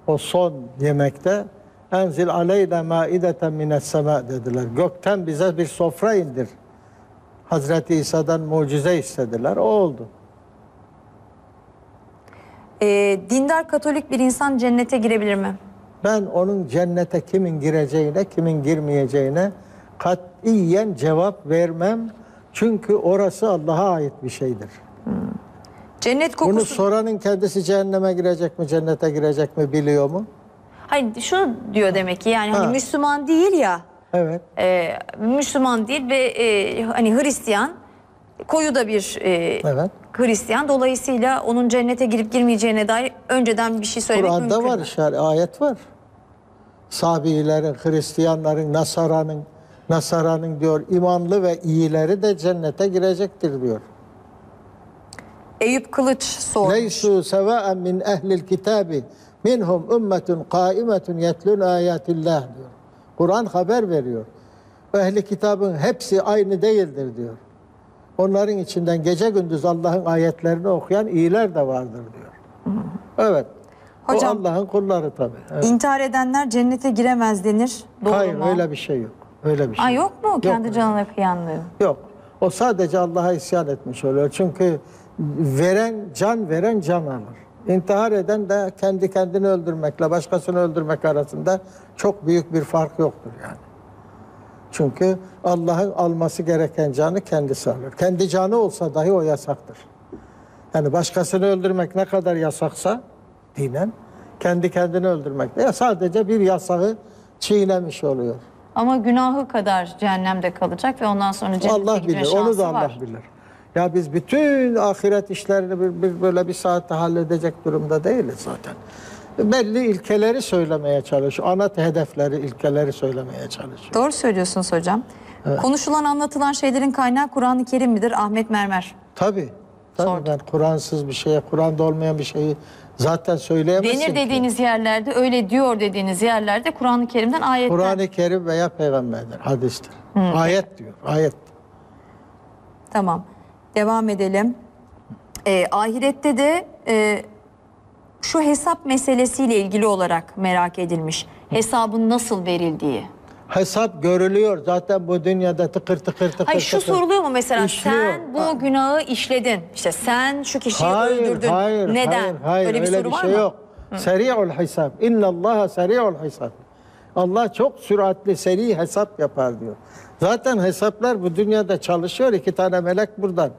o son yemekte enzil aleyne maideten mines sema dediler. Gökten bize bir sofra indir. Hazreti İsa'dan mucize istediler. O oldu.
Ee, dindar katolik bir insan cennete girebilir mi?
Ben onun cennete kimin gireceğine, kimin girmeyeceğine katiyen cevap vermem. Çünkü orası Allah'a ait bir şeydir.
Cennet
Bunu
kokusu...
soranın kendisi cehenneme girecek mi, cennete girecek mi biliyor mu?
Hayır şunu diyor demek ki yani hani
Ha.
Müslüman değil ya.
Evet.
e, Müslüman değil ve e, hani Hristiyan koyu da bir e,
Evet.
Hristiyan dolayısıyla onun cennete girip girmeyeceğine dair önceden bir şey söylemek
Kur'an'da
mümkün
var
mü?
işaret, ayet var. Sabilerin, Hristiyanların, Nasara'nın, Nasara'nın diyor imanlı ve iyileri de cennete girecektir diyor.
Eyüp Kılıç sormuş.
Leysu sevaen min ehlil kitabi minhum ümmetun kaimetun yetlun ayatillah diyor. Kur'an haber veriyor. Ehli kitabın hepsi aynı değildir diyor. Onların içinden gece gündüz Allah'ın ayetlerini okuyan iyiler de vardır diyor. Evet.
Hocam-
o Allah'ın kulları tabii. Evet.
İntihar edenler cennete giremez denir. Doğru
Hayır
mu?
öyle bir şey yok. Öyle bir şey.
Aa, yok mu kendi
öyle.
canına kıyanlığı?
Yok. O sadece Allah'a isyan etmiş oluyor. Çünkü veren, can veren can alır. İntihar eden de kendi kendini öldürmekle başkasını öldürmek arasında çok büyük bir fark yoktur yani. Çünkü Allah'ın alması gereken canı kendisi alır. Kendi canı olsa dahi o yasaktır. Yani başkasını öldürmek ne kadar yasaksa dinen kendi kendini öldürmek de sadece bir yasağı çiğnemiş oluyor.
Ama günahı kadar cehennemde kalacak ve ondan sonra cennete
Allah
gitme
bilir. Onu
şansı
da Allah
var.
bilir. Ya biz bütün ahiret işlerini bir, bir böyle bir saatte halledecek durumda değiliz zaten. Belli ilkeleri söylemeye çalışıyor. Ana hedefleri, ilkeleri söylemeye çalışıyor.
Doğru söylüyorsunuz hocam. Konuşulan anlatılan şeylerin kaynağı Kur'an-ı Kerim midir? Ahmet Mermer.
Tabii. Tabii
Sordum.
ben Kur'ansız bir şeye, Kur'an'da olmayan bir şeyi zaten söyleyemezsin
Denir
ki.
dediğiniz yerlerde, öyle diyor dediğiniz yerlerde Kur'an-ı Kerim'den ayetler.
Kur'an-ı Kerim veya peygamberdir, hadistir. Ayet diyor, ayet.
Tamam. Devam edelim. Ee, ahirette de e, şu hesap meselesiyle ilgili olarak merak edilmiş. Hesabın nasıl verildiği.
Hesap görülüyor zaten bu dünyada tıkır tıkır tıkır
Hayır şu
tıkır.
soruluyor mu mesela
İşliyor.
sen bu günahı işledin. İşte sen şu kişiyi
Hayır,
öldürdün.
hayır,
Neden?
hayır, hayır.
Öyle bir soru var
şey
mı?
yok. Seri'ul hesap. İnna Allah seri'ul hesap. Allah çok süratli, seri hesap yapar diyor. Zaten hesaplar bu dünyada çalışıyor. İki tane melek buradan.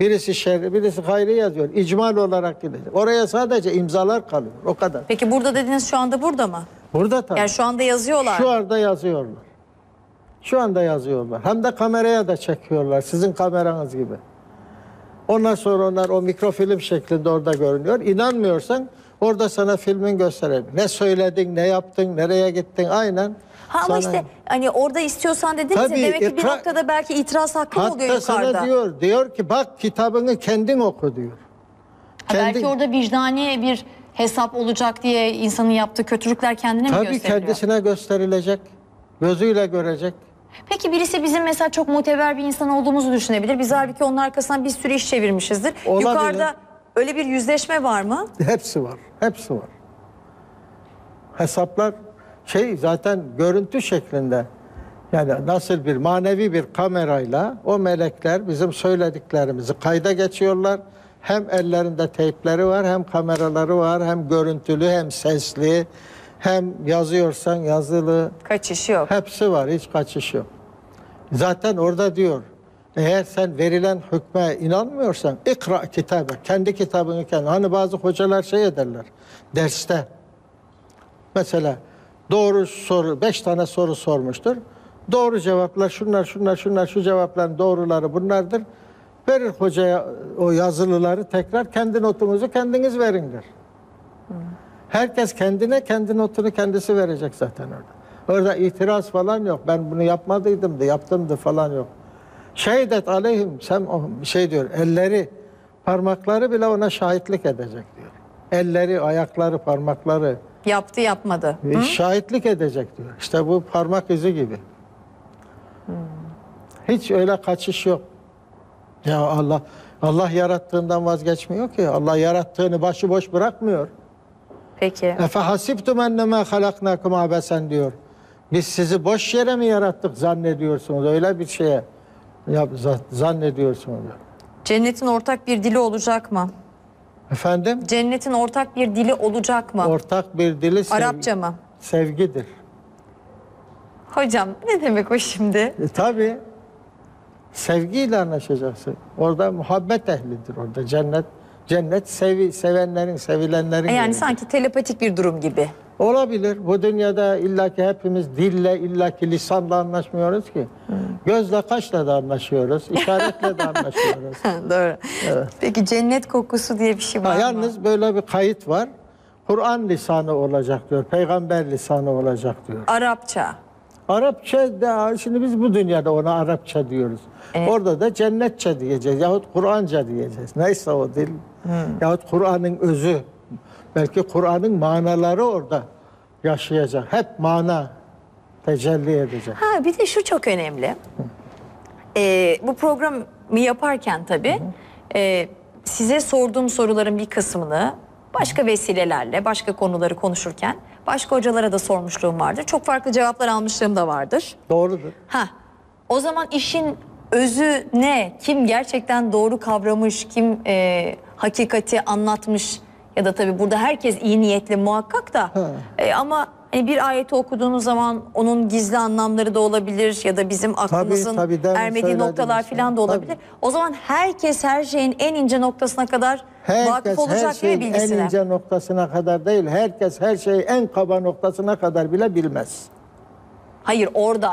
Birisi şerri, birisi hayrı yazıyor. İcmal olarak gidecek. Oraya sadece imzalar kalıyor. O kadar.
Peki burada dediniz şu anda burada mı?
Burada tabii.
Yani şu anda yazıyorlar.
Şu anda yazıyorlar. Şu anda yazıyorlar. Hem de kameraya da çekiyorlar. Sizin kameranız gibi. Ondan sonra onlar o mikrofilm şeklinde orada görünüyor. İnanmıyorsan orada sana filmin gösterelim. Ne söyledin, ne yaptın, nereye gittin aynen.
Ha ama
sana-
işte hani orada istiyorsan dediniz ya
Tabii,
demek ki bir noktada belki itiraz hakkı oluyor
Hatta sana
yukarıda.
diyor, diyor ki bak kitabını kendin oku diyor.
Ha, belki orada vicdani bir hesap olacak diye insanın yaptığı kötülükler kendine mi
Tabii
gösteriliyor?
kendisine gösterilecek. Gözüyle görecek.
Peki birisi bizim mesela çok muteber bir insan olduğumuzu düşünebilir. Biz halbuki onun arkasından bir sürü iş çevirmişizdir.
Olabilir.
Yukarıda öyle bir yüzleşme var mı?
Hepsi var. Hepsi var. Hesaplar şey zaten görüntü şeklinde. Yani nasıl bir manevi bir kamerayla o melekler bizim söylediklerimizi kayda geçiyorlar. Hem ellerinde teypleri var, hem kameraları var, hem görüntülü, hem sesli, hem yazıyorsan yazılı.
Kaçış yok.
Hepsi var, hiç kaçış yok. Zaten orada diyor, eğer sen verilen hükme inanmıyorsan ikra kitabı, kendi kitabını kendi. Hani bazı hocalar şey ederler, derste. Mesela doğru soru, beş tane soru sormuştur. Doğru cevaplar şunlar, şunlar, şunlar, şu cevapların doğruları bunlardır. Verir hocaya o yazılıları tekrar kendi notunuzu kendiniz verin der. Herkes kendine kendi notunu kendisi verecek zaten orada. Orada itiraz falan yok. Ben bunu yapmadıydım da yaptımdı falan yok. Şehidet aleyhim sen o şey diyor elleri parmakları bile ona şahitlik edecek diyor. Elleri, ayakları, parmakları
Yaptı yapmadı.
e, şahitlik edecek diyor. İşte bu parmak izi gibi. Hiç öyle kaçış yok. Ya Allah Allah yarattığından vazgeçmiyor ki. Allah yarattığını başıboş bırakmıyor.
Peki.
Efe hasibtum ennema halaknakum abesen diyor. Biz sizi boş yere mi yarattık zannediyorsunuz? Öyle bir şeye yap, za- zannediyorsunuz. diyor.
Cennetin ortak bir dili olacak mı?
Efendim?
Cennetin ortak bir dili olacak mı?
Ortak bir dili sev-
Arapça mı?
sevgidir.
Hocam ne demek o şimdi?
E, tabii. Sevgiyle anlaşacaksın. Orada muhabbet ehlidir orada. Cennet cennet sevi, sevenlerin, sevilenlerin.
E yani
yeridir.
sanki telepatik bir durum gibi.
Olabilir. Bu dünyada illaki hepimiz dille, illaki lisanla anlaşmıyoruz ki. Gözle, kaşla da anlaşıyoruz. [LAUGHS] işaretle de anlaşıyoruz.
Doğru. Peki cennet kokusu diye bir şey var
Ha,
mı?
yalnız böyle bir kayıt var. Kur'an lisanı olacak diyor. Peygamber lisanı olacak diyor.
Arapça.
Arapça da şimdi biz bu dünyada ona Arapça diyoruz. Orada da cennetçe diyeceğiz yahut Kur'anca diyeceğiz. Neyse o dil. Yahut Kur'an'ın özü. Belki Kur'an'ın manaları orada yaşayacak. Hep mana tecelli edecek.
Ha bir de şu çok önemli. Ee, bu programı yaparken tabii e, size sorduğum soruların bir kısmını başka vesilelerle, başka konuları konuşurken başka hocalara da sormuşluğum vardır. Çok farklı cevaplar almışlığım da vardır.
Doğrudur.
Ha, o zaman işin özü ne? Kim gerçekten doğru kavramış, kim e, hakikati anlatmış ya da tabii burada herkes iyi niyetli muhakkak da E, ama hani bir ayeti okuduğunuz zaman onun gizli anlamları da olabilir ya da bizim aklımızın
tabii, demin
ermediği noktalar
şey.
falan da olabilir.
Tabii.
O zaman herkes her şeyin en ince noktasına kadar vakıf
Herkes her
olacak değil mi
şeyin en
bilgisine?
ince noktasına kadar değil. Herkes her şeyi en kaba noktasına kadar bile bilmez.
Hayır orada.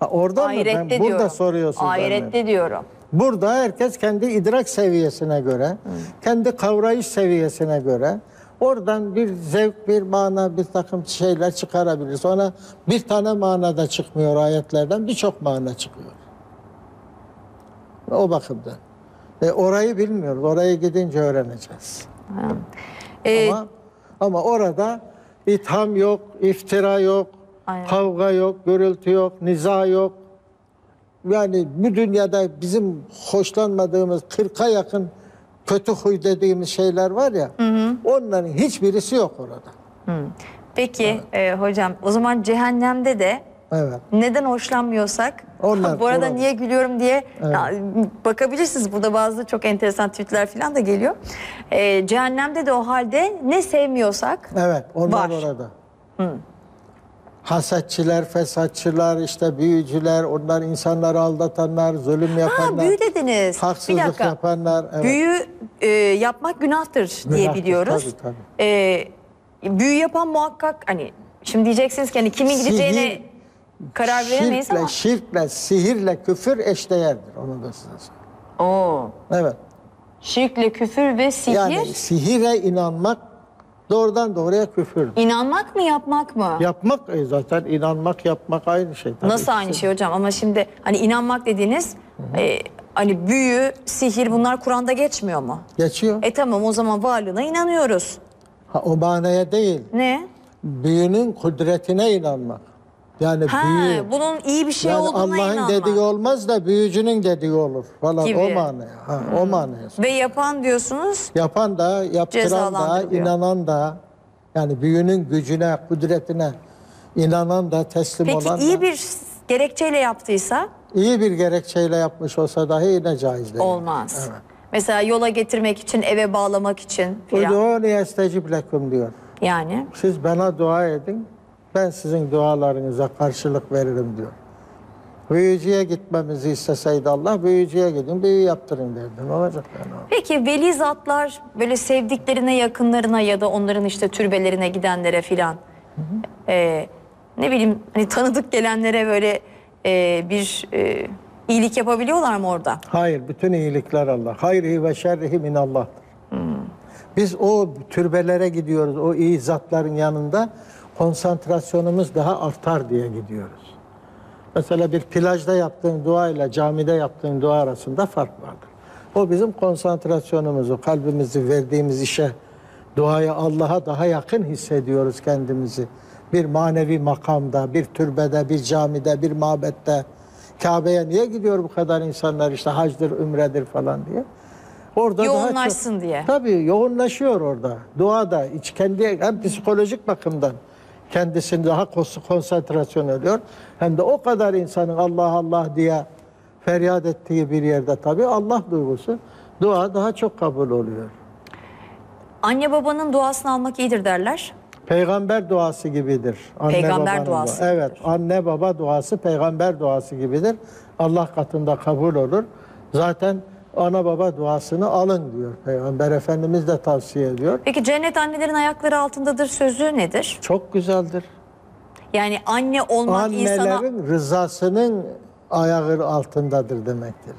Ha, orada mı?
Ahirette
Ben burada
diyorum.
soruyorsun.
Ahirette diyorum.
Burada herkes kendi idrak seviyesine göre, kendi kavrayış seviyesine göre oradan bir zevk, bir mana, bir takım şeyler çıkarabilir. Sonra bir tane manada çıkmıyor ayetlerden, birçok mana çıkıyor. O bakımdan. E, orayı bilmiyoruz. Orayı gidince öğreneceğiz.
Ee,
Ama, ama orada itham yok, iftira yok,
Aynen.
kavga yok, gürültü yok, niza yok. Yani bu dünyada bizim hoşlanmadığımız 40'a yakın kötü huy dediğimiz şeyler var ya. Onların hiçbirisi yok orada.
Peki e, hocam o zaman cehennemde de
Evet.
neden hoşlanmıyorsak [LAUGHS]
Onlar-
bu arada
onlar-
niye gülüyorum diye ya, bakabilirsiniz. Burada bazı çok enteresan tweetler falan da geliyor. E, cehennemde de o halde ne sevmiyorsak
Evet, onlar
Var.
orada. Hasetçiler, fesatçılar, işte büyücüler, onlar insanları aldatanlar, zulüm
ha
yapanlar,
büyü dediniz. Bir
haksızlık
dakika.
yapanlar. Evet.
Büyü e, yapmak günahtır diye
Günahtır,
biliyoruz.
tabii, tabii.
E, büyü yapan muhakkak hani şimdi diyeceksiniz ki hani kimin
Sihir,
gideceğine karar veremeyiz
şirkle,
ama.
şirkle, sihirle küfür eşdeğerdir. Onu da size söyleyeyim.
Oo.
Evet.
Şirkle küfür ve sihir.
Yani sihire inanmak doğrudan doğruya küfür.
İnanmak mı yapmak mı?
Yapmak e, zaten inanmak yapmak aynı şey. Tabii
Nasıl aynı şey hocam? Ama şimdi hani inanmak dediğiniz e, hani büyü, sihir bunlar Kur'an'da geçmiyor mu?
Geçiyor.
E tamam o zaman varlığına inanıyoruz.
Ha, o manaya değil.
Ne?
Büyünün kudretine inanmak. Yani
Ha,
büyü.
bunun iyi bir şey
yani
olduğuna
Allah'ın dediği olmaz da büyücünün dediği olur falan
Gibi.
o manaya. Ha, o manaya.
Ve yapan diyorsunuz
Yapan da, yaptıran da,
Cezalandırılıyor.
inanan da yani büyünün gücüne, kudretine inanan da, teslim
peki
olan
iyi
da
bir gerekçeyle yaptıysa
iyi bir gerekçeyle yapmış olsa dahi yine caiz değil.
olmaz.
Evet.
Mesela yola getirmek için, eve bağlamak için filan.
Udûni estecib lekum diyor.
Yani
Siz bana dua edin, ben sizin dualarınıza karşılık veririm diyor. Büyücüye gitmemizi isteseydi Allah, büyücüye gidin, büyü yaptırın derdi. Ne olacak yani? o?
Peki veli zatlar böyle sevdiklerine, yakınlarına ya da onların işte türbelerine gidenlere filan e, ne bileyim hani tanıdık gelenlere böyle e, bir e, iyilik yapabiliyorlar mı orada?
Hayır, bütün iyilikler Allah. Hayrihi ve şerrihi minallah'tır. Biz o türbelere gidiyoruz, o iyi zatların yanında konsantrasyonumuz daha artar diye gidiyoruz. Mesela bir plajda yaptığın dua ile camide yaptığın dua arasında fark vardır. O bizim konsantrasyonumuzu, kalbimizi verdiğimiz işe, duaya Allah'a daha yakın hissediyoruz kendimizi. Bir manevi makamda, bir türbede, bir camide, bir mabette. Kabe'ye niye gidiyor bu kadar insanlar işte hacdır, ümredir falan diye. Orada daha çok-
Yoğunlaşsın diye.
Tabii yoğunlaşıyor orada. Dua da iç kendi hem psikolojik bakımdan kendisini daha konsantrasyon ediyor. Hem de o kadar insanın Allah Allah diye feryat ettiği bir yerde tabii Allah duygusu dua daha çok kabul oluyor.
Anne babanın duasını almak iyidir derler.
Peygamber duası gibidir. Anne
Peygamber duası
dua- Evet, anne baba duası peygamber duası gibidir. Allah katında kabul olur. Zaten ana baba duasını alın diyor. Peygamber Efendimiz de tavsiye ediyor.
Peki cennet annelerin ayakları altındadır sözü nedir?
Çok güzeldir.
Yani anne olmak insana
Annelerin rızasının ayağı altındadır demektir.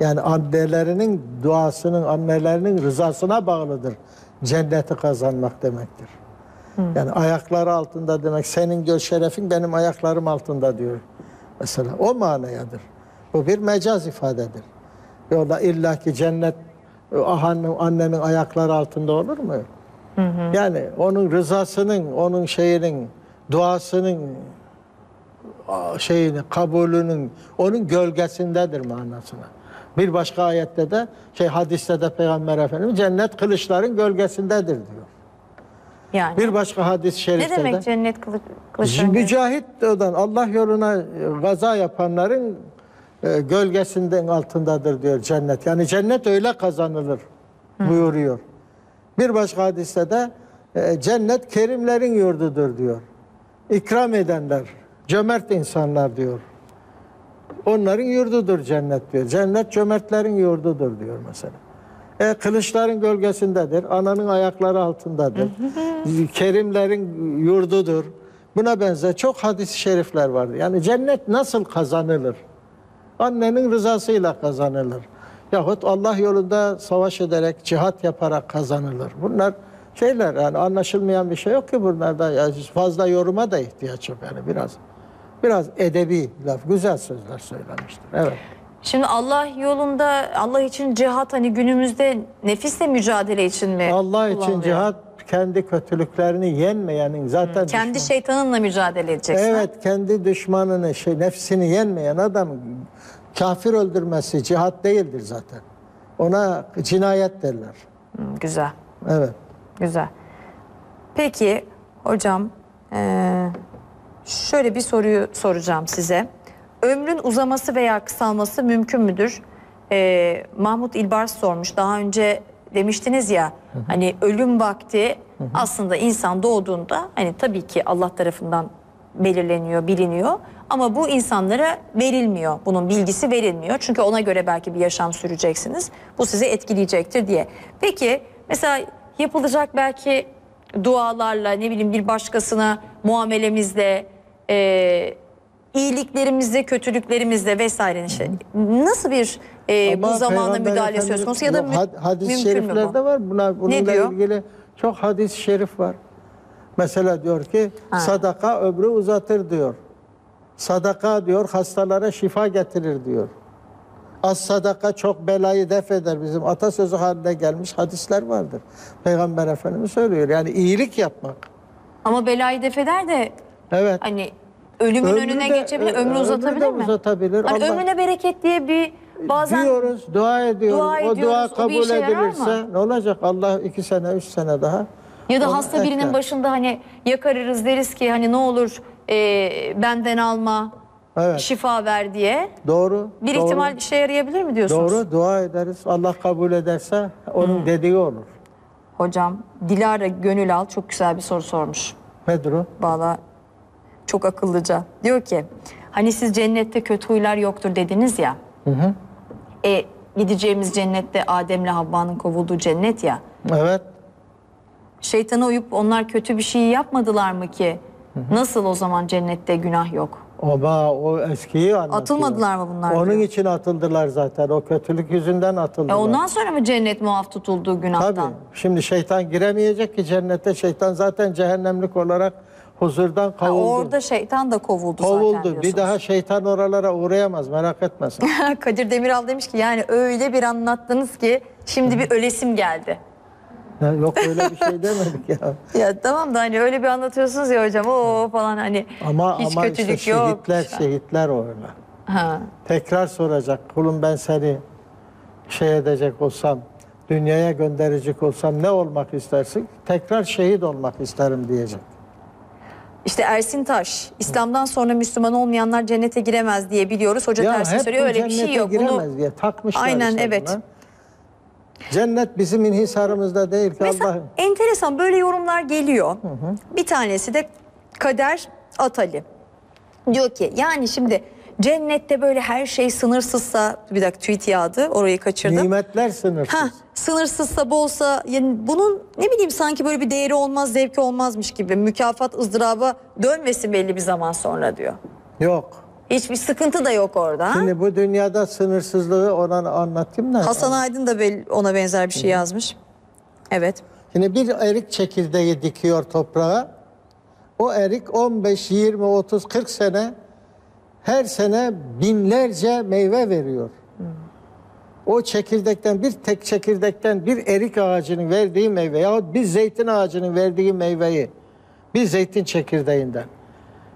Yani annelerinin duasının, annelerinin rızasına bağlıdır. Cenneti kazanmak demektir. Yani ayakları altında demek, senin gör şerefin benim ayaklarım altında diyor. Mesela o manayadır. Bu bir mecaz ifadedir. Yolda illaki cennet ah, anne- annenin ayakları altında olur mu? Yani onun rızasının, onun şeyinin, duasının şeyini, kabulünün, onun gölgesindedir manasına. Bir başka ayette de, şey hadiste de Peygamber Efendimiz cennet kılıçların gölgesindedir diyor.
yani.
Bir başka hadis-i
ne
şerifte de
demek cennet kılı- kılıçları?
mücahit olan Allah yoluna e, gaza yapanların e, gölgesinden altındadır diyor cennet. Yani cennet öyle kazanılır buyuruyor. Bir başka hadiste de e, cennet kerimlerin yurdudur diyor. İkram edenler, cömert insanlar diyor. Onların yurdudur cennet diyor. Cennet cömertlerin yurdudur diyor mesela. E, kılıçların gölgesindedir. Ananın ayakları altındadır. [LAUGHS] Kerimlerin yurdudur. Buna benzer çok hadis-i şerifler vardır. Yani cennet nasıl kazanılır? Annenin rızasıyla kazanılır. Yahut Allah yolunda savaş ederek, cihat yaparak kazanılır. Bunlar şeyler yani anlaşılmayan bir şey yok ki bunlarda. Yani fazla yoruma da ihtiyaç yok yani biraz. Biraz edebi laf, güzel sözler söylenmiştir. Evet.
Şimdi Allah yolunda Allah için cihat hani günümüzde nefisle mücadele için mi?
Allah için cihat kendi kötülüklerini yenmeyenin zaten
kendi
düşmanı.
şeytanınla mücadele edeceksin.
Evet kendi düşmanını, şey, nefsini yenmeyen adam kafir öldürmesi cihat değildir zaten. Ona cinayet derler.
Hı, güzel.
Evet.
Güzel. Peki hocam eee, şöyle bir soruyu soracağım size. Ömrün uzaması veya kısalması mümkün müdür? Eee, Mahmut İlbars sormuş. Daha önce demiştiniz ya hani ölüm vakti aslında insan doğduğunda hani tabii ki Allah tarafından belirleniyor, biliniyor. Ama bu insanlara verilmiyor. Bunun bilgisi verilmiyor. Çünkü ona göre belki bir yaşam süreceksiniz. Bu sizi etkileyecektir diye. Peki mesela yapılacak belki dualarla ne bileyim bir başkasına muamelemizle e, iyiliklerimizle kötülüklerimizle vesaire işte nasıl bir e,
Ama
bu zamana müdahale söz
Efendimiz-
konusu ya da mü-
had- hadis-i şeriflerde
bu?
var buna bununla
diyor?
ilgili çok hadis-i şerif var. Mesela diyor ki
Ha.
sadaka ömrü uzatır diyor. Sadaka diyor hastalara şifa getirir diyor. Az sadaka çok belayı def eder bizim atasözü haline gelmiş hadisler vardır. Peygamber Efendimiz söylüyor yani iyilik yapmak.
Ama belayı def eder de
Evet.
hani ölümün
Ömrü
önüne
de-
geçebilir,
ö-
ömrü
ömrü
uzatabilir
de
mi?
uzatabilir.
Hani
Allah-
ömrüne bereket diye bir bazen
diyoruz, dua ediyoruz.
Dua
o
ediyoruz, o bir
kabul
işe yarar mı?
edilirse ne olacak? Allah iki sene, üç sene daha.
Ya da
onu
hasta birinin
ekler.
başında hani yakarırız deriz ki hani ne olur e, benden alma,
Evet.
şifa ver diye.
Doğru.
Bir
doğru.
ihtimal işe yarayabilir mi diyorsunuz?
Doğru dua ederiz. Allah kabul ederse onun
Hmm.
dediği olur.
Hocam Dilara Gönül Al çok güzel bir soru sormuş.
Nedir o?
Valla çok akıllıca. Diyor ki hani siz cennette kötü huylar yoktur dediniz ya. E gideceğimiz cennette Adem'le Havva'nın kovulduğu cennet ya.
Evet.
Şeytana uyup onlar kötü bir şey yapmadılar mı ki? Nasıl o zaman cennette günah yok?
Ama o eskiyi anlatıyor.
Atılmadılar mı bunlar
Onun
diyor.
için atıldılar zaten. O kötülük yüzünden
E
atıldılar.
ondan sonra mı cennet muaf tutulduğu günahtan?
Tabii. Şimdi şeytan giremeyecek ki cennete. Şeytan zaten cehennemlik olarak huzurdan
Ha,
kovuldu.
orada şeytan da kovuldu, zaten
kovuldu.
diyorsunuz.
Bir daha şeytan oralara uğrayamaz. Merak etmesin. [LAUGHS]
Kadir Demiral demiş ki yani öyle bir anlattınız ki şimdi bir ölesim geldi.
Ya Yok öyle bir şey demedik ya. [LAUGHS]
Ya tamam da hani öyle bir anlatıyorsunuz ya hocam o falan hani
Ama
hiç
ama
kötülük
işte
yok.
şehitler şehitler o öyle.
Ha.
Tekrar soracak. Kulum ben seni şey edecek olsam, dünyaya gönderecek olsam ne olmak istersin? Tekrar şehit olmak isterim diyecek.
İşte Ersin Taş, İslam'dan sonra Müslüman olmayanlar cennete giremez diye biliyoruz. Hoca tersini söylüyor. Öyle bir şey yok.
giremez
Bunu
diye takmışlar
Aynen,
işte
evet.
buna. Cennet bizim inhisarımızda değil ki
Mesela
Allah'ım.
enteresan böyle yorumlar geliyor. Bir tanesi de Kader Atali. Diyor ki yani şimdi cennette böyle her şey sınırsızsa bir dakika tweet yağdı orayı kaçırdım.
Nimetler sınırsız.
Ha, sınırsızsa bolsa yani bunun ne bileyim sanki böyle bir değeri olmaz zevki olmazmış gibi mükafat ızdıraba dönmesin belli bir zaman sonra diyor.
Yok.
Hiçbir sıkıntı da yok orada. ha?
Şimdi bu dünyada sınırsızlığı ona anlatayım da.
Hasan Aydın da bel- ona benzer bir şey yazmış. Evet.
Şimdi bir erik çekirdeği dikiyor toprağa. O erik 15, 20, 30, 40 sene her sene binlerce meyve veriyor. O çekirdekten bir tek çekirdekten bir erik ağacının verdiği meyve yahut bir zeytin ağacının verdiği meyveyi bir zeytin çekirdeğinden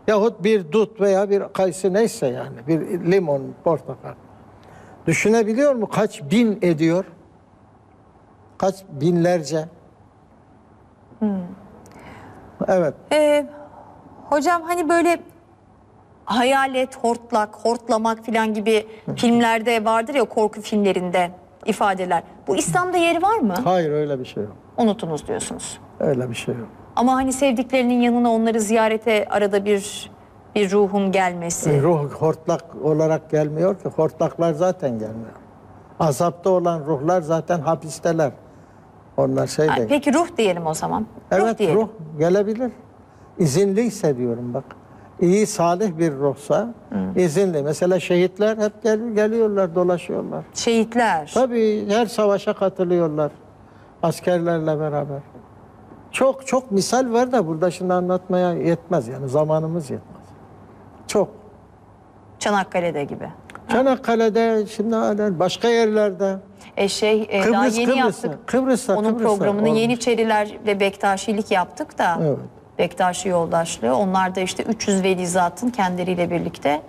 yahut bir dut veya bir kayısı neyse yani bir limon, portakal. Düşünebiliyor mu kaç bin ediyor? Kaç binlerce? Evet.
Ee, hocam hani böyle hayalet, hortlak, hortlamak falan gibi filmlerde vardır ya korku filmlerinde ifadeler. Bu İslam'da yeri var mı?
Hayır öyle bir şey yok.
Unutunuz diyorsunuz.
Öyle bir şey yok.
Ama hani sevdiklerinin yanına onları ziyarete arada bir bir ruhun gelmesi.
Ruh hortlak olarak gelmiyor ki. Hortlaklar zaten gelmiyor. Azapta olan ruhlar zaten hapisteler. Onlar şey
Ha,
değil.
Peki ruh diyelim o zaman. ruh
Evet
diyelim.
ruh gelebilir. İzinliyse diyorum bak. İyi salih bir ruhsa izinli. Mesela şehitler hep gel, geliyorlar dolaşıyorlar.
Şehitler.
Tabii her savaşa katılıyorlar. Askerlerle beraber. Çok çok misal var da burada şimdi anlatmaya yetmez yani zamanımız yetmez. Çok.
Çanakkale'de gibi.
Çanakkale'de şimdi başka yerlerde.
E şey e, daha
Kıbrıs,
yeni
Kıbrıs'ta,
yaptık.
Kıbrıs'ta,
Onun
Kıbrıs'ta
programını
olmuş.
Yeniçeriler ve Bektaşilik yaptık da.
Evet.
Bektaşi yoldaşlığı. Onlar da işte 300 velizatın kendileriyle birlikte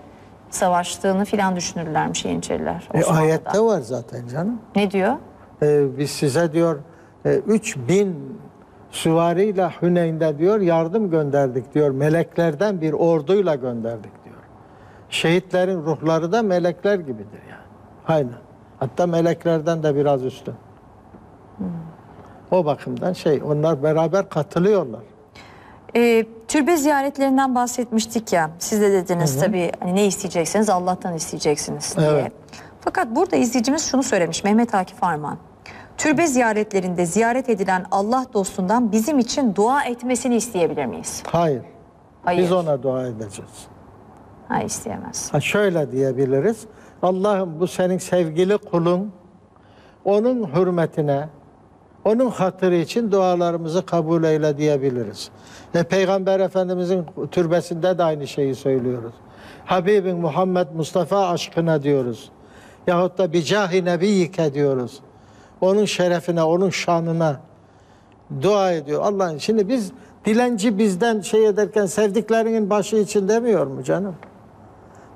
savaştığını filan düşünürlermiş Yeniçeriler.
E,
Osmanlı'da.
ayette var zaten canım.
Ne diyor?
E, biz size diyor e, 3000 süvariyle Hüneyn'de diyor yardım gönderdik diyor. Meleklerden bir orduyla gönderdik diyor. Şehitlerin ruhları da melekler gibidir yani. Aynen. Hatta meleklerden de biraz üstün. O bakımdan şey onlar beraber katılıyorlar.
Ee, türbe ziyaretlerinden bahsetmiştik ya. Siz de dediniz tabii hani ne isteyecekseniz Allah'tan isteyeceksiniz diye.
Evet.
Fakat burada izleyicimiz şunu söylemiş Mehmet Akif Arman. Türbe ziyaretlerinde ziyaret edilen Allah dostundan bizim için dua etmesini isteyebilir miyiz?
Hayır.
Hayır.
Biz ona dua edeceğiz.
Hayır isteyemez.
Ha şöyle diyebiliriz. Allah'ım bu senin sevgili kulun. Onun hürmetine, onun hatırı için dualarımızı kabul eyle diyebiliriz. Ve Peygamber Efendimizin türbesinde de aynı şeyi söylüyoruz. Habibin Muhammed Mustafa aşkına diyoruz. Yahut da bicahi nebiyike diyoruz. Onun şerefine, onun şanına dua ediyor. Allah'ın şimdi biz dilenci bizden şey ederken sevdiklerinin başı için demiyor mu canım?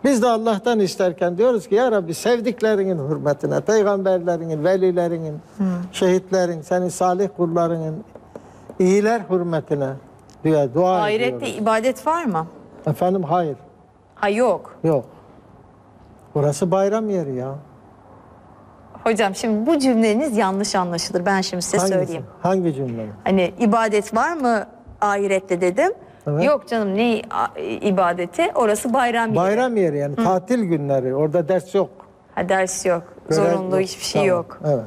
Biz de Allah'tan isterken diyoruz ki ya Rabbi sevdiklerinin hürmetine, peygamberlerinin, velilerinin, şehitlerin, senin salih kullarının iyiler hürmetine diye dua
Ahirette
ediyoruz.
ibadet var mı?
Efendim hayır,
Ha yok.
yok. Burası bayram yeri ya.
Hocam şimdi bu cümleniz yanlış anlaşılır. Ben şimdi size
Hangisi?
söyleyeyim.
Hangi cümle?
Hani ibadet var mı ahirette dedim.
Evet.
Yok canım ne ibadeti? Orası bayram yeri.
Bayram yeri yani tatil günleri. Orada ders yok.
Ha, ders yok.
Görev
Zorunlu
yok.
hiçbir şey
Tamam,
yok.
Evet.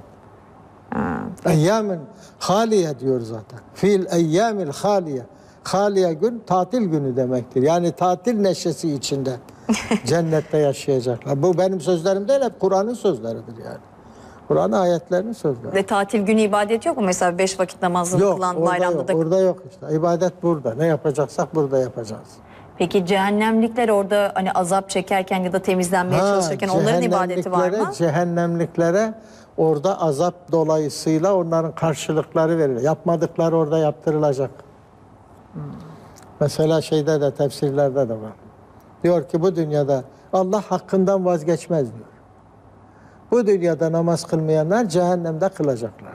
Eyyamın haliye diyor zaten. Fil eyyamil haliye. Haliye gün tatil günü demektir. Yani tatil neşesi içinde [LAUGHS] cennette yaşayacaklar. Bu benim sözlerim değil hep Kur'an'ın sözleridir yani. Kur'an ayetlerinin sözleri.
Ve tatil günü ibadet yok mu? Mesela beş vakit namazını
Yok,
kılan
orada
bayramda
yok,
da.
orada yok işte. İbadet burada. Ne yapacaksak burada yapacağız.
Peki cehennemlikler orada hani azap çekerken ya da temizlenmeye
Ha,
çalışırken onların ibadeti var mı?
Cehennemliklere orada azap dolayısıyla onların karşılıkları verilir. Yapmadıkları orada yaptırılacak. Mesela şeyde de tefsirlerde de var. Diyor ki bu dünyada Allah hakkından vazgeçmez diyor. Bu dünyada namaz kılmayanlar cehennemde kılacaklar.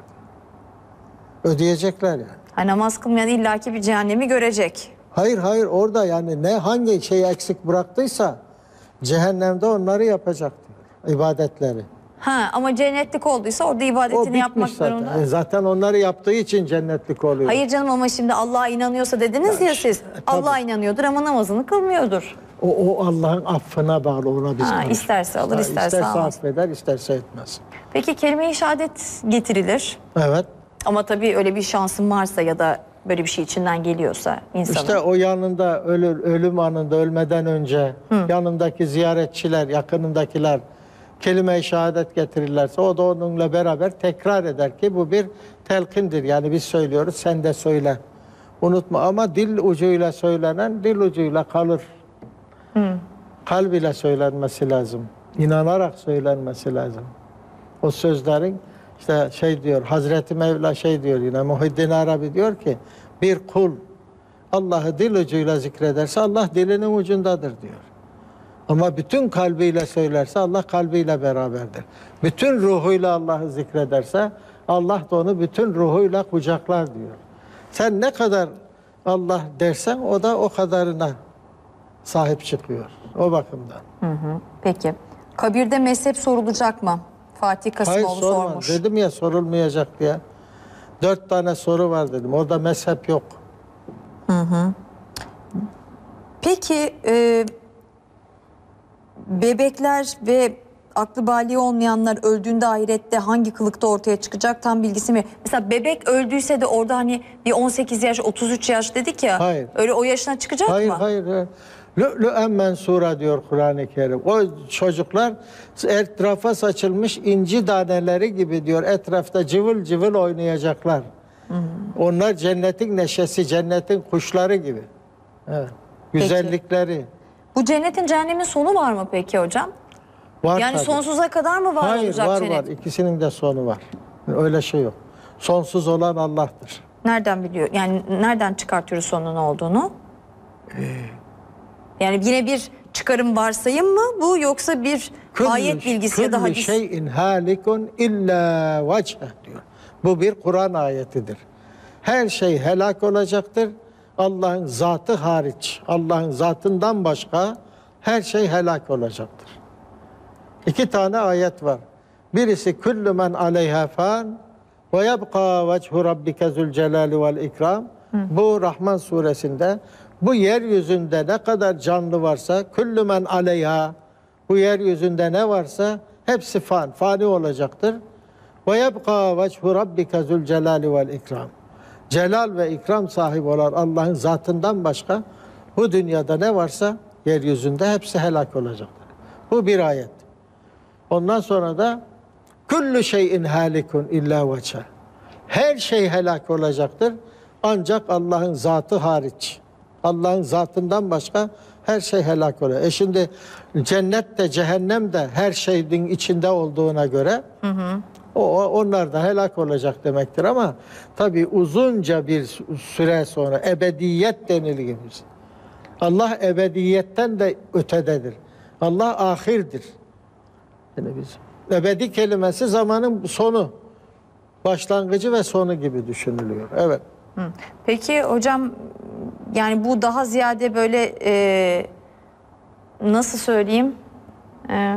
Ödeyecekler yani.
Ha, namaz kılmayan illaki bir cehennemi görecek.
Hayır hayır orada yani ne hangi şeyi eksik bıraktıysa cehennemde onları yapacak diyor. ibadetleri.
Ha ama cennetlik olduysa orada ibadetini yapmak
zaten.
zorunda.
E, zaten onları yaptığı için cennetlik oluyor.
Hayır canım ama şimdi Allah'a inanıyorsa dediniz ya siz.
tabii.
Allah'a inanıyordur ama namazını kılmıyordur.
O, o Allah'ın affına bağlı ona biz
Ha, isterse alır,
Ha,
isterse almaz.
affeder, isterse etmez.
Peki kelime-i şehadet getirilir.
Evet.
Ama tabii öyle bir şansın varsa ya da böyle bir şey içinden geliyorsa insanın.
İşte o yanında ölür, ölüm anında ölmeden önce yanındaki ziyaretçiler, yakınındakiler kelime-i şehadet getirirlerse o da onunla beraber tekrar eder ki bu bir telkindir. Yani biz söylüyoruz sen de söyle. Unutma ama dil ucuyla söylenen dil ucuyla kalır. Kalb ile söylenmesi lazım. İnanarak söylenmesi lazım. O sözlerin işte şey diyor Hazreti Mevla şey diyor yine Muhiddin Arabi diyor ki bir kul Allah'ı dil ucuyla zikrederse Allah dilinin ucundadır diyor. Ama bütün kalbiyle söylerse Allah kalbiyle beraberdir. Bütün ruhuyla Allah'ı zikrederse Allah da onu bütün ruhuyla kucaklar diyor. Sen ne kadar Allah dersen o da o kadarına sahip çıkıyor. O bakımdan.
Peki. Kabirde mezhep sorulacak mı? Fatih
Hayır
Kasımoğlu
sorma.
sormuş.
Dedim ya sorulmayacak diye. Dört tane soru var dedim. Orada mezhep yok.
Peki e, bebekler ve aklı bali olmayanlar öldüğünde ahirette hangi kılıkta ortaya çıkacak tam bilgisi mi? Mesela bebek öldüyse de orada hani bir 18 yaş 33 yaş dedik ya.
Hayır.
Öyle o yaşına çıkacak
Hayır
mı?
hayır. hayır. Lü'lü'en mensura diyor Kur'an-ı Kerim. O çocuklar etrafa saçılmış inci taneleri gibi diyor. Etrafta cıvıl cıvıl oynayacaklar. Onlar cennetin neşesi, cennetin kuşları gibi. Evet. Güzellikleri.
Bu cennetin cehennemin sonu var mı peki hocam?
Var
Yani
tabii.
sonsuza kadar mı var
Hayır
olacak
var
cennet?
var. İkisinin de sonu var. Öyle şey yok. Sonsuz olan Allah'tır.
Nereden biliyor? Yani nereden çıkartıyoruz sonun olduğunu?
Ee.
Yani yine bir çıkarım varsayım mı bu yoksa bir ayet bilgisi ya da hadis?
şeyin halikun illa vecheh diyor. Bu bir Kur'an ayetidir. Her şey helak olacaktır. Allah'ın zatı hariç, Allah'ın zatından başka her şey helak olacaktır. İki tane ayet var. Birisi kullu men aleyha fan ve yebqa vechu rabbike zülcelali vel ikram. Bu Rahman suresinde bu yeryüzünde ne kadar canlı varsa kullu men aleyha bu yeryüzünde ne varsa hepsi fan, fani olacaktır. Ve yebqa vechu rabbike zülcelali vel ikram. Celal ve ikram sahibi olan Allah'ın zatından başka bu dünyada ne varsa yeryüzünde hepsi helak olacaktır. Bu bir ayet. Ondan sonra da kullu şeyin halikun illa veçe. Her şey helak olacaktır. Ancak Allah'ın zatı hariç. Allah'ın zatından başka her şey helak oluyor. E şimdi cennet de cehennem de her şeyin içinde olduğuna göre o, o- onlar da helak olacak demektir ama tabi uzunca bir süre sonra ebediyet denilir. Allah ebediyetten de ötededir. Allah ahirdir. Yani biz ebedi kelimesi zamanın sonu, başlangıcı ve sonu gibi düşünülüyor. Evet.
Peki hocam yani bu daha ziyade böyle e, nasıl söyleyeyim E,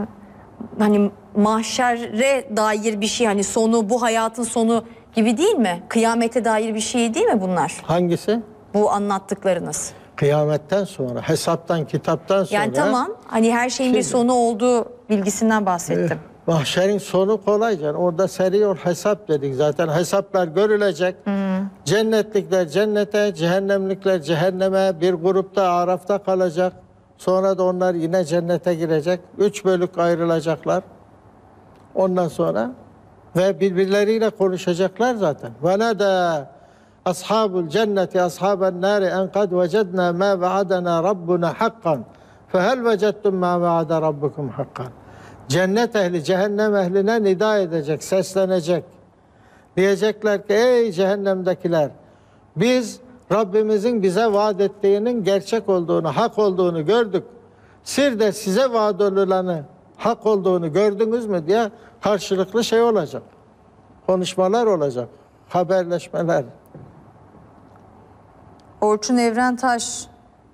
hani mahşere dair bir şey hani sonu bu hayatın sonu gibi değil mi? Kıyamete dair bir şey değil mi bunlar?
Hangisi?
Bu anlattıklarınız.
Kıyametten sonra, hesaptan, kitaptan sonra.
Yani tamam hani her şeyin bir
Şimdi-
sonu olduğu bilgisinden bahsettim.
Mahşerin sonu kolay canım. Orada seri yol hesap dedik zaten. Hesaplar görülecek. Cennetlikler cennete, cehennemlikler cehenneme, bir grupta arafta kalacak. Sonra da onlar yine cennete girecek. Üç bölük ayrılacaklar. Ondan sonra ve birbirleriyle konuşacaklar zaten. Ve ne de ashabul cenneti ashaben nari en kad vecedna ma vaadana rabbuna hakkan. Fehel vecettum ma vaada rabbukum hakkan. Cennet ehli cehennem ehline nida edecek, seslenecek. Diyecekler ki ey cehennemdekiler biz Rabbimizin bize vaat ettiğinin gerçek olduğunu, hak olduğunu gördük. Siz de size vaat olulanı hak olduğunu gördünüz mü diye karşılıklı şey olacak. Konuşmalar olacak, haberleşmeler.
Orçun Evrentaş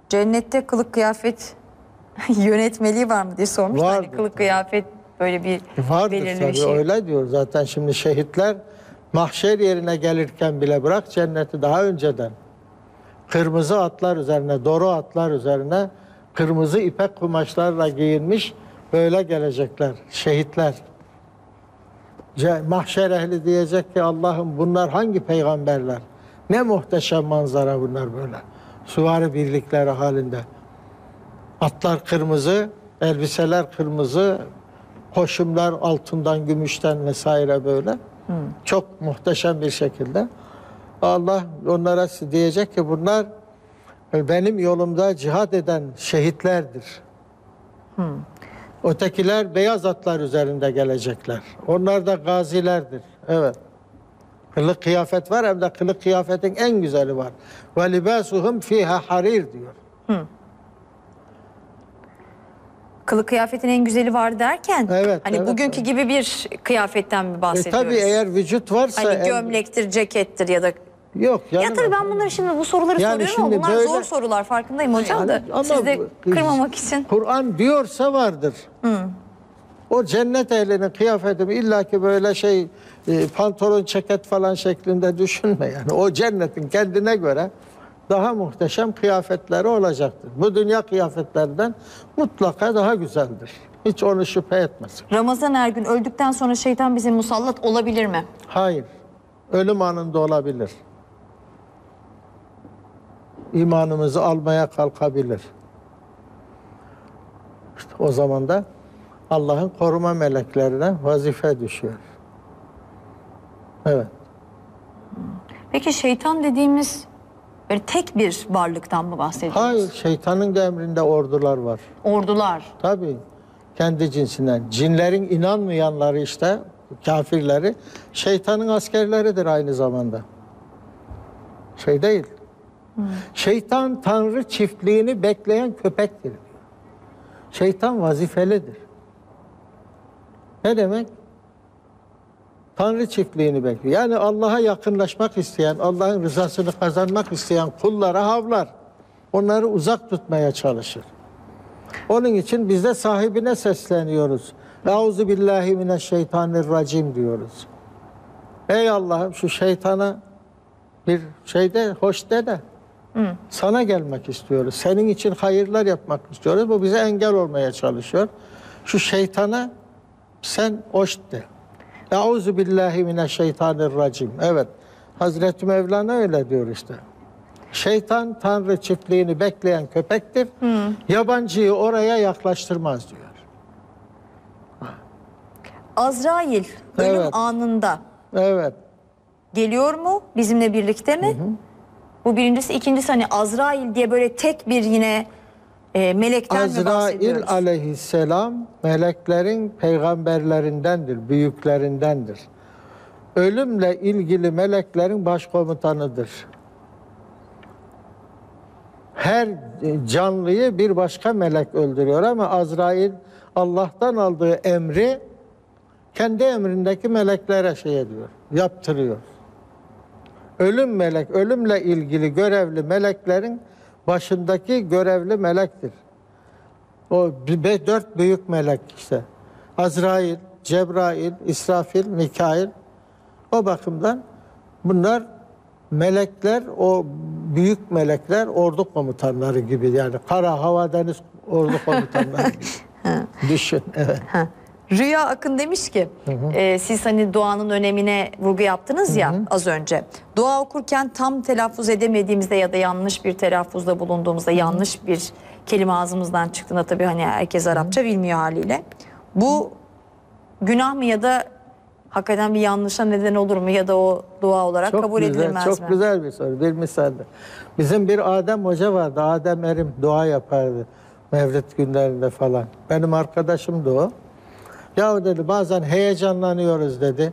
cennette kılık kıyafet [LAUGHS] yönetmeliği var mı diye sormuş. Hani
Vardır.
kılık kıyafet böyle bir
Vardır
belirli
tabii
bir şey.
öyle diyor. Zaten şimdi şehitler mahşer yerine gelirken bile bırak cenneti daha önceden kırmızı atlar üzerine, doru atlar üzerine kırmızı ipek kumaşlarla giyinmiş böyle gelecekler şehitler. Ce- Mahşer ehli diyecek ki Allah'ım bunlar hangi peygamberler? Ne muhteşem manzara bunlar böyle. Süvari birlikleri halinde. Atlar kırmızı, elbiseler kırmızı, koşumlar altından, gümüşten vesaire böyle. Çok muhteşem bir şekilde. Allah onlara diyecek ki bunlar benim yolumda cihad eden şehitlerdir. Ötekiler beyaz atlar üzerinde gelecekler. Onlar da gazilerdir. Evet. Kılık kıyafet var hem de kılık kıyafetin en güzeli var. Ve libasuhum fiha harir diyor.
Kılık kıyafetin en güzeli var derken
Evet,
hani
evet,
bugünkü gibi bir kıyafetten mi
E
bahsediyoruz?
tabii eğer vücut varsa
hani
en-
gömlektir, cekettir ya da
yok
ya
canım.
tabii ben bunları şimdi bu soruları
Yani
soruyorum ama
şimdi
bunlar
böyle-
zor sorular farkındayım hocam da
Yani ama
siz de
bu-
kırmamak için.
Kur'an diyorsa vardır. O cennet ehlinin kıyafeti illaki böyle şey e, pantolon ceket falan şeklinde düşünme yani. O cennetin kendine göre daha muhteşem kıyafetleri olacaktır. Bu dünya kıyafetlerinden mutlaka daha güzeldir. Hiç onu şüphe etmesin.
Ramazan Ergün öldükten sonra şeytan bize musallat olabilir mi?
Hayır. Ölüm anında olabilir. İmanımızı almaya kalkabilir. İşte o zaman da Allah'ın koruma meleklerine vazife düşüyor. Evet.
Peki şeytan dediğimiz böyle tek bir varlıktan mı bahsediyoruz?
Hayır, şeytanın emrinde ordular var.
Ordular.
Tabii. Kendi cinsinden. Cinlerin inanmayanları işte, kafirleri, şeytanın askerleridir aynı zamanda. Şey değil. Şeytan tanrı çiftliğini bekleyen köpektir. Şeytan vazifelidir. Ne demek? Tanrı çiftliğini bekliyor. Yani Allah'a yakınlaşmak isteyen, Allah'ın rızasını kazanmak isteyen kullara havlar. Onları uzak tutmaya çalışır. Onun için biz de sahibine sesleniyoruz. Euzu billahi mineşşeytanirracim diyoruz. Ey Allah'ım şu şeytana bir şeyde hoş de de sana gelmek istiyoruz. Senin için hayırlar yapmak istiyoruz. Bu bize engel olmaya çalışıyor. Şu şeytana sen hoş de. Euzu billahi mineşşeytanirracim. Evet. Hazreti Mevlana öyle diyor işte. Şeytan Tanrı çiftliğini bekleyen köpektir. Yabancıyı oraya yaklaştırmaz diyor.
Azrail ölüm
Evet.
anında
Evet.
geliyor mu bizimle birlikte mi? Bu birincisi. ikincisi hani Azrail diye böyle tek bir yine e, melekten mi
Azrail
bahsediyoruz?
aleyhisselam meleklerin peygamberlerindendir, büyüklerindendir. Ölümle ilgili meleklerin başkomutanıdır. Her canlıyı bir başka melek öldürüyor ama Azrail Allah'tan aldığı emri kendi emrindeki meleklere şey ediyor, yaptırıyor. Ölüm melek, ölümle ilgili görevli meleklerin başındaki görevli melektir. O dört büyük melek işte. Azrail, Cebrail, İsrafil, Mikail. O bakımdan bunlar melekler, o büyük melekler ordu komutanları gibi yani kara, hava, deniz ordu komutanları gibi. [LAUGHS] Düşün, evet.
Rüya Akın demiş ki e, siz hani duanın önemine vurgu yaptınız ya az önce. Dua okurken tam telaffuz edemediğimizde ya da yanlış bir telaffuzda bulunduğumuzda yanlış bir kelime ağzımızdan çıktığında tabii hani herkes Arapça bilmiyor haliyle. Bu günah mı ya da hakikaten bir yanlışa neden olur mu ya da o dua olarak kabul
güzel,
edilmez
çok
mi?
güzel bir soru. Bir misalde. Bizim bir Adem Hoca vardı. Adem Erim dua yapardı. Mevlid günlerinde falan. Benim arkadaşımdı o. Ya dedi bazen heyecanlanıyoruz dedi.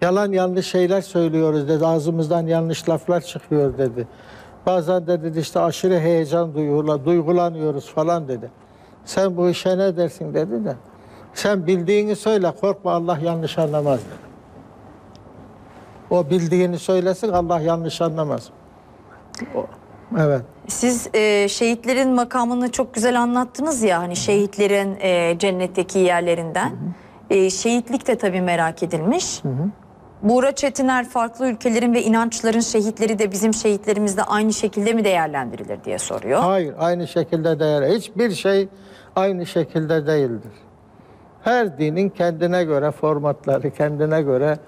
Yalan yanlış şeyler söylüyoruz dedi. Ağzımızdan yanlış laflar çıkıyor dedi. Bazen de dedi işte aşırı heyecan duygula, duygulanıyoruz falan dedi. Sen bu işe ne dersin dedi de. Sen bildiğini söyle korkma Allah yanlış anlamaz dedi. O bildiğini söylesin Allah yanlış anlamaz. O- evet.
Siz e, şehitlerin makamını çok güzel anlattınız ya hani şehitlerin e, cennetteki yerlerinden. E, şehitlik de tabii merak edilmiş. Buğra Çetiner farklı ülkelerin ve inançların şehitleri de bizim şehitlerimizde aynı şekilde mi değerlendirilir diye soruyor.
Hayır aynı şekilde değer. Hiçbir şey aynı şekilde değildir. Her dinin kendine göre formatları, kendine göre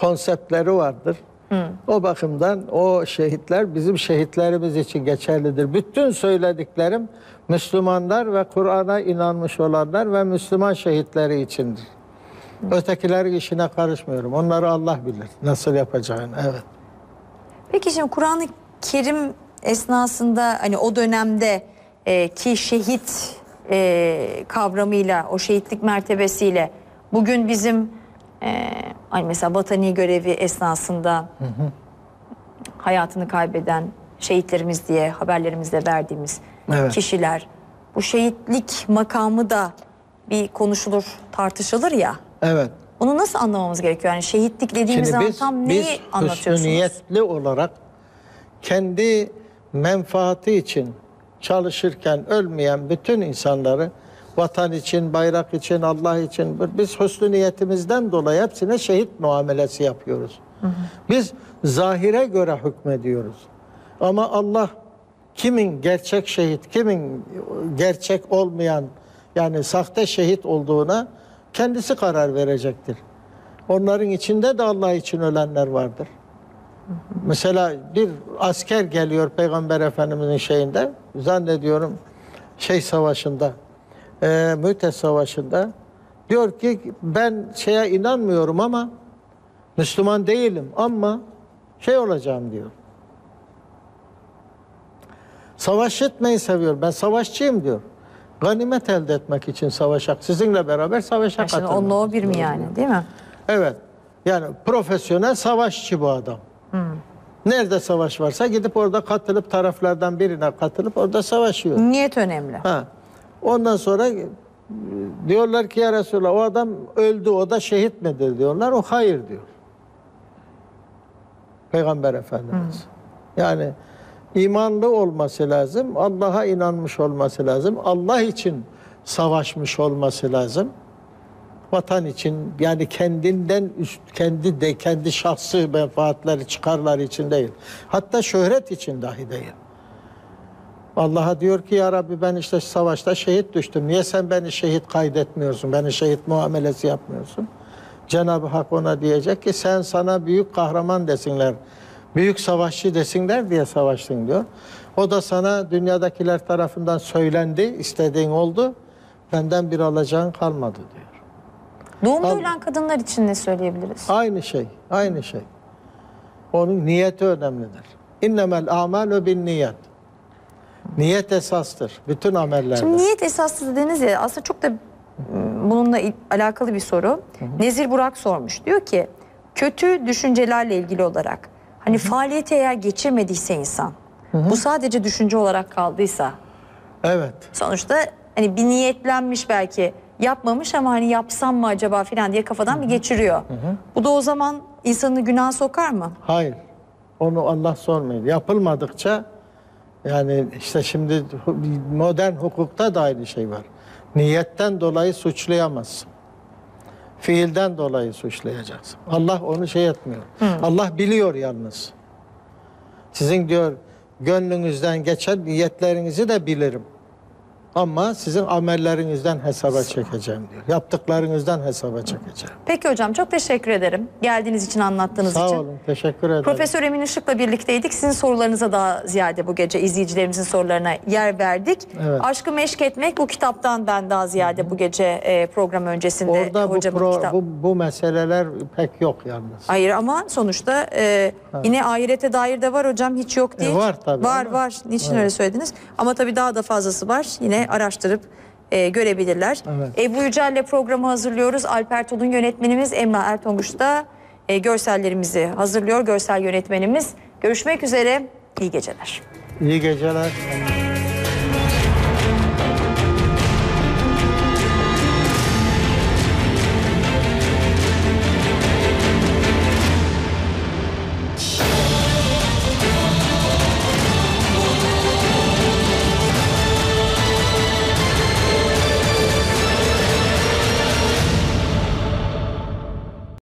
konseptleri vardır. O bakımdan o şehitler bizim şehitlerimiz için geçerlidir. Bütün söylediklerim Müslümanlar ve Kur'an'a inanmış olanlar ve Müslüman şehitleri içindir. Ötekilerin işine karışmıyorum. Onları Allah bilir nasıl yapacağını. Evet.
Peki şimdi Kur'an-ı Kerim esnasında hani o dönemde e, ki şehit e, kavramıyla o şehitlik mertebesiyle bugün bizim e, hani mesela vatani görevi esnasında hayatını kaybeden şehitlerimiz diye haberlerimizde verdiğimiz
Evet.
kişiler bu şehitlik makamı da bir konuşulur tartışılır ya.
Evet.
Onu nasıl anlamamız gerekiyor? Yani şehitlik dediğimiz zaman tam neyi
biz
anlatıyorsunuz?
hüsnü niyetli olarak kendi menfaati için çalışırken ölmeyen bütün insanları vatan için, bayrak için, Allah için biz hüsnü niyetimizden dolayı hepsine şehit muamelesi yapıyoruz. Biz zahire göre hükmediyoruz. Ama Allah kimin gerçek şehit, kimin gerçek olmayan yani sahte şehit olduğuna kendisi karar verecektir. Onların içinde de Allah için ölenler vardır. Mesela bir asker geliyor Peygamber Efendimizin şeyinde zannediyorum şey savaşında e, Müte savaşında diyor ki ben şeye inanmıyorum ama Müslüman değilim ama şey olacağım diyor. Savaş etmeyi seviyor. Ben savaşçıyım diyor. Ganimet elde etmek için savaşak. Sizinle beraber savaşa katılmak.
onunla o bir mi yani değil mi?
Evet. Yani profesyonel savaşçı bu adam. Nerede savaş varsa gidip orada katılıp taraflardan birine katılıp orada savaşıyor.
Niyet önemli.
Ha. Ondan sonra Diyorlar ki ya Resulallah o adam öldü o da şehit midir diyorlar. O hayır diyor. Peygamber Efendimiz. Yani imanlı olması lazım. Allah'a inanmış olması lazım. Allah için savaşmış olması lazım. Vatan için yani kendinden üst kendi de kendi şahsi menfaatleri çıkarları için değil. Hatta şöhret için dahi değil. Allah'a diyor ki ya Rabbi ben işte savaşta şehit düştüm. Niye sen beni şehit kaydetmiyorsun? Beni şehit muamelesi yapmıyorsun? Cenab-ı Hak ona diyecek ki sen sana büyük kahraman desinler. Büyük savaşçı desinler diye savaştın diyor. O da sana dünyadakiler tarafından söylendi, istediğin oldu. Benden bir alacağın kalmadı diyor.
Doğumda ölen kadınlar için ne söyleyebiliriz?
Aynı şey, aynı şey. Onun niyeti önemlidir. İnnemel amelü bin niyet. Niyet esastır bütün amellerde.
Şimdi niyet esaslı dediniz ya aslında çok da bununla alakalı bir soru. Nezir Burak sormuş. Diyor ki kötü düşüncelerle ilgili olarak hani faaliyete eğer geçirmediyse insan bu sadece düşünce olarak kaldıysa
Evet.
sonuçta hani bir niyetlenmiş belki yapmamış ama hani yapsam mı acaba filan diye kafadan bir geçiriyor. Bu da o zaman insanı günah sokar mı?
Hayır. Onu Allah sormuyor. Yapılmadıkça yani işte şimdi modern hukukta da aynı şey var. Niyetten dolayı suçlayamazsın. Fiilden dolayı suçlayacaksın. Allah onu şey etmiyor. Allah biliyor yalnız. Sizin diyor gönlünüzden geçen niyetlerinizi de bilirim. Ama sizin amellerinizden hesaba çekeceğim diyor. Yaptıklarınızdan hesaba çekeceğim.
Peki hocam çok teşekkür ederim. Geldiğiniz için anlattığınız
Sağ
için.
olun. Teşekkür ederim.
Profesör Emin Işık'la birlikteydik. Sizin sorularınıza daha ziyade bu gece izleyicilerimizin sorularına yer verdik.
Evet.
Aşkı Meşk Etmek bu kitaptan ben daha ziyade bu gece e, program öncesinde
Orada bu,
hocamın
pro-
kitap-
bu, bu meseleler pek yok yalnız.
Hayır ama sonuçta e, yine ahirete dair de var hocam hiç yok değil.
E, var tabii
Var
ama-
var. Niçin öyle söylediniz? Ama tabii daha da fazlası var. Yine araştırıp e, görebilirler.
Evet.
Ebru Yücel'le programı hazırlıyoruz. Alper Tolun yönetmenimiz Emrah Ertonguç da e, görsellerimizi hazırlıyor. Görsel yönetmenimiz. Görüşmek üzere. İyi geceler.
İyi geceler.